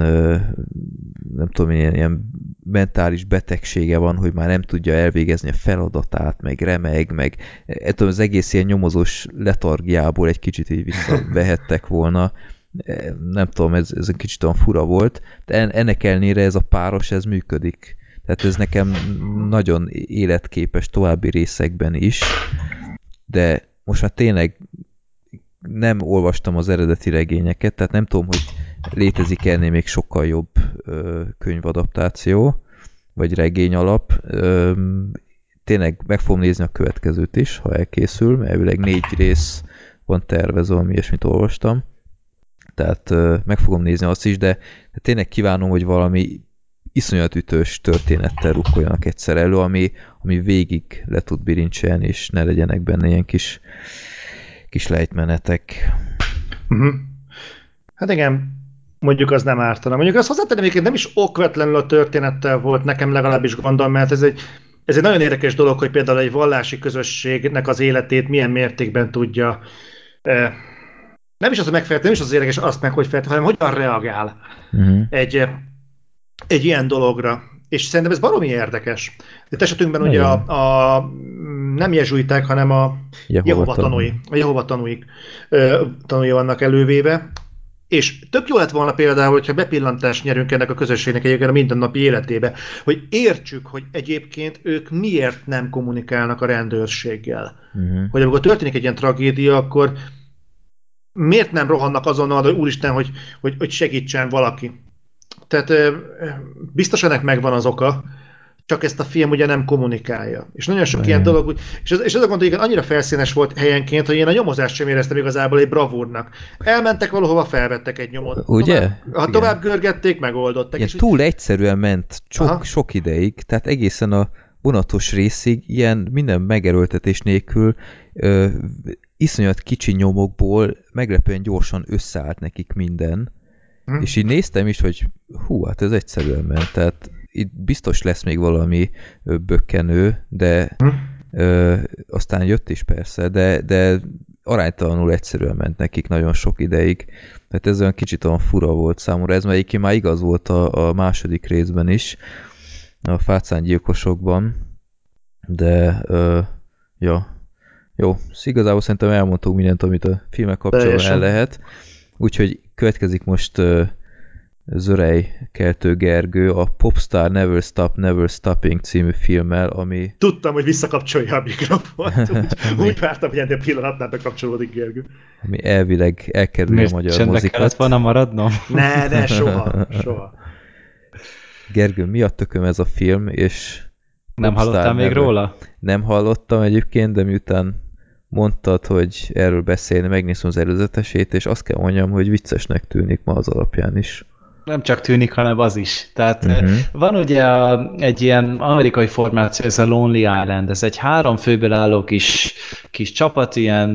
Speaker 2: nem tudom, ilyen, ilyen mentális betegsége van, hogy már nem tudja elvégezni a feladatát, meg remeg, meg ettől az egész ilyen nyomozós letargiából egy kicsit így visszavehettek volna. E, Nem tudom, ez, ez egy kicsit olyan fura volt, de en- ennek ellenére ez a páros, ez működik. Tehát ez nekem nagyon életképes további részekben is, de most már tényleg nem olvastam az eredeti regényeket, tehát nem tudom, hogy létezik ennél még sokkal jobb ö, könyvadaptáció, vagy regény alap. Ö, tényleg meg fogom nézni a következőt is, ha elkészül, elvileg négy rész van tervezve, ami ilyesmit olvastam. Tehát ö, meg fogom nézni azt is, de, tényleg kívánom, hogy valami iszonyat ütős történettel rukkoljanak egyszer elő, ami, ami végig le tud bilincselni, és ne legyenek benne ilyen kis, kis lejtmenetek.
Speaker 4: Uh-huh. Hát igen, mondjuk az nem ártana. Mondjuk azt hozzátenem, hogy nem is okvetlenül a történettel volt nekem legalábbis gondom, mert ez egy, ez egy nagyon érdekes dolog, hogy például egy vallási közösségnek az életét milyen mértékben tudja eh, nem is az, hogy megfelelő, nem is az érdekes azt meg, hogy feltétlenül, hanem hogyan reagál
Speaker 2: Uh-huh.
Speaker 4: egy, eh, egy ilyen dologra. És szerintem ez baromi érdekes. Itt esetünkben ugye a, a nem jezsuiták, hanem a Jehova tanúi, a Jehova tanúik ö, tanúi vannak elővéve, És tök jó lett volna például, hogyha bepillantást nyerünk ennek a közösségnek egyébként a mindennapi életébe, hogy értsük, hogy egyébként ők miért nem kommunikálnak a rendőrséggel.
Speaker 2: Uh-huh.
Speaker 4: Hogy amikor történik egy ilyen tragédia, akkor miért nem rohannak azonnal, hogy úristen, hogy, hogy, hogy segítsen valaki. Tehát biztos ennek megvan az oka, csak ezt a film ugye nem kommunikálja. És nagyon sok
Speaker 2: Igen.
Speaker 4: ilyen dolog, úgy- és ez, és ez a gond, hogy annyira felszínes volt helyenként, hogy én a nyomozást sem éreztem igazából egy bravúrnak. Elmentek valahova, felvettek egy nyomot.
Speaker 2: Ugye?
Speaker 4: Tovább, ha
Speaker 2: Igen.
Speaker 4: tovább görgették, megoldották.
Speaker 2: Ilyen
Speaker 4: és úgy-
Speaker 2: túl egyszerűen ment sok,
Speaker 4: Aha.
Speaker 2: sok ideig, tehát egészen a vonatos részig ilyen minden megerőltetés nélkül ö, iszonyat kicsi nyomokból meglepően gyorsan összeállt nekik minden,
Speaker 4: Hm.
Speaker 2: és így néztem is, hogy hú, hát ez egyszerűen ment, tehát itt biztos lesz még valami bökkenő, de
Speaker 4: Hm.
Speaker 2: ö, aztán jött is persze, de, de aránytalanul egyszerűen ment nekik nagyon sok ideig. Tehát ez olyan kicsit olyan fura volt számomra, ez egyébként már igaz volt a, a második részben is, a fácángyilkosokban, de ö, ja, jó, szóval igazából szerintem elmondtuk mindent, amit a filmek kapcsolatban el lehet, úgyhogy következik most ö, Zörej Keltő Gergő a Popstar Never Stop Never Stopping című filmmel, ami
Speaker 4: Tudtam, hogy visszakapcsolja a mikrofont. Úgy, úgy vártam, hogy ennél pillanatnál bekapcsolódik Gergő.
Speaker 2: ami elvileg elkerüli a
Speaker 3: Miért
Speaker 2: magyar
Speaker 3: csendbe kellett
Speaker 2: mozikat.
Speaker 3: volna maradnom?
Speaker 4: Ne, ne, soha, soha.
Speaker 2: Gergő, mi a tököm ez a film, és
Speaker 3: Nem hallottál még
Speaker 2: Never.
Speaker 3: róla?
Speaker 2: Nem hallottam egyébként, de miután mondtad, hogy erről beszélni, megnézem az előzetesét, és azt kell mondjam, hogy viccesnek tűnik ma az alapján is.
Speaker 3: Nem csak tűnik, hanem az is. Tehát uh-huh. van ugye a, egy ilyen amerikai formáció, ez a Lonely Island, ez egy három főből álló kis, kis csapat, ilyen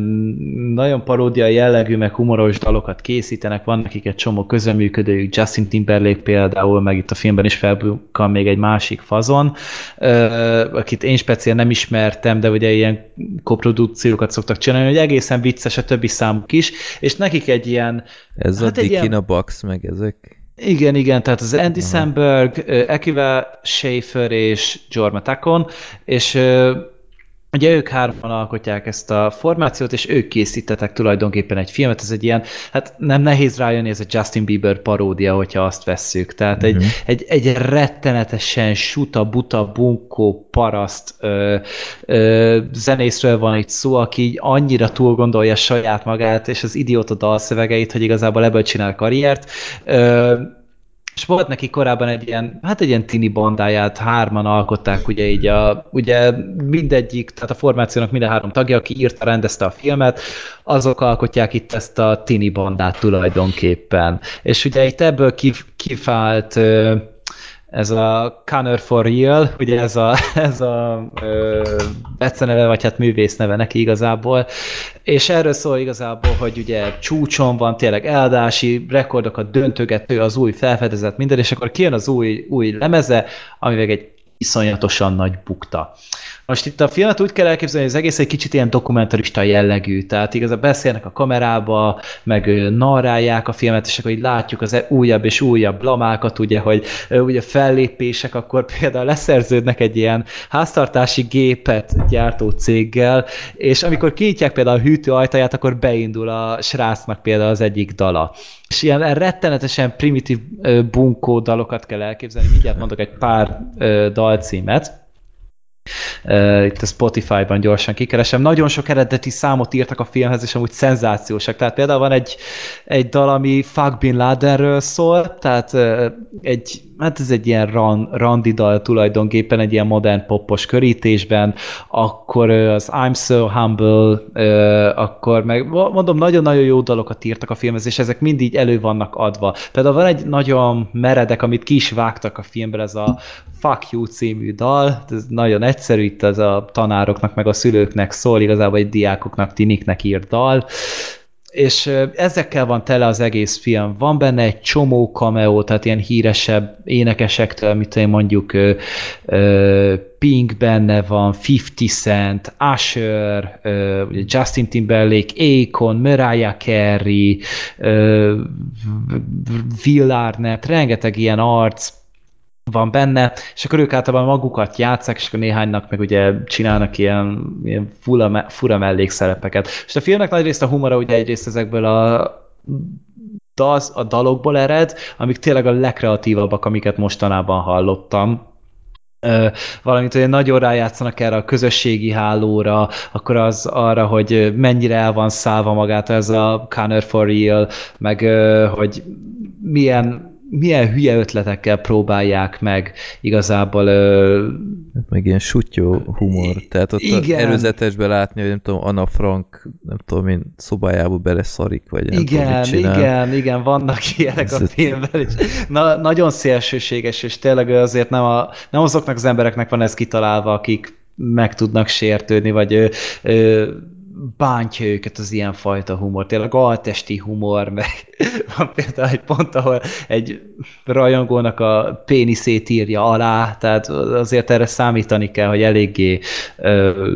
Speaker 3: nagyon paródia jellegű, meg humoros dalokat készítenek, van nekik egy csomó közöműködőjük, Justin Timberlake például, meg itt a filmben is felbukkan még egy másik fazon, ö, akit én speciál nem ismertem, de ugye ilyen koprodukciókat szoktak csinálni, hogy egészen vicces a többi számuk is, és nekik egy ilyen
Speaker 2: Ez
Speaker 3: Hát
Speaker 2: a Dick in
Speaker 3: ilyen-
Speaker 2: a Box, meg ezek.
Speaker 3: Igen, igen, tehát az Andy Samberg, Akiva Schaefer és Jorma Takon, és ugye ők hárman alkotják ezt a formációt, és ők készítettek tulajdonképpen egy filmet, ez egy ilyen, hát nem nehéz rájönni, ez a Justin Bieber paródia, hogyha azt vesszük, tehát egy,
Speaker 2: Mhm.
Speaker 3: egy, egy rettenetesen suta, buta, bunkó, paraszt ö, ö, zenészről van itt szó, aki így annyira túl gondolja saját magát, és az idióta dalszövegeit, hogy igazából ebből csinál karriert. Ö, és volt neki korábban egy ilyen, hát egy ilyen tini bandáját, hárman alkották ugye így a, ugye mindegyik, tehát a formációnak minden három tagja, aki írta, rendezte a filmet, azok alkotják itt ezt a tini bandát tulajdonképpen. És ugye itt ebből kif, kifált ez a Connor for Real, ugye ez a, ez a ö, beceneve, vagy hát művész neve neki igazából, és erről szól igazából, hogy ugye csúcson van, tényleg eldási rekordokat döntögető, az új felfedezett minden, és akkor kijön az új, új lemeze, ami egy iszonyatosan nagy bukta. Most itt a filmet úgy kell elképzelni, hogy az egész egy kicsit ilyen dokumentarista jellegű, tehát igazából beszélnek a kamerába, meg narrálják a filmet, és akkor így látjuk az e- újabb és újabb blamákat, ugye, hogy ugye fellépések, akkor például leszerződnek egy ilyen háztartási gépet gyártó céggel, és amikor kinyitják például a hűtő ajtaját, akkor beindul a srácnak például az egyik dala. És ilyen rettenetesen primitív bunkó dalokat kell elképzelni, mindjárt mondok egy pár dalcímet, itt a Spotify-ban gyorsan kikeresem. Nagyon sok eredeti számot írtak a filmhez, és amúgy szenzációsak. Tehát például van egy, egy dal, ami Fuck Bin Ladenről szól, tehát uh, egy, hát ez egy ilyen ran, randi dal tulajdonképpen, egy ilyen modern popos körítésben, akkor uh, az I'm So Humble, akkor meg mondom, nagyon-nagyon jó dalokat írtak a filmhez, és ezek mind így elő vannak adva. Például van egy nagyon meredek, amit ki is vágtak a filmben, ez a Fuck You című dal, ez nagyon egyszerű, itt az a tanároknak, meg a szülőknek szól, igazából egy diákoknak, tiniknek írt dal, és ezekkel van tele az egész film. Van benne egy csomó cameo, tehát ilyen híresebb énekesektől, mint én mondjuk ö, ö, Pink benne van, 50 Cent, Usher, Justin Timberlake, Akon, Mariah Carey, Will Arnett, rengeteg ilyen arc, van benne, és akkor ők általában magukat játszák, és akkor néhánynak meg ugye csinálnak ilyen, ilyen fura, me- fura mellékszerepeket. És a filmnek nagy részt a humora ugye egyrészt ezekből a dal, a dalokból ered, amik tényleg a legkreatívabbak, amiket mostanában hallottam valamint, hogy nagyon rájátszanak erre a közösségi hálóra, akkor az arra, hogy mennyire el van szállva magát ez a Connor for Real, meg hogy milyen milyen hülye ötletekkel próbálják meg igazából... Ö...
Speaker 2: Hát meg ilyen sutyó humor. Tehát ott igen. előzetesben látni, hogy nem tudom, Anna Frank, nem tudom én, szobájába beleszarik, vagy nem
Speaker 3: igen,
Speaker 2: tudom,
Speaker 3: Igen, igen, vannak ilyenek Ez a filmben is. Na, nagyon szélsőséges, és tényleg azért nem, a, nem azoknak az embereknek van ez kitalálva, akik meg tudnak sértődni, vagy ö, ö, bántja őket az ilyen fajta humor, tényleg altesti humor, meg van például egy pont, ahol egy rajongónak a péniszét írja alá, tehát azért erre számítani kell, hogy eléggé ö,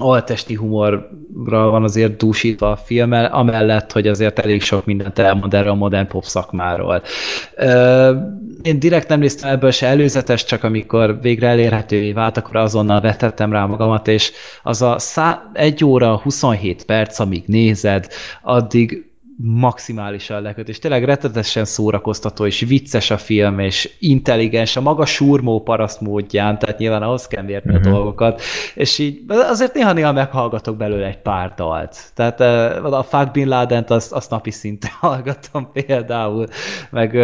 Speaker 3: altesti humorra van azért dúsítva a film, amellett, hogy azért elég sok mindent elmond erre a modern pop szakmáról. Én direkt nem néztem ebből se előzetes, csak amikor végre elérhetővé vált, akkor azonnal vetettem rá magamat, és az a 1 óra 27 perc, amíg nézed, addig maximálisan leköt, és tényleg rettetesen szórakoztató, és vicces a film, és intelligens, a maga surmó paraszt módján, tehát nyilván ahhoz kell mérni uh-huh. a mhm. dolgokat, és így azért néha-néha meghallgatok belőle egy pár dalt. Tehát a Fuck Bin Laden-t azt, azt napi szinten hallgatom például, meg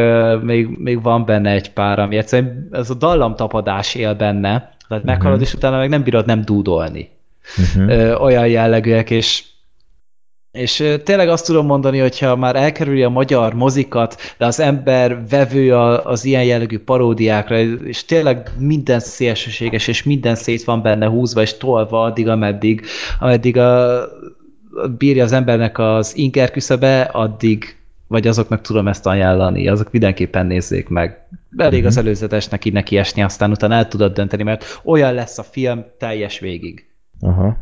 Speaker 3: még, még van benne egy pár, ami egyszerűen ez a dallamtapadás él benne, tehát uh-huh. meghallod, és utána meg nem bírod nem dúdolni. Uh-huh. Olyan jellegűek, és és tényleg azt tudom mondani, hogyha már elkerüli a magyar mozikat, de az ember vevő az ilyen jellegű paródiákra, és tényleg minden szélsőséges, és minden szét van benne húzva és tolva addig, ameddig, ameddig a, bírja az embernek az inker küszöbe, addig vagy azoknak tudom ezt ajánlani, azok mindenképpen nézzék meg. Elég uh-huh. az előzetesnek így neki esni, aztán utána el tudod dönteni, mert olyan lesz a film teljes végig.
Speaker 2: Aha.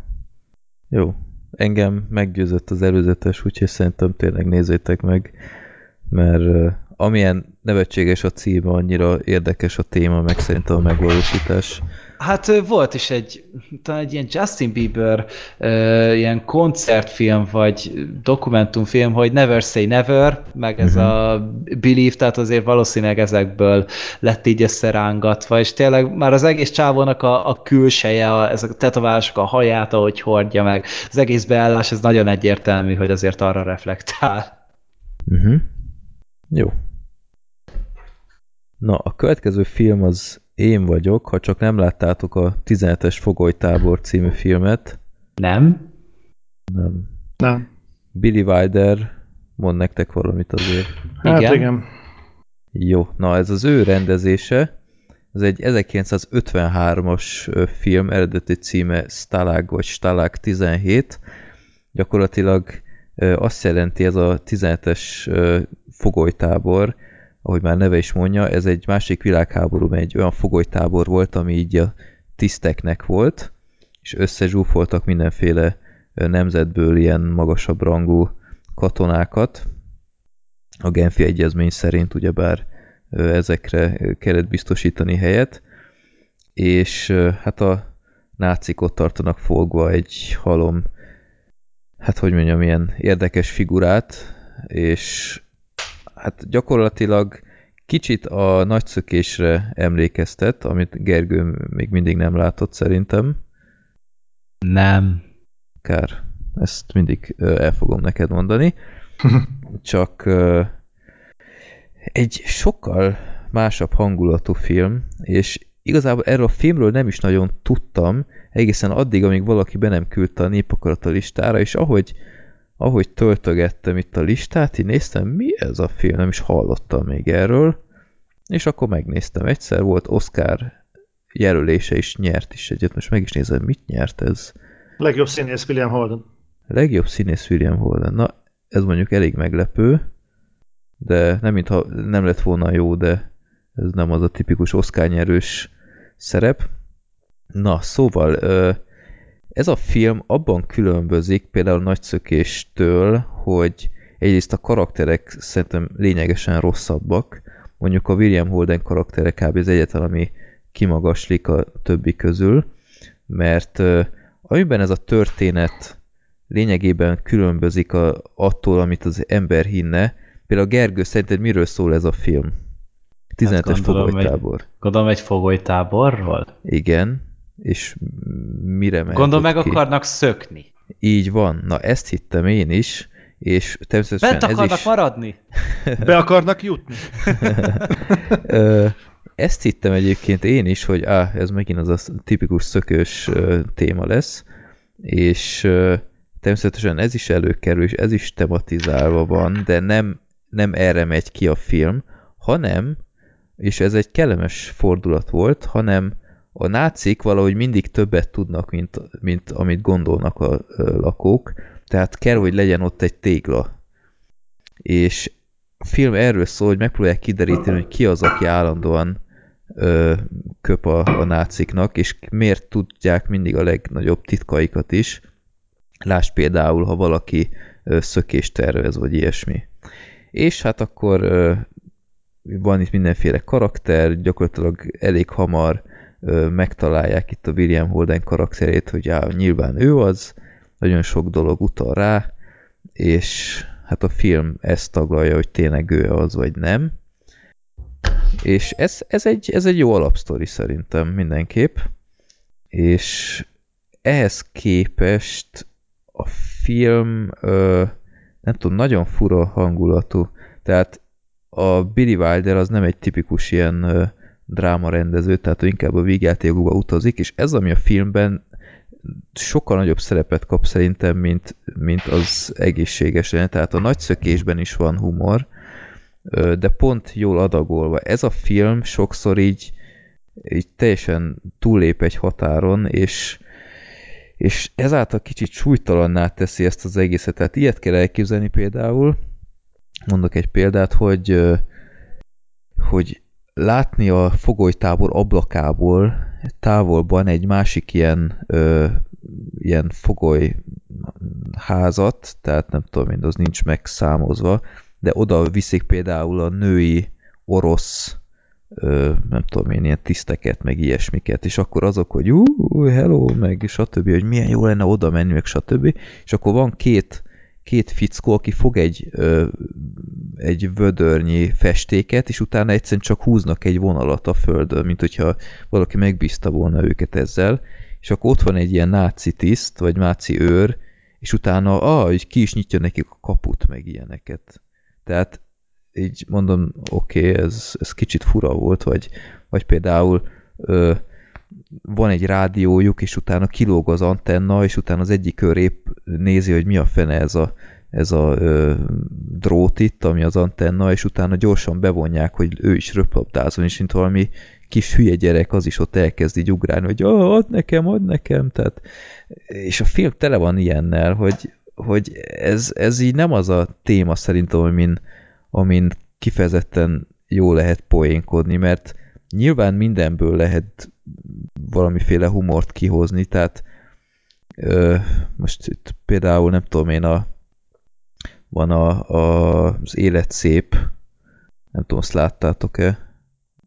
Speaker 2: Jó, engem meggyőzött az előzetes, úgyhogy szerintem tényleg nézzétek meg, mert amilyen nevetséges a cím, annyira érdekes a téma, meg szerintem a megvalósítás.
Speaker 3: Hát volt is egy, talán egy ilyen Justin Bieber uh, ilyen koncertfilm, vagy dokumentumfilm, hogy Never Say Never, meg ez uh-huh. a Believe, tehát azért valószínűleg ezekből lett így összerángatva, és tényleg már az egész csávónak a, a külseje, a, ezek a tetoválások, a haját, ahogy hordja meg, az egész beállás, ez nagyon egyértelmű, hogy azért arra reflektál.
Speaker 2: Uh-huh. Jó. Na, a következő film az én vagyok, ha csak nem láttátok a 17-es Fogolytábor című filmet.
Speaker 3: Nem?
Speaker 2: Nem.
Speaker 4: Nem.
Speaker 2: Billy Wilder mond nektek valamit azért.
Speaker 4: Hát igen. igen.
Speaker 2: Jó, na ez az ő rendezése, ez egy 1953-as film, eredeti címe Stalag vagy Stalag 17. Gyakorlatilag azt jelenti ez a 17-es fogolytábor, ahogy már neve is mondja, ez egy másik világháború, egy olyan fogolytábor volt, ami így a tiszteknek volt, és összezsúfoltak mindenféle nemzetből ilyen magasabb rangú katonákat. A Genfi Egyezmény szerint ugyebár ezekre kellett biztosítani helyet, és hát a nácik ott tartanak fogva egy halom, hát hogy mondjam, ilyen érdekes figurát, és hát gyakorlatilag kicsit a nagyszökésre emlékeztet, amit Gergő még mindig nem látott szerintem.
Speaker 3: Nem.
Speaker 2: Kár. Ezt mindig el fogom neked mondani. Csak egy sokkal másabb hangulatú film, és igazából erről a filmről nem is nagyon tudtam, egészen addig, amíg valaki be nem küldte a népakarata listára, és ahogy ahogy töltögettem itt a listát, így néztem, mi ez a film, nem is hallottam még erről, és akkor megnéztem. Egyszer volt Oscar jelölése is, nyert is egyet, most meg is nézem, mit nyert ez.
Speaker 4: Legjobb színész William Holden.
Speaker 2: Legjobb színész William Holden. Na, ez mondjuk elég meglepő, de nem mintha nem lett volna jó, de ez nem az a tipikus Oscar nyerős szerep. Na, szóval ez a film abban különbözik például nagyszökéstől, hogy egyrészt a karakterek szerintem lényegesen rosszabbak, mondjuk a William Holden karaktere kb. az egyetlen, ami kimagaslik a többi közül, mert amiben ez a történet lényegében különbözik a, attól, amit az ember hinne, Például Gergő, szerinted miről szól ez a film? 17-es
Speaker 3: Hát gondolom,
Speaker 2: fogolytábor.
Speaker 3: Egy, gondolom egy fogolytáborról?
Speaker 2: Igen, és mire mehet
Speaker 3: Gondolom meg
Speaker 2: ki?
Speaker 3: akarnak szökni.
Speaker 2: Így van. Na, ezt hittem én is, és természetesen
Speaker 3: Bent
Speaker 2: ez
Speaker 3: akarnak
Speaker 2: is...
Speaker 3: maradni?
Speaker 4: Be akarnak jutni?
Speaker 2: Ezt hittem egyébként én is, hogy á, ez megint az a tipikus szökős téma lesz, és természetesen ez is előkerül, és ez is tematizálva van, de nem, nem erre megy ki a film, hanem, és ez egy kellemes fordulat volt, hanem a nácik valahogy mindig többet tudnak, mint, mint amit gondolnak a lakók, tehát kell, hogy legyen ott egy tégla. És a film erről szól, hogy megpróbálják kideríteni, hogy ki az, aki állandóan ö, köp a, a náciknak, és miért tudják mindig a legnagyobb titkaikat is. Lásd például, ha valaki ö, szökést tervez, vagy ilyesmi. És hát akkor ö, van itt mindenféle karakter, gyakorlatilag elég hamar megtalálják itt a William Holden karakterét, hogy já, nyilván ő az, nagyon sok dolog utal rá, és hát a film ezt taglalja, hogy tényleg ő az, vagy nem. És ez, ez, egy, ez egy jó alapsztori szerintem mindenképp. És ehhez képest a film, ö, nem tudom, nagyon fura hangulatú. Tehát a Billy Wilder az nem egy tipikus ilyen drámarendező, tehát ő inkább a vígjátékokba utazik, és ez, ami a filmben sokkal nagyobb szerepet kap szerintem, mint, mint az egészséges lenne. Tehát a nagyszökésben is van humor, de pont jól adagolva. Ez a film sokszor így, így teljesen túllép egy határon, és, és ezáltal kicsit súlytalanná teszi ezt az egészet. Tehát ilyet kell elképzelni például, mondok egy példát, hogy, hogy látni a fogolytábor ablakából távolban egy másik ilyen, ö, ilyen fogoly házat, tehát nem tudom én, az nincs megszámozva, de oda viszik például a női orosz ö, nem tudom én, ilyen tiszteket, meg ilyesmiket, és akkor azok, hogy ú, hello, meg stb., hogy milyen jó lenne oda menni, meg stb., és akkor van két két fickó, aki fog egy, ö, egy vödörnyi festéket, és utána egyszerűen csak húznak egy vonalat a földön, mint hogyha valaki megbízta volna őket ezzel, és akkor ott van egy ilyen náci tiszt, vagy náci őr, és utána, ah, így ki is nyitja nekik a kaput, meg ilyeneket. Tehát így mondom, oké, okay, ez, ez kicsit fura volt, vagy, vagy például ö, van egy rádiójuk, és utána kilóg az antenna, és utána az egyik kör épp nézi, hogy mi a fene ez a, ez a ö, drót itt, ami az antenna, és utána gyorsan bevonják, hogy ő is röplabdázon, és mint valami kis hülye gyerek, az is ott elkezd így ugrálni, hogy ad nekem, ad nekem, tehát, és a film tele van ilyennel, hogy, hogy ez, ez így nem az a téma szerintem, amin, amin kifejezetten jó lehet poénkodni, mert nyilván mindenből lehet valamiféle humort kihozni, tehát ö, most itt például nem tudom én, a, van a, a, az Élet szép, nem tudom, azt láttátok-e?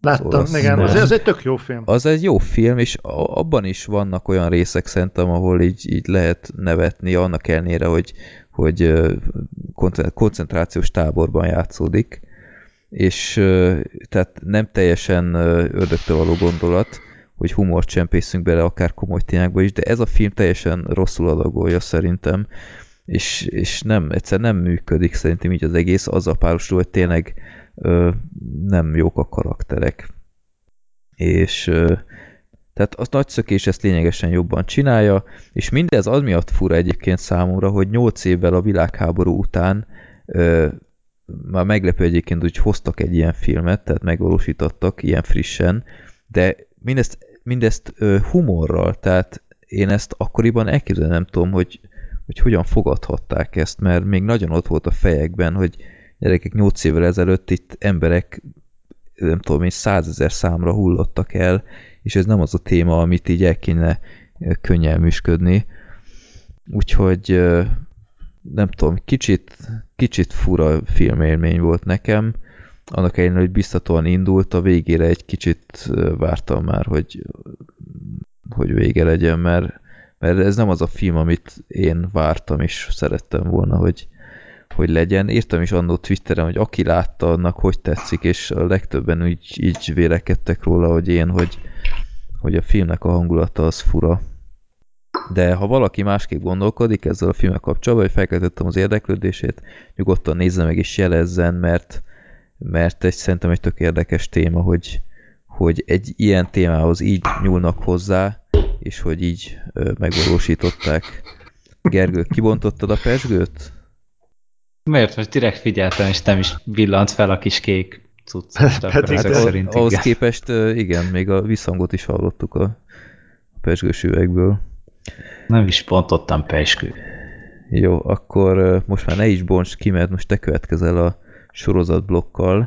Speaker 4: Láttam,
Speaker 2: Olasz.
Speaker 4: igen, az, az egy tök jó film.
Speaker 2: Az egy jó film, és abban is vannak olyan részek szerintem, ahol így, így lehet nevetni, annak ellenére, hogy, hogy koncentrációs táborban játszódik, és tehát nem teljesen ördögtől való gondolat, hogy humort csempészünk bele akár komoly témákba is, de ez a film teljesen rosszul adagolja szerintem, és, és nem, egyszer nem működik szerintem így az egész, az a párosul, hogy tényleg ö, nem jók a karakterek. És ö, tehát a nagyszökés ezt lényegesen jobban csinálja, és mindez az miatt fura egyébként számomra, hogy 8 évvel a világháború után már meglepő egyébként, hogy hoztak egy ilyen filmet, tehát megvalósítottak ilyen frissen, de mindezt, mindezt humorral, tehát én ezt akkoriban elképzelni nem tudom, hogy, hogy hogyan fogadhatták ezt, mert még nagyon ott volt a fejekben, hogy gyerekek 8 évvel ezelőtt itt emberek nem tudom én, százezer számra hullottak el, és ez nem az a téma, amit így el kéne könnyelműsködni. Úgyhogy nem tudom, kicsit, kicsit fura filmélmény volt nekem, annak ellenére, hogy biztatóan indult, a végére egy kicsit vártam már, hogy, hogy vége legyen, mert, mert ez nem az a film, amit én vártam, és szerettem volna, hogy, hogy legyen. Írtam is annó Twitteren, hogy aki látta, annak hogy tetszik, és a legtöbben úgy, így vélekedtek róla, hogy én, hogy, hogy a filmnek a hangulata az fura. De ha valaki másképp gondolkodik ezzel a filmmel kapcsolatban, hogy felkeltettem az érdeklődését, nyugodtan nézze meg és jelezzen, mert, mert egy, szerintem egy tök érdekes téma, hogy, hogy egy ilyen témához így nyúlnak hozzá, és hogy így ö, megvalósították. Gergő, kibontottad a pesgőt?
Speaker 3: Miért? Most direkt figyeltem, és nem is villant fel a kis kék cucc.
Speaker 4: Pedig
Speaker 3: szerint
Speaker 2: Ahhoz
Speaker 3: igen.
Speaker 2: képest, igen, még a visszhangot is hallottuk a, a pesgős üvegből.
Speaker 3: Nem is pontottam peskő.
Speaker 2: Jó, akkor most már ne is bonts ki, mert most te következel a sorozatblokkal.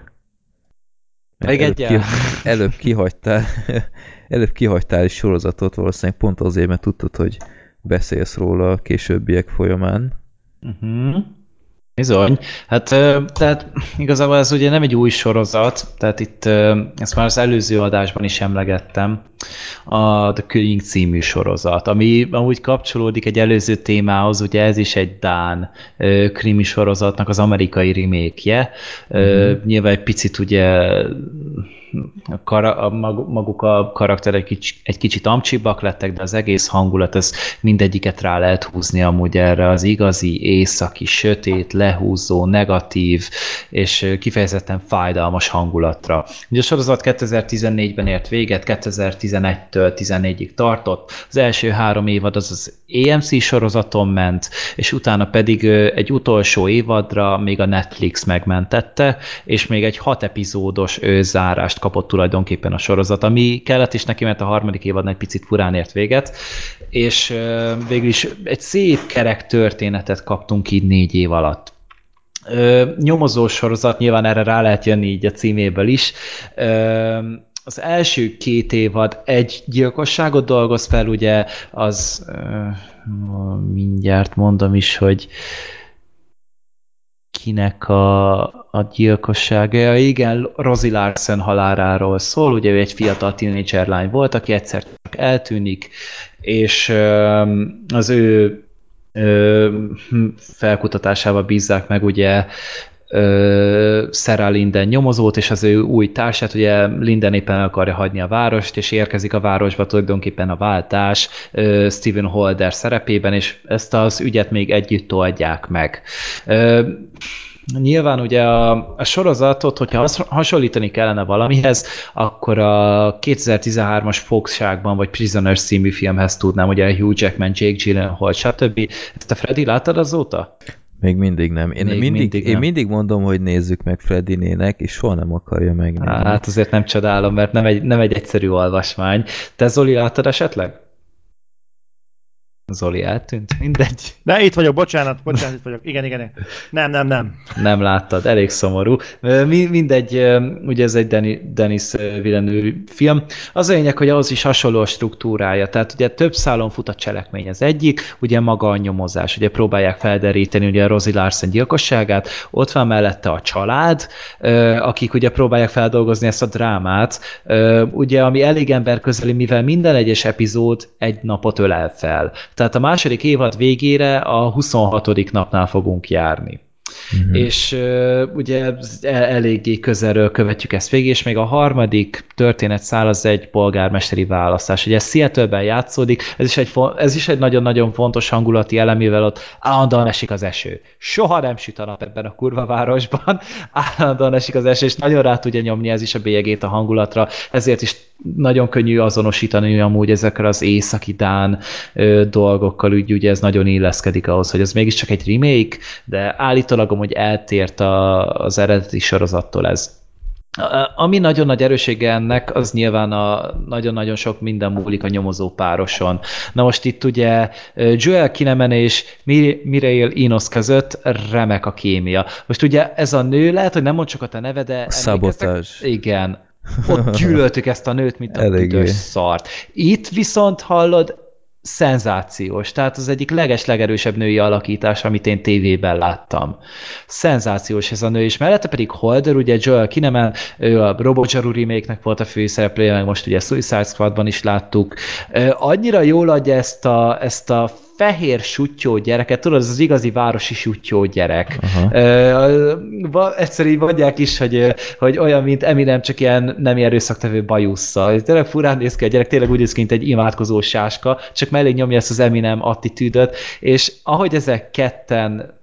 Speaker 2: Mert
Speaker 3: Még
Speaker 2: előbb,
Speaker 3: egyel.
Speaker 2: előbb kihagytál, előbb kihagytál egy sorozatot, valószínűleg pont azért, mert tudtad, hogy beszélsz róla a későbbiek folyamán.
Speaker 3: Uh-huh. Bizony. Hát, tehát igazából ez ugye nem egy új sorozat, tehát itt ezt már az előző adásban is emlegettem, a The Killing című sorozat, ami amúgy kapcsolódik egy előző témához, ugye ez is egy Dán krimi sorozatnak az amerikai remake-je. Ö, Nyilván egy picit ugye a kara, a mag, maguk a karakterek kicsi, egy kicsit amcsibbak lettek, de az egész hangulat, ez mindegyiket rá lehet húzni amúgy erre. Az igazi, északi, sötét, lehúzó, negatív és kifejezetten fájdalmas hangulatra. Ugye a sorozat 2014-ben ért véget, 2011-től 14-ig tartott, az első három évad az az AMC sorozaton ment, és utána pedig egy utolsó évadra még a Netflix megmentette, és még egy hat epizódos ö, zárást kapott tulajdonképpen a sorozat, ami kellett is neki, mert a harmadik évad egy picit furán ért véget, és végül is egy szép kerek történetet kaptunk így négy év alatt. Ö, nyomozós sorozat, nyilván erre rá lehet jönni így a címéből is. Az első két évad egy gyilkosságot dolgoz fel, ugye az mindjárt mondom is, hogy kinek a, a gyilkossága. Ja, igen, Rosie Larsen haláláról szól, ugye ő egy fiatal tínédzser lány volt, aki egyszer csak eltűnik, és az ő felkutatásával bízzák meg ugye Sarah Linden nyomozót, és az ő új társát, ugye Linden éppen el akarja hagyni a várost, és érkezik a városba tulajdonképpen a váltás ö, Stephen Holder szerepében, és ezt az ügyet még együtt oldják meg. Ö, Nyilván ugye a, a sorozatot, hogyha has, hasonlítani kellene valamihez, akkor a 2013-as Fogságban, vagy Prisoners című filmhez tudnám, ugye Hugh Jackman, Jake Gyllenhaal, stb. Ezt a Freddy láttad azóta?
Speaker 2: Még mindig nem. Én,
Speaker 3: Még
Speaker 2: mindig,
Speaker 3: mindig
Speaker 2: én
Speaker 3: nem.
Speaker 2: mindig mondom, hogy nézzük meg Fredinének, és soha nem akarja megnézni.
Speaker 3: Hát azért nem csodálom, mert nem egy, nem egy egyszerű olvasmány. Te Zoli láttad esetleg? Zoli eltűnt? Mindegy.
Speaker 4: De itt vagyok, bocsánat, bocsánat, itt vagyok. Igen, igen. Nem, nem, nem.
Speaker 3: Nem láttad, elég szomorú. Mindegy, ugye ez egy Deni- Denis Villeneuve film. Az a lényeg, hogy ahhoz is hasonló a struktúrája. Tehát ugye több szálon fut a cselekmény az egyik, ugye maga a nyomozás. Ugye próbálják felderíteni ugye a Rosie Larsen gyilkosságát, ott van mellette a család, akik ugye próbálják feldolgozni ezt a drámát, ugye ami elég ember közeli, mivel minden egyes epizód egy napot ölel fel. Tehát a második évad végére a 26. napnál fogunk járni. Mm-hmm. És uh, ugye el- eléggé közelről követjük ezt végig, és még a harmadik történet szál az egy polgármesteri választás. Ugye ez Seattle-ben játszódik, ez is egy, ez is egy nagyon-nagyon fontos hangulati elem, mivel ott állandóan esik az eső. Soha nem süt a nap ebben a kurva városban, állandóan esik az eső, és nagyon rá tudja nyomni ez is a bélyegét a hangulatra, ezért is nagyon könnyű azonosítani amúgy ezekkel az északi Dán ö, dolgokkal, úgy ugye ez nagyon illeszkedik ahhoz, hogy ez mégiscsak egy remake, de állítólag hogy eltért a, az eredeti sorozattól ez. Ami nagyon nagy erőssége ennek, az nyilván a nagyon-nagyon sok minden múlik a nyomozó pároson. Na most itt ugye Joel Kinnaman és Mi- Mireille Inos között remek a kémia. Most ugye ez a nő, lehet, hogy nem mond sokat a neve, de
Speaker 2: Szabotás.
Speaker 3: Igen. Ott gyűlöltük ezt a nőt, mint a büdös szart. Itt viszont hallod, szenzációs. Tehát az egyik leges-legerősebb női alakítás, amit én tévében láttam. Szenzációs ez a nő, és mellette pedig Holder, ugye Joel Kinnaman, ő a Robozsaru remake-nek volt a főszereplője, meg most ugye Suicide Squadban is láttuk. Annyira jól adja ezt a, ezt a fehér sutyó gyereket, tudod, ez az igazi városi sutyó gyerek.
Speaker 2: Aha.
Speaker 3: Így mondják is, hogy, hogy olyan, mint Eminem, csak ilyen nem erőszaktevő bajusszal. Tényleg furán néz ki a gyerek, tényleg úgy néz ki, mint egy imádkozó sáska, csak mellé nyomja ezt az Eminem attitűdöt, és ahogy ezek ketten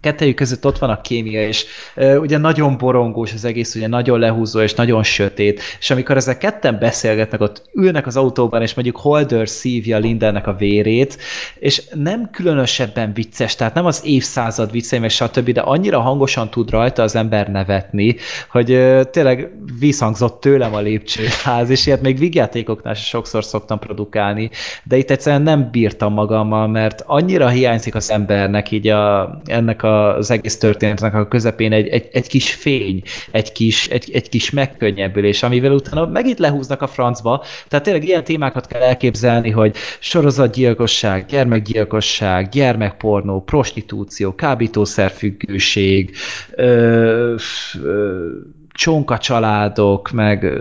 Speaker 3: kettejük között ott van a kémia, és uh, ugye nagyon borongós az egész, ugye nagyon lehúzó, és nagyon sötét, és amikor ezek ketten beszélgetnek, ott ülnek az autóban, és mondjuk Holder szívja Lindennek a vérét, és nem különösebben vicces, tehát nem az évszázad viccei, meg stb., de annyira hangosan tud rajta az ember nevetni, hogy uh, tényleg visszhangzott tőlem a lépcsőház, és ilyet még vígjátékoknál is sokszor szoktam produkálni, de itt egyszerűen nem bírtam magammal, mert annyira hiányzik az embernek így a, ennek az egész történetnek a közepén egy, egy, egy kis fény, egy kis, egy, egy kis megkönnyebbülés, amivel utána megint lehúznak a francba. Tehát tényleg ilyen témákat kell elképzelni, hogy sorozatgyilkosság, gyermekgyilkosság, gyermekpornó, prostitúció, kábítószerfüggőség, ö, ö, csonka családok, meg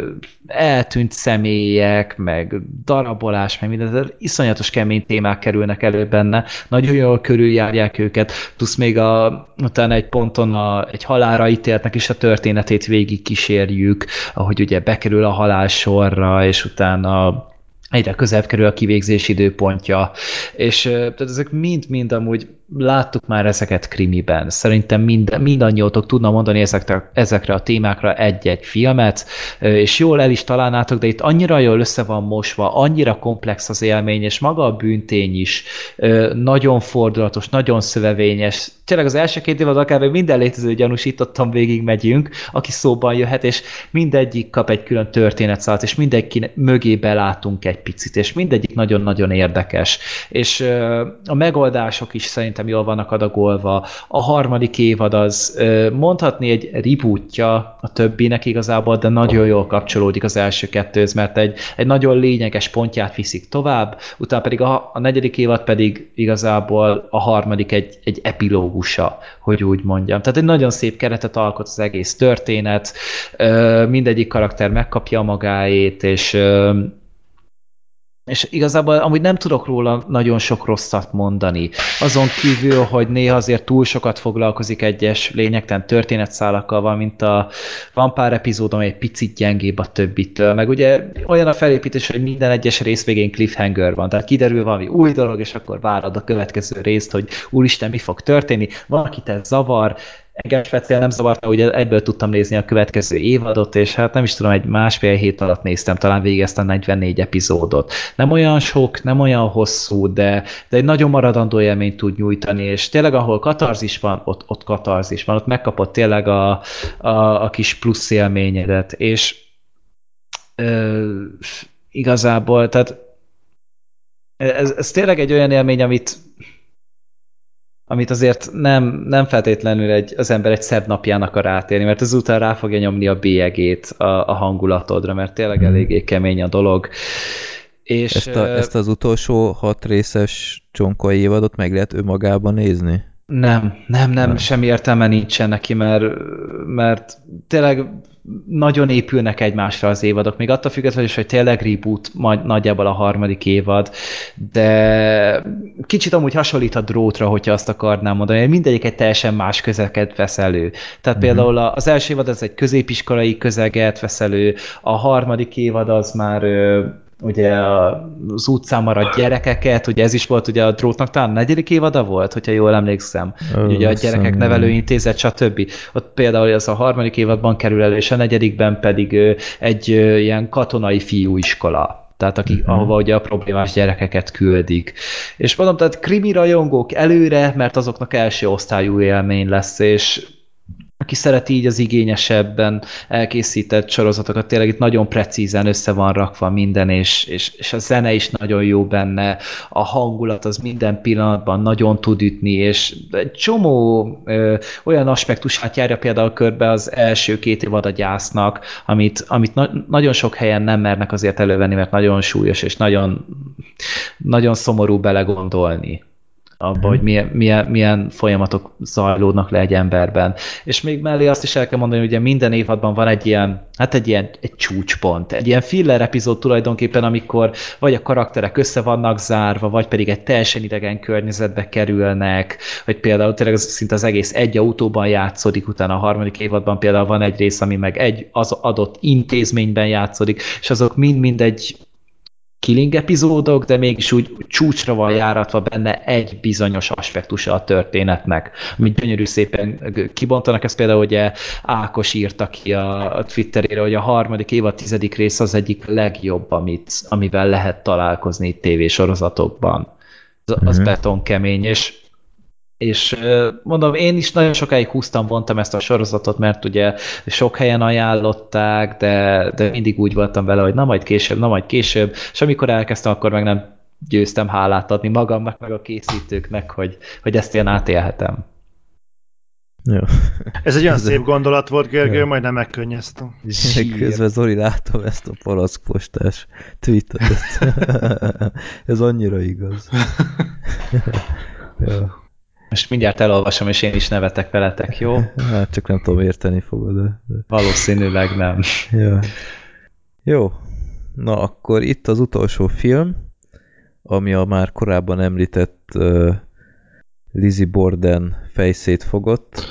Speaker 3: eltűnt személyek, meg darabolás, meg minden, de iszonyatos kemény témák kerülnek elő benne, nagyon jól körüljárják őket, plusz még a, utána egy ponton a, egy halára ítéltnek is a történetét végig kísérjük, ahogy ugye bekerül a halál sorra, és utána egyre közelebb kerül a kivégzés időpontja, és tehát ezek mind-mind amúgy láttuk már ezeket krimiben. Szerintem mind, mindannyiótok tudna mondani ezekre, ezekre a témákra egy-egy filmet, és jól el is találnátok, de itt annyira jól össze van mosva, annyira komplex az élmény, és maga a bűntény is nagyon fordulatos, nagyon szövevényes. Tényleg az első két évad akár minden létező gyanúsítottam végig megyünk, aki szóban jöhet, és mindegyik kap egy külön történetszállat, és mindenki mögé belátunk egy picit, és mindegyik nagyon-nagyon érdekes. És a megoldások is szerintem szerintem jól vannak adagolva. A harmadik évad az mondhatni egy rebootja a többinek igazából, de nagyon jól kapcsolódik az első kettőhöz, mert egy, egy nagyon lényeges pontját viszik tovább, utána pedig a, a negyedik évad pedig igazából a harmadik egy, egy epilógusa, hogy úgy mondjam. Tehát egy nagyon szép keretet alkot az egész történet, mindegyik karakter megkapja magáét, és és igazából amúgy nem tudok róla nagyon sok rosszat mondani. Azon kívül, hogy néha azért túl sokat foglalkozik egyes lényegtelen történetszálakkal, van, mint a van pár epizód, amely egy picit gyengébb a többitől, meg ugye olyan a felépítés, hogy minden egyes rész végén cliffhanger van, tehát kiderül valami új dolog, és akkor várod a következő részt, hogy úristen, mi fog történni, van, akit ez zavar, engem speciál nem zavarta, ugye ebből tudtam nézni a következő évadot, és hát nem is tudom, egy másfél hét alatt néztem talán végig ezt a 44 epizódot. Nem olyan sok, nem olyan hosszú, de, de egy nagyon maradandó élményt tud nyújtani, és tényleg ahol katarzis van, ott, ott katarzis van, ott megkapott tényleg a, a, a kis plusz élményedet, és ö, igazából, tehát ez, ez tényleg egy olyan élmény, amit amit azért nem, nem feltétlenül egy, az ember egy szebb napján akar átélni, mert ezután rá fogja nyomni a bélyegét a, a hangulatodra, mert tényleg hmm. eléggé kemény a dolog.
Speaker 2: És, ezt, a, ezt az utolsó hat részes csonkai évadot meg lehet önmagában nézni?
Speaker 3: Nem, nem, nem, nem, semmi értelme nincsen neki, mert, mert tényleg nagyon épülnek egymásra az évadok, még attól függetlenül is, hogy tényleg reboot majd nagyjából a harmadik évad, de kicsit amúgy hasonlít a drótra, hogyha azt akarnám mondani, mindegyik egy teljesen más közeket vesz elő. Tehát mm-hmm. például az első évad az egy középiskolai közeget vesz elő, a harmadik évad az már ugye az utcán maradt gyerekeket, ugye ez is volt ugye a drótnak talán a negyedik évada volt, hogyha jól emlékszem, Ö, ugye a gyerekek nevelőintézet, stb. Ott például az a harmadik évadban kerül elő, és a negyedikben pedig egy ilyen katonai fiúiskola tehát aki, uh-huh. ahova ugye a problémás gyerekeket küldik. És mondom, tehát krimi rajongók előre, mert azoknak első osztályú élmény lesz, és aki szereti így az igényesebben elkészített sorozatokat, tényleg itt nagyon precízen össze van rakva minden, és, és, és a zene is nagyon jó benne, a hangulat az minden pillanatban nagyon tud ütni, és egy csomó ö, olyan aspektusát járja például körbe az első két évad a gyásznak, amit, amit na nagyon sok helyen nem mernek azért elővenni, mert nagyon súlyos, és nagyon, nagyon szomorú belegondolni abba, hogy milyen, milyen, milyen folyamatok zajlódnak le egy emberben. És még mellé azt is el kell mondani, hogy ugye minden évadban van egy ilyen, hát egy ilyen egy csúcspont, egy ilyen filler epizód tulajdonképpen, amikor vagy a karakterek össze vannak zárva, vagy pedig egy teljesen idegen környezetbe kerülnek, vagy például tényleg az, szinte az egész egy autóban játszódik, utána a harmadik évadban például van egy rész, ami meg egy az adott intézményben játszódik, és azok mind-mind egy killing epizódok, de mégis úgy csúcsra van járatva benne egy bizonyos aspektusa a történetnek, amit gyönyörű szépen kibontanak. Ez például ugye Ákos írta ki a Twitterére, hogy a harmadik évad tizedik rész az egyik legjobb, amit, amivel lehet találkozni tévésorozatokban. Az, az uh-huh. betonkemény, és és mondom, én is nagyon sokáig húztam, vontam ezt a sorozatot, mert ugye sok helyen ajánlották, de, de mindig úgy voltam vele, hogy na majd később, na majd később, és amikor elkezdtem, akkor meg nem győztem hálát adni magamnak, meg a készítőknek, hogy, hogy ezt én átélhetem.
Speaker 4: Jó. Ez egy olyan Ez szép gondolat volt, Gergő, ja. majdnem megkönnyeztem.
Speaker 2: Közben Zoli látom ezt a palaszkpostás tweetet. Ez annyira igaz.
Speaker 3: ja. Most mindjárt elolvasom, és én is nevetek veletek, jó?
Speaker 2: Hát csak nem tudom érteni fogod. De...
Speaker 3: Valószínűleg nem.
Speaker 2: Ja. Jó. Na akkor itt az utolsó film, ami a már korábban említett uh, Lizzie Borden fejszét fogott.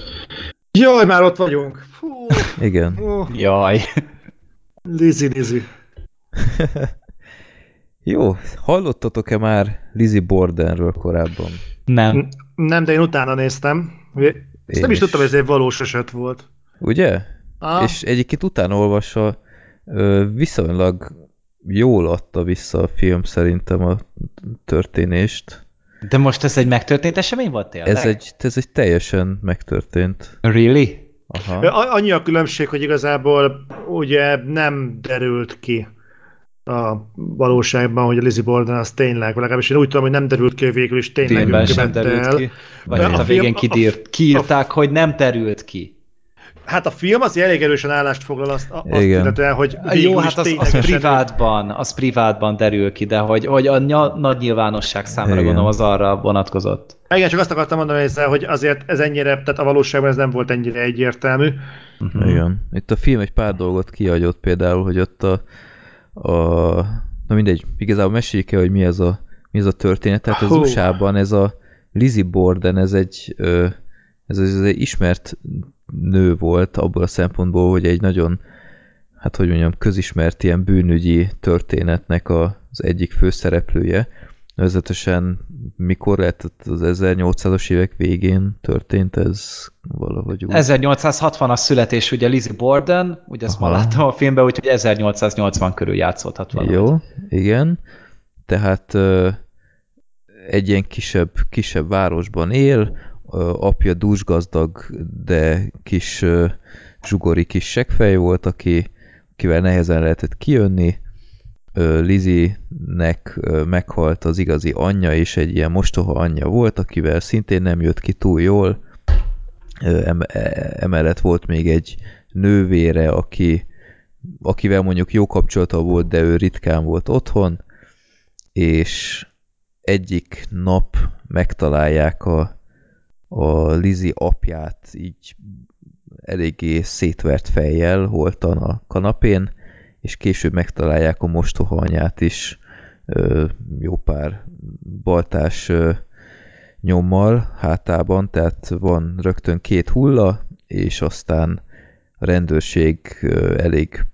Speaker 4: Jaj, már ott vagyunk. Fú.
Speaker 2: Igen.
Speaker 3: Oh. Jaj.
Speaker 4: Lizzie, Lizzie.
Speaker 2: Jó, hallottatok-e már Lizzie Bordenről korábban?
Speaker 3: Nem.
Speaker 4: Nem, de én utána néztem. Ezt nem is, is tudtam, hogy ez egy valós eset volt.
Speaker 2: Ugye? Ah. És egyébként utána olvasva viszonylag jól adta vissza a film szerintem a történést.
Speaker 3: De most ez egy megtörtént esemény volt tényleg?
Speaker 2: Ez egy, ez egy teljesen megtörtént.
Speaker 3: Really?
Speaker 4: Aha. Annyi a különbség, hogy igazából ugye nem derült ki a valóságban, hogy a Lizzie Borden az tényleg, legalábbis én úgy tudom, hogy nem derült ki, végül is tényleg
Speaker 3: Filmben sem derült el. ki. Vagy a, a végén kidírt, kiírták, a, hogy nem derült ki.
Speaker 4: Hát a film az elég erősen állást foglal azt, azt illetően, hogy
Speaker 3: Jó, hát az, az privátban, az privátban derül ki, de hogy, hogy a nagy nyilvánosság számára Igen. gondolom az arra vonatkozott.
Speaker 4: Igen, csak azt akartam mondani ezzel, hogy azért ez ennyire, tehát a valóságban ez nem volt ennyire egyértelmű.
Speaker 2: Uh-huh. Igen. Itt a film egy pár dolgot kiadott például, hogy ott a a... Na mindegy, igazából meséljük el, hogy mi ez a, mi ez a történet. Tehát az USA-ban ez a Lizzie Borden, ez egy, ez, ez egy ismert nő volt abból a szempontból, hogy egy nagyon, hát hogy mondjam, közismert ilyen bűnügyi történetnek az egyik főszereplője, Nevezetesen mikor lehetett az 1800-as évek végén történt ez valahogy
Speaker 3: úgy? 1860-as születés, ugye Lizzie Borden, ugye ezt már láttam a filmben, úgyhogy 1880 körül játszódhat valahogy.
Speaker 2: Jó, igen. Tehát egy ilyen kisebb, kisebb városban él, apja dúsgazdag, de kis zsugori kis segfej volt, aki, akivel nehezen lehetett kijönni, Lizinek meghalt az igazi anyja, és egy ilyen mostoha anyja volt, akivel szintén nem jött ki túl jól. E, emellett volt még egy nővére, aki, akivel mondjuk jó kapcsolata volt, de ő ritkán volt otthon, és egyik nap megtalálják a, a Lizi apját így eléggé szétvert fejjel holtan a kanapén, és később megtalálják a mostoha anyát is jó pár baltás nyommal hátában, tehát van rögtön két hulla, és aztán a rendőrség elég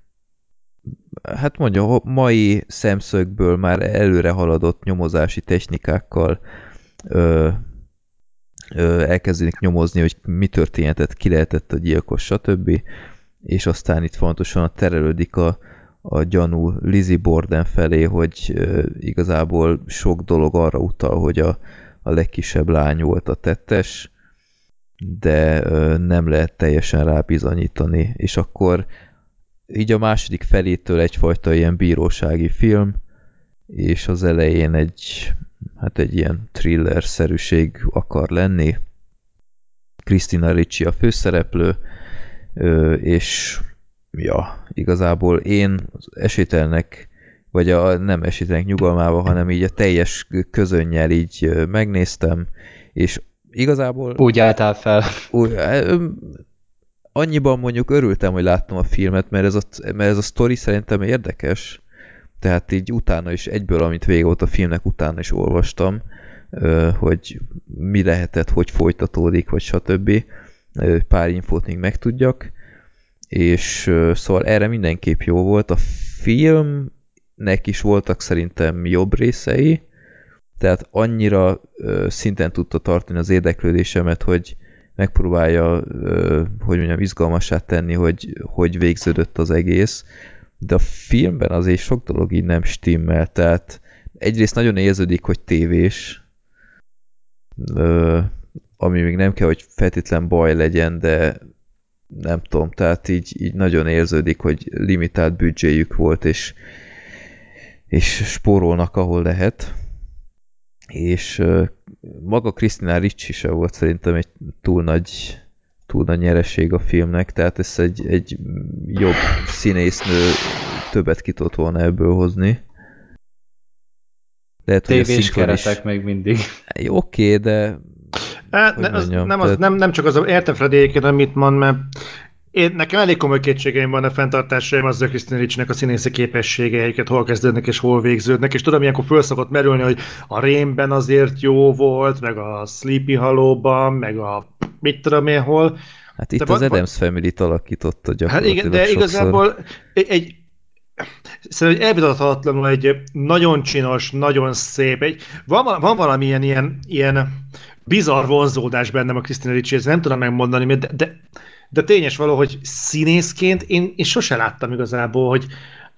Speaker 2: hát mondja, mai szemszögből már előre haladott nyomozási technikákkal ö, ö, elkezdenik nyomozni, hogy mi történhetett, ki lehetett a gyilkos, stb. És aztán itt fontosan terelődik a, a gyanú Lizzie Borden felé, hogy igazából sok dolog arra utal, hogy a, a legkisebb lány volt a tettes, de nem lehet teljesen rábizonyítani, és akkor így a második felétől egyfajta ilyen bírósági film, és az elején egy, hát egy ilyen thriller-szerűség akar lenni. Christina Ricci a főszereplő, és ja, igazából én esélytelnek, vagy a nem esítenek nyugalmába, hanem így a teljes közönnyel így megnéztem, és igazából
Speaker 3: Úgy álltál fel.
Speaker 2: úgy, annyiban mondjuk örültem, hogy láttam a filmet, mert ez a, mert ez a sztori szerintem érdekes, tehát így utána is egyből, amit vége volt a filmnek, utána is olvastam, hogy mi lehetett, hogy folytatódik, vagy stb. Pár infót még megtudjak, és szóval erre mindenképp jó volt. A filmnek is voltak szerintem jobb részei, tehát annyira szinten tudta tartani az érdeklődésemet, hogy megpróbálja, hogy mondjam, izgalmassá tenni, hogy hogy végződött az egész, de a filmben azért sok dolog így nem stimmel, tehát egyrészt nagyon érződik, hogy tévés, ami még nem kell, hogy feltétlen baj legyen, de nem tudom, tehát így, így nagyon érződik, hogy limitált büdzséjük volt, és, és spórolnak, ahol lehet. És maga Christina Ricci se volt szerintem egy túl nagy, túl nagy nyereség a filmnek, tehát ez egy, egy jobb színésznő többet ki tudott volna ebből hozni. Lehet,
Speaker 3: Tévés
Speaker 2: szinkron is...
Speaker 3: keretek még mindig.
Speaker 2: Jó, Oké, de
Speaker 4: Hát, ne, az, nem, az, nem, nem csak az, értem Freddy egyébként, amit mond, mert én, nekem elég komoly kétségeim van a fenntartásaim azzal Christine Ricci-nek a színészi képességeiket, hol kezdődnek és hol végződnek, és tudom, ilyenkor föl szokott merülni, hogy a Rémben azért jó volt, meg a Sleepy Hollow-ban, meg a mit tudom én hol.
Speaker 2: hát itt
Speaker 4: De
Speaker 2: az
Speaker 4: van-
Speaker 2: Adams Family-t alakította
Speaker 4: Hát
Speaker 2: gyakorlatilag
Speaker 4: igen, de
Speaker 2: sokszor.
Speaker 4: igazából egy, egy szerintem egy elvitathatatlanul egy nagyon csinos, nagyon szép, egy, van, van valamilyen ilyen, ilyen bizarr vonzódás bennem a Christina Ricci, nem tudom megmondani, de, de, de tényes való, hogy színészként én, én sose láttam igazából, hogy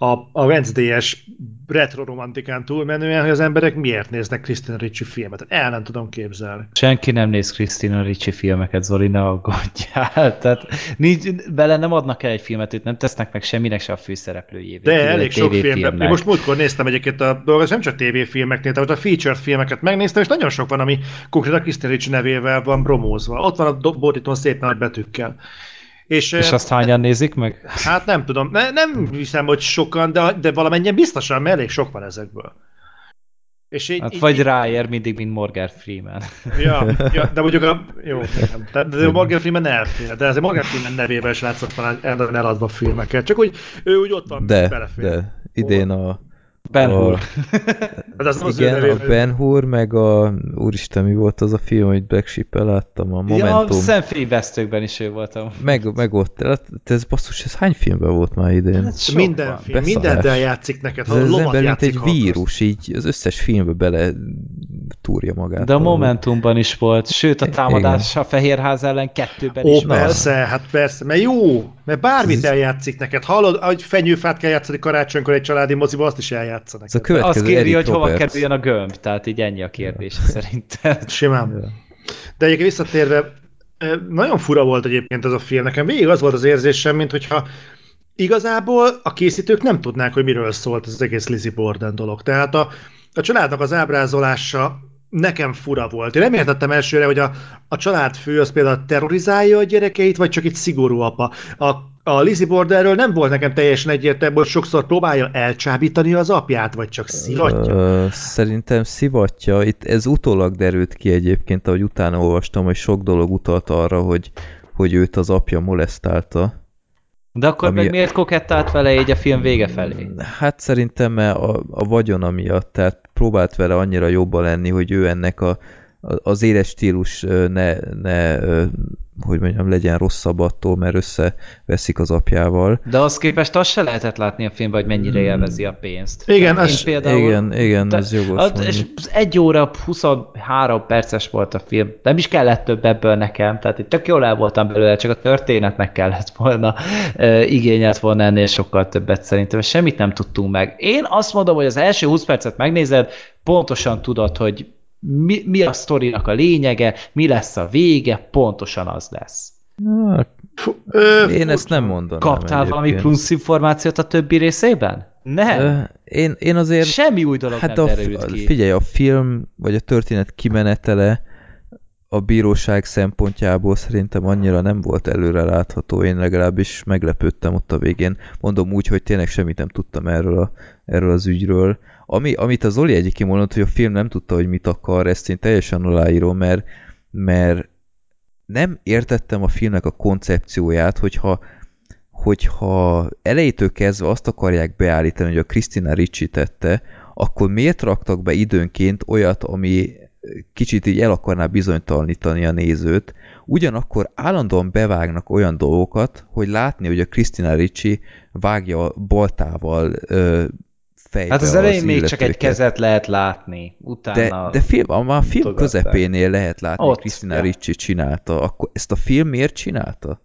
Speaker 4: a, a Wednesday-es retro romantikán túlmenően, hogy az emberek miért néznek Christina Ricci filmet. El nem tudom képzelni.
Speaker 3: Senki nem néz Christina Ricci filmeket, Zoli, ne aggódjál. Tehát nincs, bele nem adnak el egy filmet, őt nem tesznek meg semminek se a főszereplőjévé.
Speaker 4: De
Speaker 3: Kivéve
Speaker 4: elég sok filmben. Én most múltkor néztem egyébként a dolgot, nem csak tévéfilmeknél, tehát a featured filmeket megnéztem, és nagyon sok van, ami konkrétan Christian Ricci nevével van promózva. Ott van a borítón szép nagy betűkkel. És,
Speaker 3: És azt hányan nézik meg?
Speaker 4: hát nem tudom, ne, nem hiszem, hogy sokan, de, de valamennyien biztosan, mert elég sok van ezekből. És így,
Speaker 3: Hát
Speaker 4: így,
Speaker 3: vagy
Speaker 4: így,
Speaker 3: ráér mindig, mint Morgan Freeman.
Speaker 4: Ja, ja, de mondjuk a... Jó, nem. De, de a Morgan Freeman elfér, de azért Morgan Freeman nevével is látszott van el, eladva filmeket. Csak úgy, ő úgy ott van,
Speaker 2: De,
Speaker 4: belefér.
Speaker 2: de idén a,
Speaker 3: Ben
Speaker 2: a
Speaker 3: Hur.
Speaker 4: Hát az nem az ő
Speaker 2: igen, a Ben Hur, meg a úristen, mi volt az a film, amit Black sheep láttam, a
Speaker 3: Ja, a
Speaker 2: Momentum.
Speaker 3: szemfényvesztőkben is ő voltam.
Speaker 2: meg, meg ott, hát ez basszus, ez hány filmben volt már idén?
Speaker 3: Hát sok
Speaker 4: Minden
Speaker 3: van.
Speaker 4: film,
Speaker 2: Beszarás.
Speaker 4: mindent eljátszik neked.
Speaker 2: Ez
Speaker 4: Ha
Speaker 2: az
Speaker 4: lovat
Speaker 2: ember, mint
Speaker 4: játszik,
Speaker 2: egy
Speaker 4: hallgass.
Speaker 2: vírus, így az összes filmbe bele túrja magát.
Speaker 3: De a. Momentumban is volt, sőt a támadás a Fehérház ellen kettőben
Speaker 4: Ó,
Speaker 3: is volt.
Speaker 4: persze, hát persze, mert jó, mert bármit eljátszik neked. Hallod, hogy fenyőfát kell játszani karácsonykor egy családi moziba, azt is eljátsza
Speaker 2: Ez a következő
Speaker 3: Azt kéri,
Speaker 2: Eric
Speaker 3: hogy hova
Speaker 2: Roberts.
Speaker 3: kerüljön a gömb, tehát így ennyi a kérdés szerintem.
Speaker 4: Simán. De egyébként visszatérve, nagyon fura volt egyébként ez a film. Nekem végig az volt az érzésem, mint hogyha igazából a készítők nem tudnák, hogy miről szólt ez az egész Lizzie Borden dolog. Tehát a, a családnak az ábrázolása nekem fura volt. Én nem értettem elsőre, hogy a, a családfő az például terrorizálja a gyerekeit, vagy csak egy szigorú apa. A, a Lizzie Borderről nem volt nekem teljesen egyértelmű, hogy sokszor próbálja elcsábítani az apját, vagy csak szivatja.
Speaker 2: Ö, szerintem szivatja. Itt ez utólag derült ki egyébként, ahogy utána olvastam, hogy sok dolog utalt arra, hogy, hogy őt az apja molesztálta.
Speaker 3: De akkor
Speaker 2: Ami-
Speaker 3: meg miért kokettált vele így a film vége felé?
Speaker 2: Hát szerintem a, a vagyona miatt, tehát próbált vele annyira jobban lenni, hogy ő ennek a, az éles stílus ne, ne hogy mondjam, legyen rosszabb attól, mert összeveszik az apjával.
Speaker 3: De az képest azt se lehetett látni a filmben, hogy mennyire élvezi a pénzt.
Speaker 4: Igen,
Speaker 3: Én
Speaker 4: az-
Speaker 2: Igen, igen, ez jogos
Speaker 3: az, és egy óra 23 perces volt a film. Nem is kellett több ebből nekem, tehát itt tök jól el voltam belőle, csak a történetnek kellett volna, e, igényelt volna ennél sokkal többet szerintem, semmit nem tudtunk meg. Én azt mondom, hogy az első 20 percet megnézed, pontosan tudod, hogy mi, mi a sztorinak a lényege, mi lesz a vége, pontosan az lesz.
Speaker 2: Hát,
Speaker 4: ö,
Speaker 2: én ezt nem mondanám
Speaker 3: Kaptál valami
Speaker 2: egyébként.
Speaker 3: plusz információt a többi részében? Nem.
Speaker 2: Ö, Én, én azért...
Speaker 3: Semmi új dolog
Speaker 2: Hát
Speaker 3: nem
Speaker 2: a,
Speaker 3: derült ki.
Speaker 2: figyelj, a film, vagy a történet kimenetele a bíróság szempontjából szerintem annyira nem volt előre látható, én legalábbis meglepődtem ott a végén. Mondom úgy, hogy tényleg semmit nem tudtam erről, a, erről az ügyről. Ami, amit az Oli egyik kimondott, hogy a film nem tudta, hogy mit akar, ezt én teljesen aláírom, mert, mert nem értettem a filmnek a koncepcióját, hogyha, hogyha elejétől kezdve azt akarják beállítani, hogy a Christina Ricci tette, akkor miért raktak be időnként olyat, ami kicsit így el akarná bizonytalanítani a nézőt, ugyanakkor állandóan bevágnak olyan dolgokat, hogy látni, hogy a Christina Ricci vágja baltával ö, fejbe
Speaker 3: Hát az elején
Speaker 2: az
Speaker 3: még csak egy kezet lehet látni. Utána...
Speaker 2: De, de film, a, a film közepénél lehet látni, hogy
Speaker 3: Ott,
Speaker 2: Christina
Speaker 3: ja.
Speaker 2: Ricci csinálta. Akkor ezt a film miért csinálta?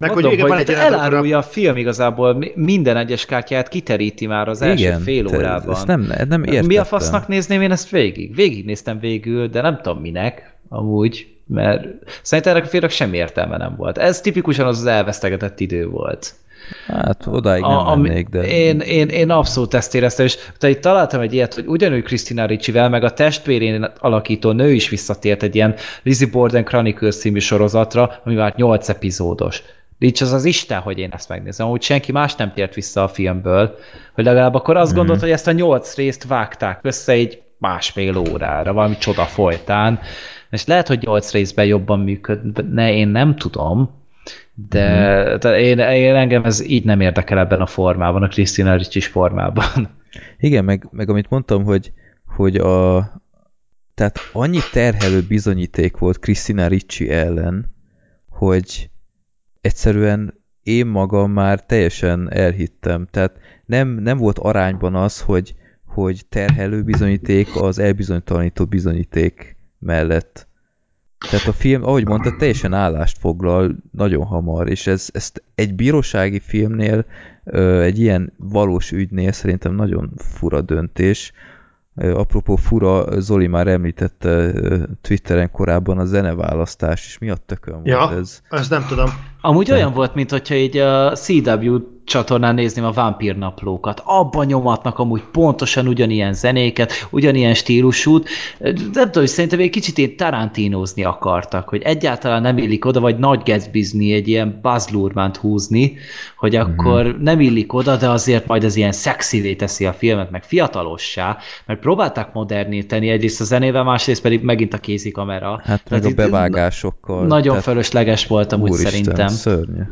Speaker 4: Meg
Speaker 3: Mondom,
Speaker 4: hogy igen, van
Speaker 3: hogy
Speaker 4: egy akkor a-
Speaker 3: elárulja a film igazából, mi- minden egyes kártyát kiteríti már az első
Speaker 2: Igen,
Speaker 3: fél órában.
Speaker 2: ezt nem, nem értettem.
Speaker 3: Mi a fasznak nézném én ezt végig? Végignéztem végül, de nem tudom minek, amúgy, mert szerintem ennek a filmnek semmi értelme nem volt. Ez tipikusan az az elvesztegetett idő volt.
Speaker 2: Hát odáig nem
Speaker 3: A-
Speaker 2: mennék, de...
Speaker 3: én, én, én abszolút ezt éreztem, és itt találtam egy ilyet, hogy ugyanúgy Christina Riccivel, meg a testvérén alakító nő is visszatért egy ilyen Lizzie Borden Chronicles című sorozatra, ami már 8 epizódos. Nincs az az Isten, hogy én ezt megnézem, hogy senki más nem tért vissza a filmből, hogy legalább akkor azt gondolt, hogy ezt a nyolc részt vágták össze egy másfél órára, valami csoda folytán, és lehet, hogy nyolc részben jobban működne, én nem tudom, de,
Speaker 2: Mhm.
Speaker 3: de én, én engem ez így nem érdekel ebben a formában, a Christina Ricci formában.
Speaker 2: Igen, meg, meg amit mondtam, hogy, hogy a, tehát annyi terhelő bizonyíték volt Christina Ricci ellen, hogy egyszerűen én magam már teljesen elhittem. Tehát nem, nem volt arányban az, hogy, hogy terhelő bizonyíték az elbizonytalanító bizonyíték mellett. Tehát a film, ahogy mondta, teljesen állást foglal nagyon hamar, és ez, ezt egy bírósági filmnél, egy ilyen valós ügynél szerintem nagyon fura döntés. Apropó fura, Zoli már említette Twitteren korábban a zeneválasztás, és mi a tökön volt
Speaker 4: Ja,
Speaker 2: ez?
Speaker 4: ezt nem tudom.
Speaker 3: Amúgy olyan volt, mintha így a CW csatornán nézném a vámpír naplókat. Abban nyomatnak amúgy pontosan ugyanilyen zenéket, ugyanilyen stílusút. Nem tudom, hogy szerintem egy kicsit én tarantínozni akartak, hogy egyáltalán nem illik oda, vagy nagy gatsby egy ilyen Buzz Lurmant húzni, hogy akkor nem illik oda, de azért majd ez ilyen szexivé teszi a filmet, meg fiatalossá, mert próbálták moderníteni egyrészt a zenével, másrészt pedig megint a kézikamera.
Speaker 2: Hát
Speaker 3: Tehát
Speaker 2: meg a bevágásokkal.
Speaker 3: Nagyon
Speaker 2: tehát,
Speaker 3: fölösleges volt amúgy
Speaker 2: úristen,
Speaker 3: szerintem.
Speaker 2: Szörnyű.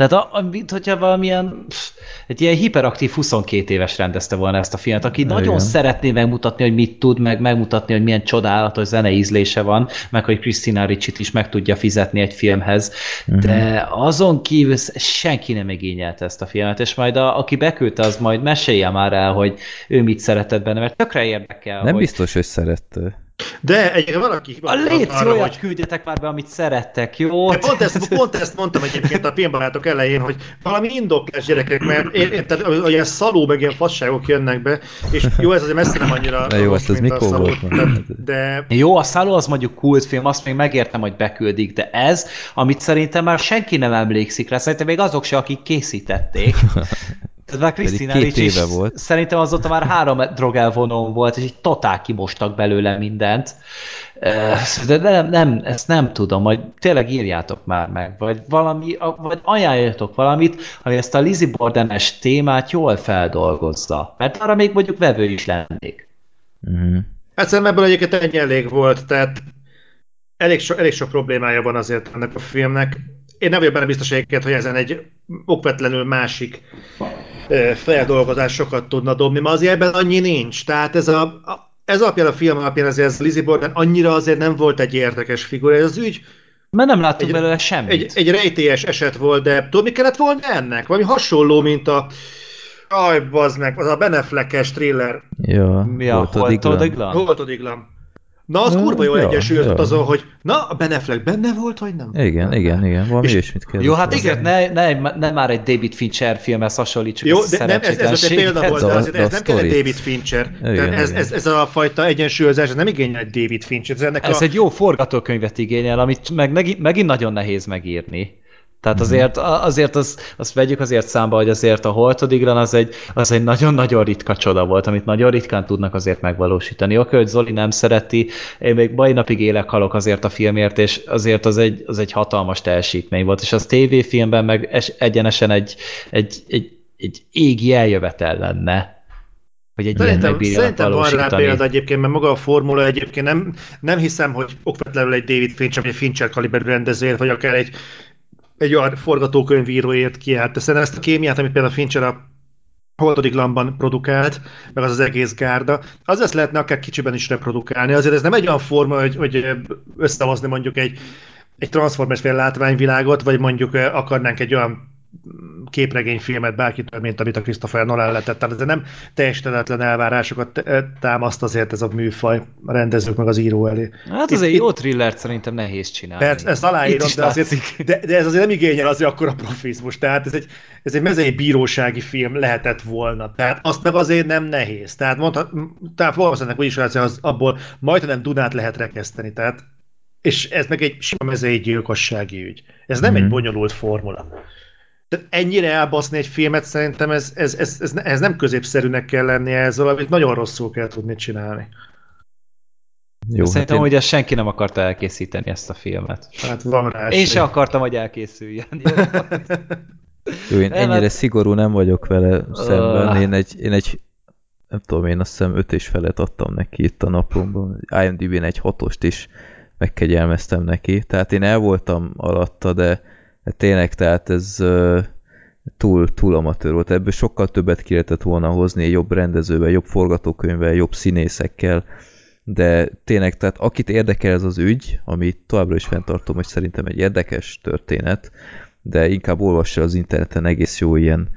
Speaker 3: Tehát a, a, mint hogyha valamilyen pff, egy ilyen hiperaktív 22 éves rendezte volna ezt a filmet, aki nagyon
Speaker 2: Igen.
Speaker 3: szeretné megmutatni, hogy mit tud, meg megmutatni, hogy milyen csodálatos zene ízlése van, meg hogy Christina Ricci-t is meg tudja fizetni egy filmhez, de azon kívül senki nem igényelte ezt a filmet, és majd a, aki beküldte, az majd mesélje már el, hogy ő mit szeretett benne, mert tökre érdekel,
Speaker 2: Nem
Speaker 3: hogy
Speaker 2: biztos, hogy szerette.
Speaker 4: De egyébként valaki
Speaker 3: a léci olyat küldjetek már be, amit szerettek, jó?
Speaker 4: De pont ezt, pont ezt mondtam egyébként a filmbarátok elején, hogy valami indoklás gyerekek, mert én, tehát olyan szaló, meg ilyen fasságok jönnek be, és jó, ez azért messze nem annyira
Speaker 2: De jó, ezt ez mikor
Speaker 4: szaló,
Speaker 2: volt
Speaker 4: tehát- De
Speaker 3: Jó, a Szálló az mondjuk kultfilm, azt még megértem, hogy beküldik, de ez, amit szerintem már senki nem emlékszik rá, szerintem még azok se, akik készítették. Tehát már Krisztina
Speaker 2: két
Speaker 3: Ricci is
Speaker 2: éve volt.
Speaker 3: Szerintem azóta már három drogelvonón volt, és így totál kimostak belőle mindent. De nem, nem, ezt nem tudom, majd tényleg írjátok már meg, vagy valami, vagy ajánljatok valamit, ami ezt a Lizzie Bordenes témát jól feldolgozza. Mert arra még mondjuk vevő is lennék.
Speaker 2: Uh-huh.
Speaker 4: hát szerintem ebből egyébként ennyi elég volt, tehát elég, so, elég sok problémája van azért ennek a filmnek. Én nem vagyok benne biztos egyébként, hogy ezen egy okvetlenül másik feldolgozás sokat tudna dobni, ma azért ebben annyi nincs. Tehát ez a, a ez alapján a film alapján azért ez Lizzie Borden annyira azért nem volt egy érdekes figura. Ez az ügy
Speaker 3: Mert nem láttuk
Speaker 4: Egy-
Speaker 3: belőle semmit.
Speaker 4: egy, egy rejtélyes eset volt, de tudod, mi kellett volna ennek? Valami hasonló, mint a Aj, bazd meg, az a Beneflekes thriller.
Speaker 2: Ja,
Speaker 3: Mi a
Speaker 2: volt a
Speaker 4: Na, az kurva jól
Speaker 2: ja,
Speaker 4: egyesült
Speaker 2: ja.
Speaker 4: azon, hogy na, a Beneflek benne volt, vagy nem?
Speaker 2: Igen, igen, igen, valami
Speaker 4: És-
Speaker 2: ilyesmit kell.
Speaker 3: Jó, hát igen, ne, ne, ne már egy David Fincher filmhez hasonlítsuk
Speaker 4: Jó,
Speaker 3: a
Speaker 4: de nem, ez, ez
Speaker 3: szerencsétlenséget.
Speaker 4: példa volt,
Speaker 2: De
Speaker 4: de
Speaker 2: a-
Speaker 4: azért
Speaker 2: de a
Speaker 4: ez nem kell egy. David Fincher.
Speaker 2: Igen,
Speaker 4: Tehát ez,
Speaker 2: igen.
Speaker 4: ez, ez, a fajta egyensúlyozás, ez nem igényel egy David Fincher. Ez, ennek
Speaker 3: Ez
Speaker 4: a,
Speaker 3: egy jó forgatókönyvet igényel, amit meg, megint, megint nagyon nehéz megírni. Tehát azért, azért az, azt vegyük azért számba, hogy azért a Holtodigran az egy, az egy nagyon-nagyon ritka csoda volt, amit nagyon ritkán tudnak azért megvalósítani. Oké, hogy Zoli nem szereti, én még mai napig élek halok azért a filmért, és azért az egy, az egy hatalmas teljesítmény volt, és az tévéfilmben meg es, egyenesen egy, egy, egy, egy égi eljövetel lenne hogy egy
Speaker 4: szerintem, ilyen Szerintem van rá példa egyébként, mert maga a formula egyébként nem, nem hiszem, hogy okvetlenül egy David Fincher, vagy egy Fincher kaliberű rendezőért, vagy akár egy, egy olyan forgatókönyvíróért kiállt. Szerintem ezt a kémiát, amit például Fincher a holtodik lamban produkált, meg az az egész gárda, az ezt lehetne akár kicsiben is reprodukálni. Azért ez nem egy olyan forma, hogy, hogy összehozni mondjuk egy, egy Transformers fél látványvilágot, vagy mondjuk akarnánk egy olyan képregényfilmet bárkitől, mint amit a Christopher Nolan letett. Tehát ez nem teljesítetlen elvárásokat támaszt azért ez a műfaj a rendezők meg az író elé.
Speaker 3: Hát azért itt, jó thrillert szerintem nehéz csinálni.
Speaker 4: Persze, ezt aláírom, de, azért, de, de, ez azért nem igényel azért akkor a profizmus. Tehát ez egy, ez egy mezei bírósági film lehetett volna. Tehát azt meg azért nem nehéz. Tehát mondhat, tehát valószínűleg úgy is az abból majdnem Dunát lehet rekeszteni. Tehát és ez meg egy sima mezei gyilkossági ügy. Ez nem mm. egy mhm. bonyolult formula. Tehát ennyire elbaszni egy filmet szerintem ez, ez, ez, ez, ez nem középszerűnek kell lennie, ez valamit nagyon rosszul kell tudni csinálni.
Speaker 3: Jó, Szerintem, hát én... hogy ezt senki nem akarta elkészíteni ezt a filmet.
Speaker 4: Hát van rá
Speaker 3: Én sem akartam, hogy elkészüljön.
Speaker 2: Jó, én ennyire hát... szigorú nem vagyok vele szemben. Én egy, én egy nem tudom, én azt hiszem öt és felet adtam neki itt a naplomban. IMDb-n egy hatost is megkegyelmeztem neki. Tehát én el voltam alatta, de tényleg, tehát ez túl, túl amatőr volt. Ebből sokkal többet ki lehetett volna hozni, jobb rendezővel, jobb forgatókönyvvel, jobb színészekkel, de tényleg, tehát akit érdekel ez az ügy, ami továbbra is fenntartom, hogy szerintem egy érdekes történet, de inkább olvassa az interneten, egész jó ilyen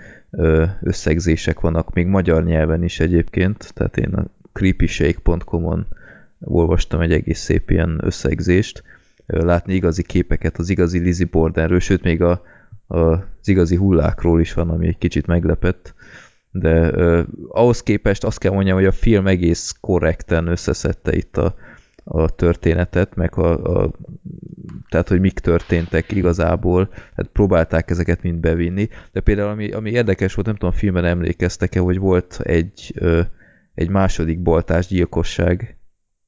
Speaker 2: összegzések vannak, még magyar nyelven is egyébként, tehát én a creepyshake.com-on olvastam egy egész szép ilyen összegzést, látni igazi képeket az igazi Lizzie Bordenről, sőt még a, a, az igazi hullákról is van, ami egy kicsit meglepett. De uh, ahhoz képest azt kell mondjam, hogy a film egész korrekten összeszedte itt a, a történetet, meg a, a, tehát, hogy mik történtek igazából, hát próbálták ezeket mind bevinni, de például ami, ami érdekes volt, nem tudom, a filmen emlékeztek-e, hogy volt egy, ö, egy második boltás gyilkosság,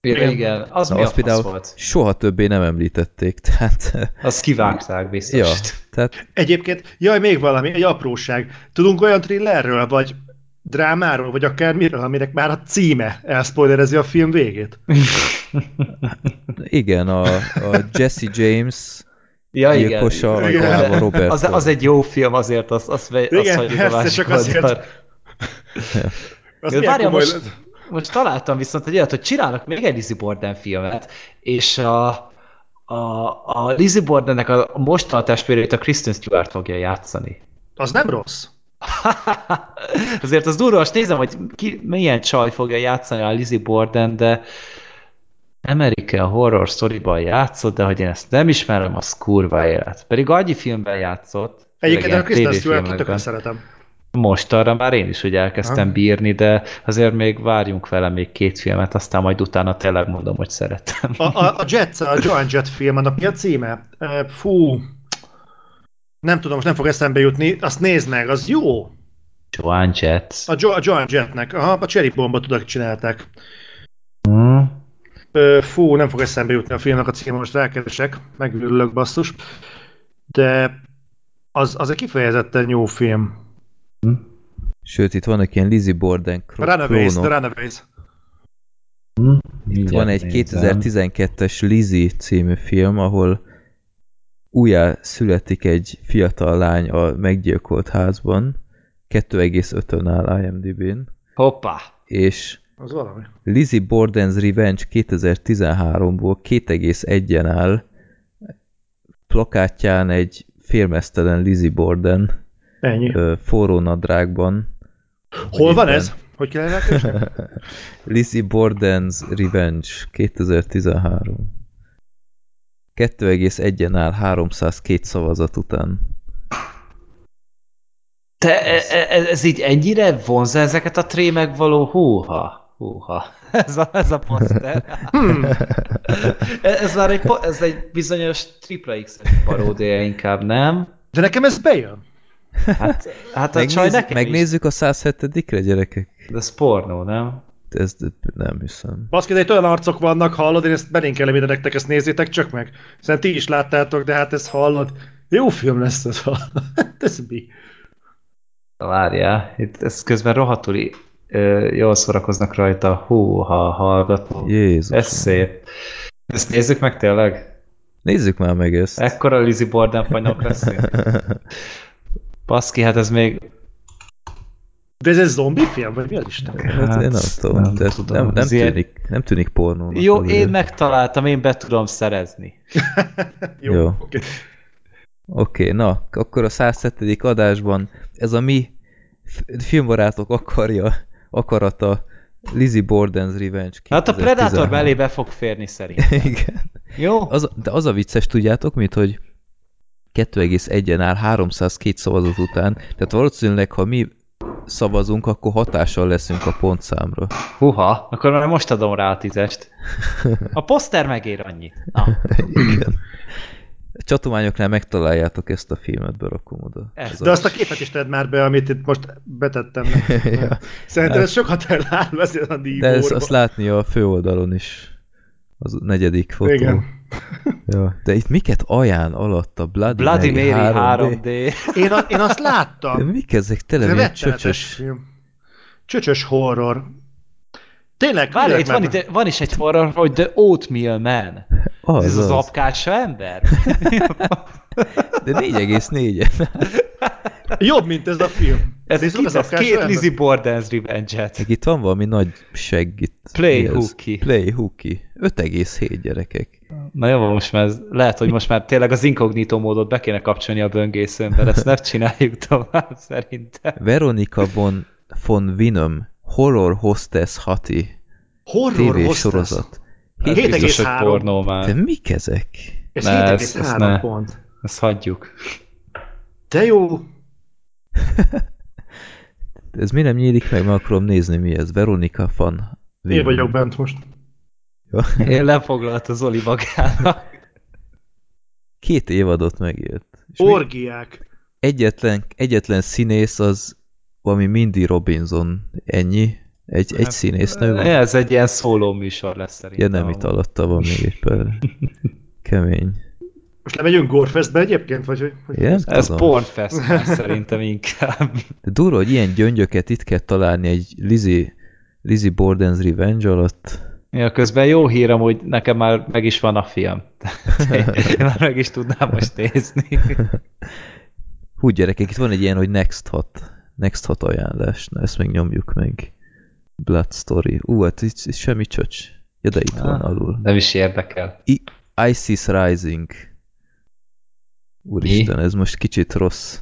Speaker 3: igen, igen. az Na, mi azt például volt?
Speaker 2: soha többé nem említették, tehát...
Speaker 3: Azt kivágták biztos.
Speaker 2: Ja, tehát...
Speaker 4: Egyébként, jaj, még valami, egy apróság. Tudunk olyan thrillerről, vagy drámáról, vagy akár miről, aminek már a címe elspoilerezi a film végét?
Speaker 2: igen, a, a Jesse James
Speaker 3: ja, gyilkosa
Speaker 2: igen. a Robert.
Speaker 3: Az, az egy jó film azért, azt, azt, azt igen, hagyjuk a másik csak azért... Ja. Az Várja, most, most találtam viszont egy olyat, hogy csinálnak még egy Lizzie Borden filmet, és a, a, a Lizzie Bordennek a mostani testvérét a Kristen Stewart fogja játszani.
Speaker 4: Az nem rossz.
Speaker 3: Azért az durva, most nézem, hogy ki, milyen csaj fogja játszani a Lizzie Borden, de American Horror Story-ban játszott, de hogy én ezt nem ismerem, az kurva élet. Pedig annyi filmben játszott.
Speaker 4: Egyébként a Kristen Stewart szeretem.
Speaker 3: Most arra már én is úgy elkezdtem ha. bírni, de azért még várjunk vele még két filmet, aztán majd utána tényleg mondom, hogy szeretem.
Speaker 4: A, a, a Jets, a Joan Jett film, annak mi a címe? Fú, nem tudom, most nem fog eszembe jutni, azt nézd meg, az jó.
Speaker 3: Joan Jett.
Speaker 4: A, jo, a Joan Jettnek, aha, a Cherry Bomba tudok csinálták.
Speaker 3: Hmm.
Speaker 4: Fú, nem fog eszembe jutni a filmnek a címe, most rákeresek, megülök basszus. De az, az egy kifejezetten jó film.
Speaker 2: Hm? Sőt, itt vannak ilyen Lizzie Borden
Speaker 4: Runaways, The Runaways.
Speaker 2: Hm? Itt van egy 2012-es Lizzie című film, ahol újjá születik egy fiatal lány a meggyilkolt házban, 2,5-ön áll IMDb-n.
Speaker 3: Hoppá!
Speaker 2: És
Speaker 4: az valami.
Speaker 2: Lizzie Borden's Revenge 2013-ból 2,1-en áll, plakátján egy félmeztelen Lizzie Borden,
Speaker 4: Ennyi.
Speaker 2: forró nadrágban.
Speaker 4: Hol van ez? Hogy kell?
Speaker 2: Lizzie Borden's Revenge 2013. 2,1-en áll 302 szavazat után.
Speaker 3: Te, ez, ez, ez így ennyire vonza ezeket a trémek való húha? Húha. Ez a, ez a poszter. Hmm. Ez már egy, ez egy bizonyos Triple X paródia inkább, nem?
Speaker 4: De nekem ez bejön.
Speaker 3: Hát, hát a csaj
Speaker 2: Megnézzük,
Speaker 3: nekem
Speaker 2: megnézzük a 107-re, gyerekek?
Speaker 3: is. De ez pornó, nem?
Speaker 2: Ezt nem hiszem.
Speaker 4: Baszki, de itt olyan arcok vannak, hallod, én ezt belinkelem ide nektek, ezt nézzétek csak meg. Szerintem ti is láttátok, de hát ezt hallod. Jó film lesz ez. ez mi?
Speaker 3: Várjál, itt ez közben rohadtul ö, jól szórakoznak rajta. Hú, ha hallgató.
Speaker 2: Jézus.
Speaker 3: Ez szép. Ezt nézzük meg tényleg?
Speaker 2: Nézzük már meg ezt.
Speaker 3: Ekkora Lizzie Borden fanyok leszünk. Baszki, hát ez még...
Speaker 4: De ez egy zombi film, vagy mi az Isten?
Speaker 2: Hát, én nem tudom.
Speaker 3: nem
Speaker 2: Nem,
Speaker 3: tudom.
Speaker 2: nem, nem,
Speaker 3: ilyen-
Speaker 2: tűnik, nem tűnik pornónak.
Speaker 3: Jó,
Speaker 2: azért.
Speaker 3: én megtaláltam, én be tudom szerezni.
Speaker 4: Jó.
Speaker 2: Jó.
Speaker 4: Oké.
Speaker 2: Oké, okay, na, akkor a 107. adásban ez a mi filmbarátok akarja, akarata Lizzie Borden's Revenge
Speaker 3: Hát a
Speaker 2: 2013.
Speaker 3: Predator belé be fog férni szerint.
Speaker 2: Igen.
Speaker 3: Jó?
Speaker 2: Az, de az a vicces, tudjátok mit, hogy 2,1-en áll 302 szavazat után, tehát valószínűleg, ha mi szavazunk, akkor hatással leszünk a pontszámra.
Speaker 3: Huha, akkor már most adom rá a tízest. A poszter megér annyit. Na,
Speaker 2: Igen. A csatományoknál megtaláljátok ezt a filmet, berakom oda.
Speaker 3: Ez
Speaker 2: Ez
Speaker 4: De azt a képet is tedd már be, amit itt most betettem.
Speaker 2: Ja.
Speaker 4: Szerintem ez sokat eláll ezért a
Speaker 2: De ez, azt látni a főoldalon is. Az negyedik fotó.
Speaker 4: Igen.
Speaker 2: Ja. De itt miket ajánl alatt a Bloody,
Speaker 3: Bloody Mary
Speaker 2: 3D?
Speaker 3: 3D.
Speaker 4: Én, a, én azt
Speaker 2: De
Speaker 4: láttam.
Speaker 2: mik ezek tele
Speaker 4: rettenetes
Speaker 2: csöcsös?
Speaker 4: film. Csöcsös horror. Tényleg,
Speaker 3: Várj, itt van, itt, van is egy horror, hogy The Oatmeal Man.
Speaker 2: Az,
Speaker 3: Ez az
Speaker 2: az.
Speaker 3: apkása ember?
Speaker 2: De 4,4.
Speaker 4: Jobb, mint ez a film.
Speaker 3: Ez ki
Speaker 4: az
Speaker 3: ez? Két? Lizzie Borden's Revenge-et.
Speaker 2: Meg itt van valami nagy segg itt.
Speaker 3: Play
Speaker 2: ez?
Speaker 3: hooky.
Speaker 2: Play hooky. 5,7 gyerekek.
Speaker 3: Na jó, most már ez, lehet, hogy most már tényleg az inkognitó módot be kéne kapcsolni a böngészőmbe, ezt ne csináljuk tovább szerintem.
Speaker 2: Veronika von, von Winum, Horror Hostess Hati
Speaker 4: Horror
Speaker 2: TV
Speaker 4: hostess.
Speaker 2: sorozat.
Speaker 4: Hét
Speaker 2: Hét-
Speaker 3: Biztos, hogy
Speaker 4: 7,3.
Speaker 3: pornó
Speaker 2: De
Speaker 3: már.
Speaker 2: mik ezek?
Speaker 4: Ez
Speaker 3: Ne, ezt- ezt
Speaker 4: 7,3
Speaker 3: ne.
Speaker 4: pont.
Speaker 3: Ezt hagyjuk.
Speaker 4: De jó.
Speaker 2: Ez mi nem nyílik meg, meg akarom nézni, mi ez. Veronika van.
Speaker 4: Én vagyok bent most.
Speaker 2: Ja.
Speaker 3: Én lefoglalt az Oli magának.
Speaker 2: Két évadot megélt. És mi-
Speaker 4: Orgiák.
Speaker 2: egyetlen, egyetlen színész az valami Mindy Robinson. Ennyi? Egy, egy színésznő van?
Speaker 3: Ez egy ilyen szóló műsor lesz
Speaker 2: Ja,
Speaker 3: szerintem.
Speaker 2: nem, itt alatta van még egy pár. Kemény.
Speaker 4: Most lemegyünk Gorefestbe egyébként, vagy hogy? hogy
Speaker 2: Igen?
Speaker 3: Ez
Speaker 2: Tudom.
Speaker 3: pornfest szerintem inkább.
Speaker 2: De durva, hogy ilyen gyöngyöket itt kell találni egy Lizzie, Lizzie Borden's Revenge alatt.
Speaker 3: Ja, közben jó hírem, hogy nekem már meg is van a film. Én már meg is tudnám most nézni.
Speaker 2: Hú, gyerekek, itt van egy ilyen, hogy Next Hot. Next Hot ajánlás. Na, ezt még nyomjuk meg. Blood Story. Ú, hát itt, itt semmi csöcs. Ja, de itt van
Speaker 3: Ah.
Speaker 2: alul.
Speaker 3: Nem is érdekel.
Speaker 2: I ISIS Rising. Úristen, ez most kicsit rossz,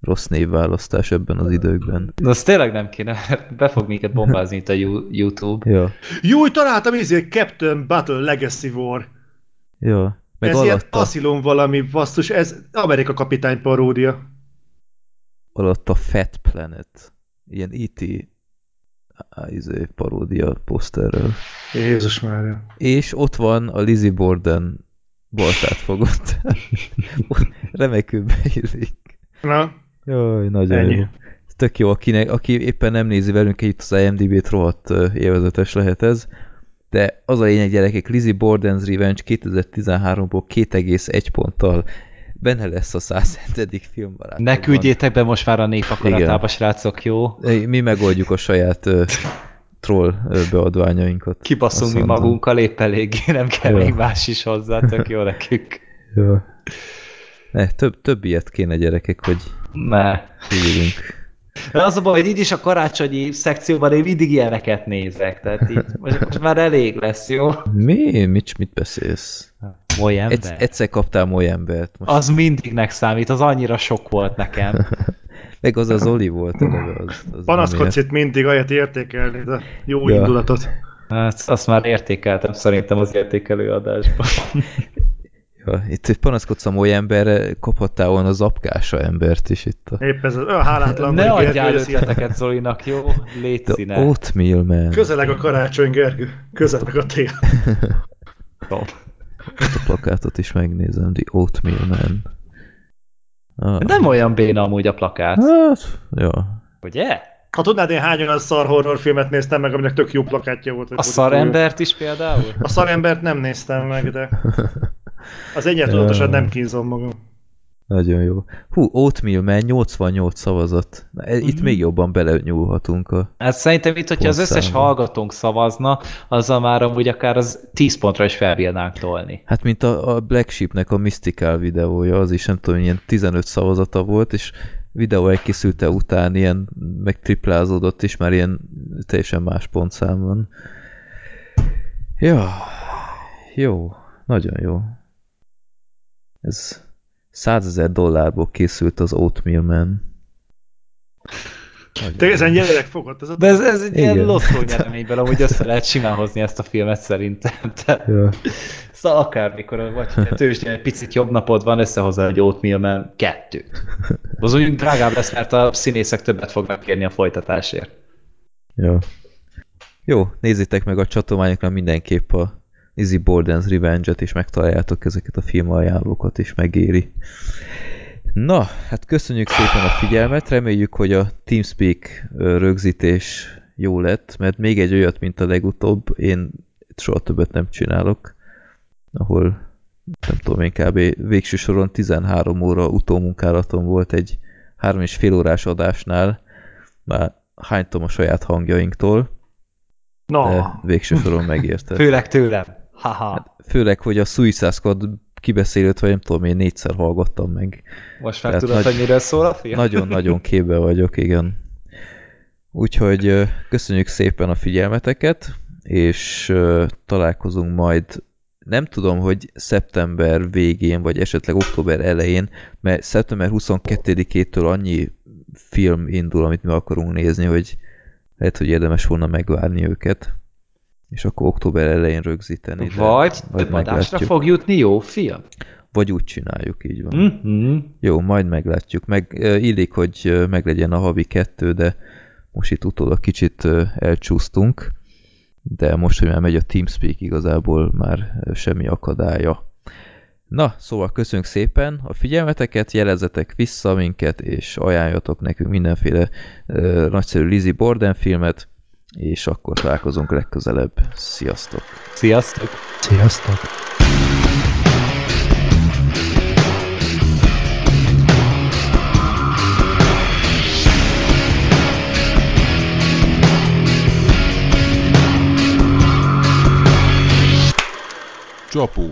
Speaker 2: rossz névválasztás ebben az időkben.
Speaker 3: De az tényleg nem kéne, mert be fog minket bombázni itt a You- YouTube.
Speaker 2: Ja,
Speaker 4: Jó, találtam izé Captain Battle Legacy War.
Speaker 2: ja. Meg
Speaker 4: ez ilyen
Speaker 2: alatta,
Speaker 4: Asylum valami basszus, ez Amerika kapitány paródia.
Speaker 2: alatta Fat Planet. Ilyen E.T. izé, paródia poszterrel.
Speaker 4: Jézus már.
Speaker 2: És ott van a Lizzie Borden baltát fogott. Remekül beillik.
Speaker 4: Na,
Speaker 2: Jaj, nagyon
Speaker 4: Ennyi.
Speaker 2: jó. Tök jó, akinek, aki éppen nem nézi velünk itt az IMDb-t, rohadt élvezetes lehet ez. De az a lényeg, gyerekek, Lizzie Borden's Revenge 2013-ból 2,1 ponttal benne lesz a 107. filmbarátokban.
Speaker 3: Ne küldjétek be most már a nép akaratába,
Speaker 2: Igen.
Speaker 3: srácok, jó?
Speaker 2: Mi megoldjuk a saját troll beadványainkat.
Speaker 3: Kibaszunk mi magunkkal épp eléggé, nem kell
Speaker 2: Jó.
Speaker 3: még más is hozzá, tök jó nekünk.
Speaker 2: Jó. Ne, több, több ilyet kéne gyerekek, hogy
Speaker 3: Ne. De az a baj, hogy így is a karácsonyi szekcióban én mindig ilyeneket nézek, tehát így most, most már elég lesz, jó?
Speaker 2: Mi? Mit, mit beszélsz?
Speaker 3: Moly ember.
Speaker 2: Egy, egyszer kaptál moly embert. Most
Speaker 3: Az mindignek számít, az annyira sok volt nekem.
Speaker 2: Meg az az Oli volt. Az, az
Speaker 4: panaszkodsz itt mindig, ahelyett értékelni a jó
Speaker 2: Ja.
Speaker 4: indulatot.
Speaker 3: Hát, azt már értékeltem szerintem az értékelő adásban.
Speaker 2: Ja, itt egy panaszkodsz a moly emberre, kaphattál volna az apkása embert is itt. A,
Speaker 4: Épp ez az olyan hálátlan,
Speaker 3: Ne adjál ötleteket Zolinak, jó? Légy színe.
Speaker 2: Oatmeal Man.
Speaker 4: Közeleg a karácsony, Gergő. Közeleg a tél.
Speaker 2: Ezt a plakátot is megnézem. The Oatmeal Man. Ah,
Speaker 3: Nem olyan béna amúgy a plakát.
Speaker 2: Hát, jó.
Speaker 3: Ugye?
Speaker 4: Ha tudnád, én hány olyan szar horrorfilmet néztem meg, aminek tök jó plakátja volt.
Speaker 3: A szarembert is például?
Speaker 4: A szarembert nem néztem meg, de az egyet tudatosan nem kínzom magam.
Speaker 2: Nagyon jó. Hú, Oatmeal Man 88 szavazat. Na, e- Itt még jobban belenyúlhatunk a...
Speaker 3: Hát szerintem itt, hogyha az összes hallgatónk szavazna, azzal már amúgy akár az 10 pontra is felbírnánk tolni.
Speaker 2: Hát mint a, a Black Sheepnek a Mystical videója, az is nem tudom, ilyen 15 szavazata volt, és videó elkészülte után ilyen meg triplázódott is, már ilyen teljesen más pontszám van. Ja, jó, nagyon jó. Ez 100 ezer dollárból készült az Oatmeal Man.
Speaker 4: Te ezen jelenleg fogod, ez a...
Speaker 3: De ez, ez egy ilyen
Speaker 2: Igen.
Speaker 3: lottó nyereményből, amúgy össze lehet simán hozni ezt a filmet szerintem. Tehát,
Speaker 2: Ja.
Speaker 3: szóval akármikor, vagy ha tőzsdén egy picit jobb napod van, összehozza egy Oatmeal Man kettőt. Az úgy drágább lesz, mert a színészek többet fognak kérni a folytatásért.
Speaker 2: Jó. Jó, nézzétek meg a csatományokra mindenképp a Izzy Borden's Revenge-et, és megtaláljátok ezeket a filmajánlókat, és megéri. Na, hát köszönjük szépen a figyelmet, reméljük, hogy a TeamSpeak rögzítés jó lett, mert még egy olyat, mint a legutóbb, én soha többet nem csinálok, ahol nem tudom én kb. végső soron 13 óra utómunkálatom volt egy három és fél órás adásnál, már hánytom a saját hangjainktól,
Speaker 4: Na,
Speaker 2: de végső soron megérte.
Speaker 3: Főleg tőlem. Haha.
Speaker 2: Főleg, hogy a Suicide Squad kibeszélőt, vagy nem tudom, én négyszer hallgattam meg.
Speaker 3: Most már
Speaker 2: Tehát
Speaker 3: tudod,
Speaker 2: nagy-
Speaker 3: hogy miről szól a film?
Speaker 2: Nagyon-nagyon képbe vagyok, igen. Úgyhogy köszönjük szépen a figyelmeteket, és találkozunk majd, nem tudom, hogy szeptember végén, vagy esetleg október elején, mert szeptember 22-től annyi film indul, amit mi akarunk nézni, hogy lehet, hogy érdemes volna megvárni őket, és akkor október elején rögzíteni. de
Speaker 3: Vagy több adásra fog jutni jó film.
Speaker 2: Vagy úgy csináljuk, így van.
Speaker 3: Mm-hmm.
Speaker 2: Jó, majd meglátjuk. Meg illik, hogy meglegyen a havi kettő, de most itt utólag kicsit elcsúsztunk, de most, hogy már megy a TeamSpeak, igazából már semmi akadálya. Na, szóval köszönjük szépen a figyelmeteket, jelezzetek vissza minket, és ajánljatok nekünk mindenféle ö, nagyszerű Lizzie Borden filmet, és akkor találkozunk legközelebb. Sziasztok!
Speaker 3: Sziasztok!
Speaker 4: sziasztok!
Speaker 5: Csapó.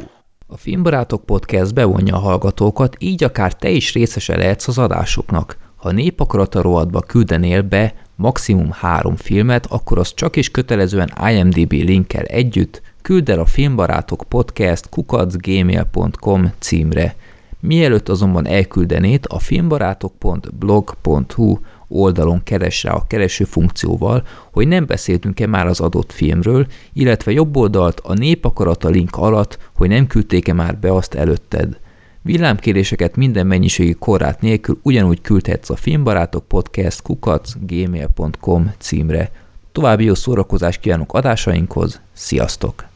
Speaker 6: A Filmbarátok Podcast bevonja a hallgatókat, így akár te is részese lehetsz az adásoknak. Ha népakarata rovatba küldenél be maximum három filmet, akkor az csak is kötelezően IMDB linkkel együtt küld el a Filmbarátok Podcast kukacgmail.com címre. Mielőtt azonban elküldenét, a filmbarátok.blog.hu oldalon keres rá a kereső funkcióval, hogy nem beszéltünk-e már az adott filmről, illetve jobb oldalt a népakarata link alatt, hogy nem küldték-e már be azt előtted. Villámkéréseket minden mennyiségi korlát nélkül ugyanúgy küldhetsz a filmbarátok podcast kukac gmail.com címre. További jó szórakozást kívánok adásainkhoz, sziasztok!